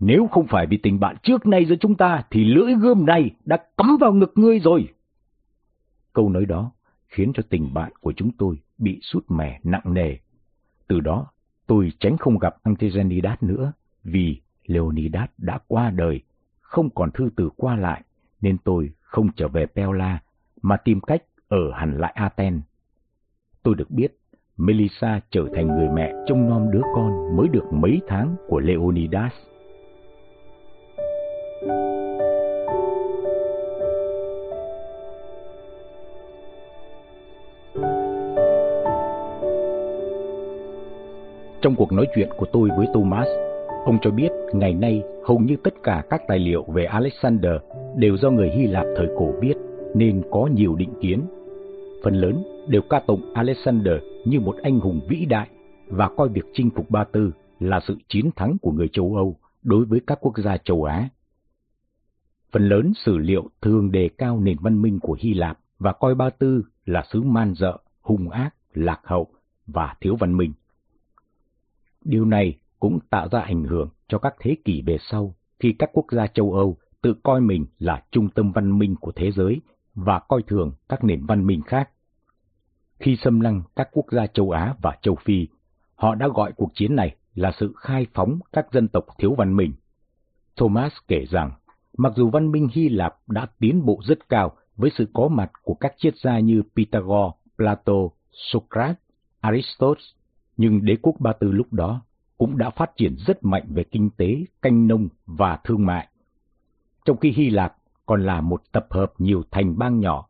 Nếu không phải vì tình bạn trước nay giữa chúng ta, thì lưỡi gươm này đã cắm vào ngực ngươi rồi. Câu nói đó khiến cho tình bạn của chúng tôi bị sút mẻ nặng nề. Từ đó, tôi tránh không gặp Antigenidas nữa, vì Leonidas đã qua đời, không còn thư từ qua lại, nên tôi không trở về Peola mà tìm cách ở hẳn lại Athens. Tôi được biết, Melissa trở thành người mẹ trông nom đứa con mới được mấy tháng của Leonidas. Trong cuộc nói chuyện của tôi với Thomas, ông cho biết ngày nay hầu như tất cả các tài liệu về Alexander đều do người Hy Lạp thời cổ viết nên có nhiều định kiến. Phần lớn đều ca tụng Alexander như một anh hùng vĩ đại và coi việc chinh phục Ba Tư là sự chiến thắng của người châu Âu đối với các quốc gia châu Á. Phần lớn sử liệu thường đề cao nền văn minh của Hy Lạp và coi Ba Tư là xứ man dợ, hung ác, lạc hậu và thiếu văn minh. Điều này cũng tạo ra ảnh hưởng cho các thế kỷ về sau khi các quốc gia châu Âu tự coi mình là trung tâm văn minh của thế giới và coi thường các nền văn minh khác. Khi xâm lăng các quốc gia châu Á và châu Phi, họ đã gọi cuộc chiến này là sự khai phóng các dân tộc thiếu văn minh. Thomas kể rằng, mặc dù văn minh Hy Lạp đã tiến bộ rất cao với sự có mặt của các triết gia như Pythagore, Plato, Socrates, Aristotle, nhưng đế quốc Ba Tư lúc đó cũng đã phát triển rất mạnh về kinh tế, canh nông và thương mại. Trong khi Hy Lạp còn là một tập hợp nhiều thành bang nhỏ,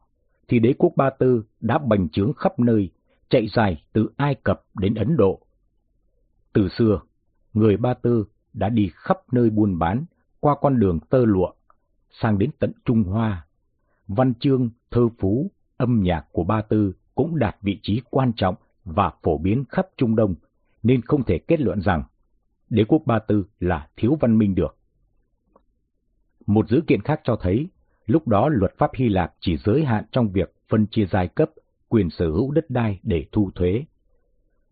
thì đế quốc Ba Tư đã bành trướng khắp nơi, chạy dài từ Ai Cập đến Ấn Độ. Từ xưa, người Ba Tư đã đi khắp nơi buôn bán qua con đường tơ lụa, sang đến tận Trung Hoa. Văn chương, thơ phú, âm nhạc của Ba Tư cũng đạt vị trí quan trọng và phổ biến khắp Trung Đông, nên không thể kết luận rằng đế quốc Ba Tư là thiếu văn minh được. Một dữ kiện khác cho thấy, lúc đó luật pháp Hy Lạp chỉ giới hạn trong việc phân chia giai cấp, quyền sở hữu đất đai để thu thuế.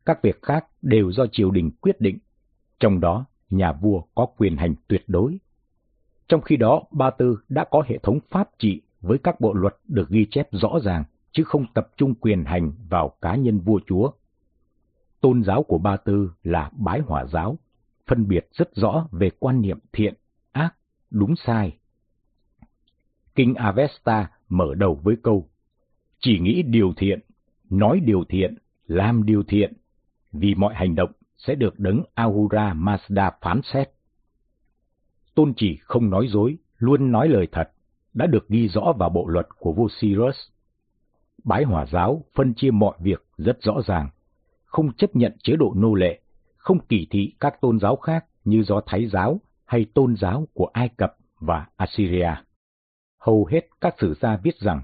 Các việc khác đều do triều đình quyết định, trong đó nhà vua có quyền hành tuyệt đối. Trong khi đó, Ba Tư đã có hệ thống pháp trị với các bộ luật được ghi chép rõ ràng, chứ không tập trung quyền hành vào cá nhân vua chúa. Tôn giáo của Ba Tư là bái hỏa giáo, phân biệt rất rõ về quan niệm thiện, ác, đúng sai. Kinh Avesta mở đầu với câu Chỉ nghĩ điều thiện, nói điều thiện, làm điều thiện, vì mọi hành động sẽ được đấng Ahura Mazda phán xét. Tôn chỉ không nói dối, luôn nói lời thật, đã được ghi rõ vào bộ luật của vua Cyrus. Bái hỏa giáo phân chia mọi việc rất rõ ràng, không chấp nhận chế độ nô lệ, không kỳ thị các tôn giáo khác như do Thái giáo hay tôn giáo của Ai Cập và Assyria. Hầu hết các sử gia viết rằng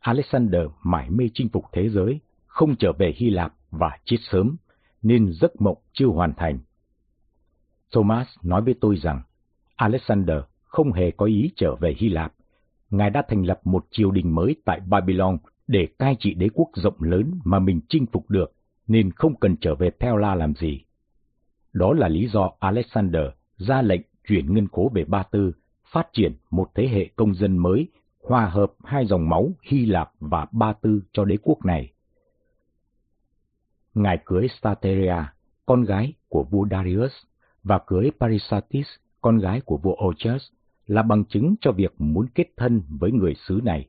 Alexander mải mê chinh phục thế giới, không trở về Hy Lạp và chết sớm, nên giấc mộng chưa hoàn thành. Thomas nói với tôi rằng Alexander không hề có ý trở về Hy Lạp. Ngài đã thành lập một triều đình mới tại Babylon để cai trị đế quốc rộng lớn mà mình chinh phục được, nên không cần trở về Pella làm gì. Đó là lý do Alexander ra lệnh chuyển ngân khố về Ba Tư, phát triển một thế hệ công dân mới, hòa hợp hai dòng máu Hy Lạp và Ba Tư cho đế quốc này. Ngài cưới Stateria, con gái của vua Darius, và cưới Parisatis, con gái của vua Ochus, là bằng chứng cho việc muốn kết thân với người xứ này.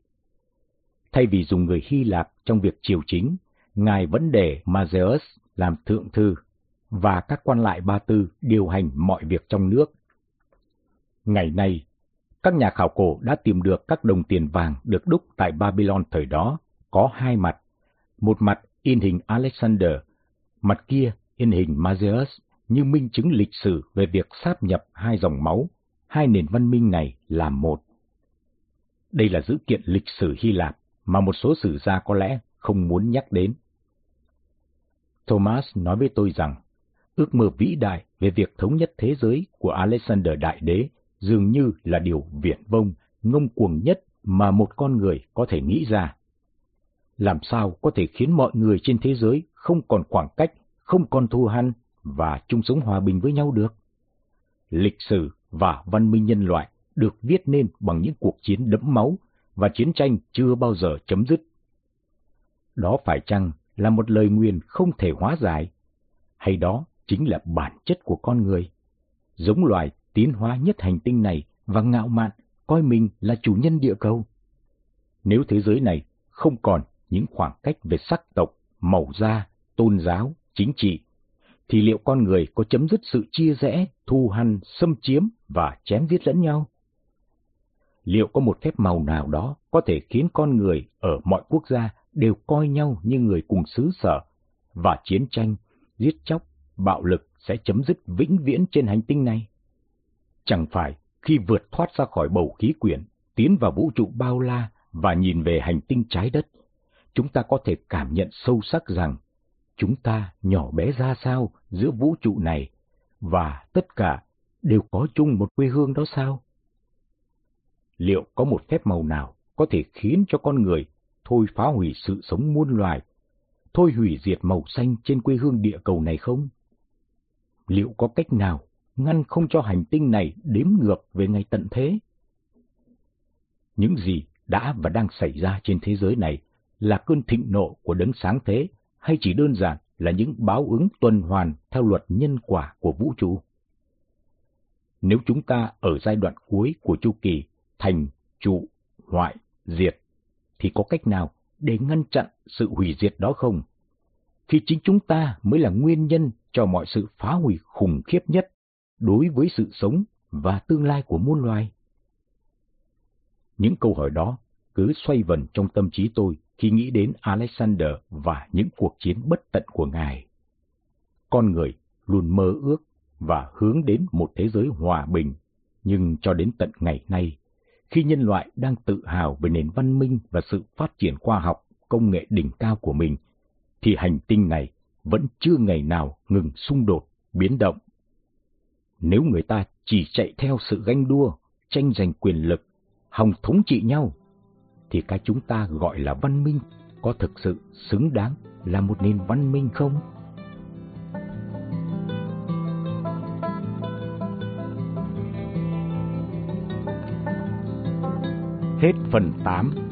Thay vì dùng người Hy Lạp trong việc triều chính, Ngài vẫn để Mazeus làm thượng thư và các quan lại Ba Tư điều hành mọi việc trong nước. Ngày nay, các nhà khảo cổ đã tìm được các đồng tiền vàng được đúc tại Babylon thời đó, có hai mặt. Một mặt in hình Alexander, mặt kia in hình Mazeus như minh chứng lịch sử về việc sáp nhập hai dòng máu, hai nền văn minh này làm một. Đây là dữ kiện lịch sử Hy Lạp mà một số sử gia có lẽ không muốn nhắc đến. Thomas nói với tôi rằng, ước mơ vĩ đại về việc thống nhất thế giới của Alexander Đại Đế dường như là điều viển vông, ngông cuồng nhất mà một con người có thể nghĩ ra. Làm sao có thể khiến mọi người trên thế giới không còn khoảng cách, không còn thù hằn và chung sống hòa bình với nhau được? Lịch sử và văn minh nhân loại được viết nên bằng những cuộc chiến đẫm máu và chiến tranh chưa bao giờ chấm dứt. Đó phải chăng là một lời nguyền không thể hóa giải, hay đó chính là bản chất của con người? Giống loài tiến hóa nhất hành tinh này và ngạo mạn coi mình là chủ nhân địa cầu. Nếu thế giới này không còn những khoảng cách về sắc tộc, màu da, tôn giáo, chính trị, thì liệu con người có chấm dứt sự chia rẽ, thù hằn, xâm chiếm và chém giết lẫn nhau? Liệu có một phép màu nào đó có thể khiến con người ở mọi quốc gia đều coi nhau như người cùng xứ sở, và chiến tranh, giết chóc, bạo lực sẽ chấm dứt vĩnh viễn trên hành tinh này? Chẳng phải khi vượt thoát ra khỏi bầu khí quyển, tiến vào vũ trụ bao la và nhìn về hành tinh trái đất, chúng ta có thể cảm nhận sâu sắc rằng chúng ta nhỏ bé ra sao giữa vũ trụ này và tất cả đều có chung một quê hương đó sao? Liệu có một phép màu nào có thể khiến cho con người thôi phá hủy sự sống muôn loài, thôi hủy diệt màu xanh trên quê hương địa cầu này không? Liệu có cách nào ngăn không cho hành tinh này đếm ngược về ngày tận thế? Những gì đã và đang xảy ra trên thế giới này là cơn thịnh nộ của đấng sáng thế hay chỉ đơn giản là những báo ứng tuần hoàn theo luật nhân quả của vũ trụ? Nếu chúng ta ở giai đoạn cuối của chu kỳ thành, trụ, hoại, diệt, thì có cách nào để ngăn chặn sự hủy diệt đó không? Khi chính chúng ta mới là nguyên nhân cho mọi sự phá hủy khủng khiếp nhất đối với sự sống và tương lai của muôn loài? Những câu hỏi đó cứ xoay vần trong tâm trí tôi khi nghĩ đến Alexander và những cuộc chiến bất tận của ngài. Con người luôn mơ ước và hướng đến một thế giới hòa bình, nhưng cho đến tận ngày nay, khi nhân loại đang tự hào về nền văn minh và sự phát triển khoa học, công nghệ đỉnh cao của mình, thì hành tinh này vẫn chưa ngày nào ngừng xung đột, biến động. Nếu người ta chỉ chạy theo sự ganh đua, tranh giành quyền lực, hòng thống trị nhau, thì cái chúng ta gọi là văn minh có thực sự xứng đáng là một nền văn minh không? Hết phần 8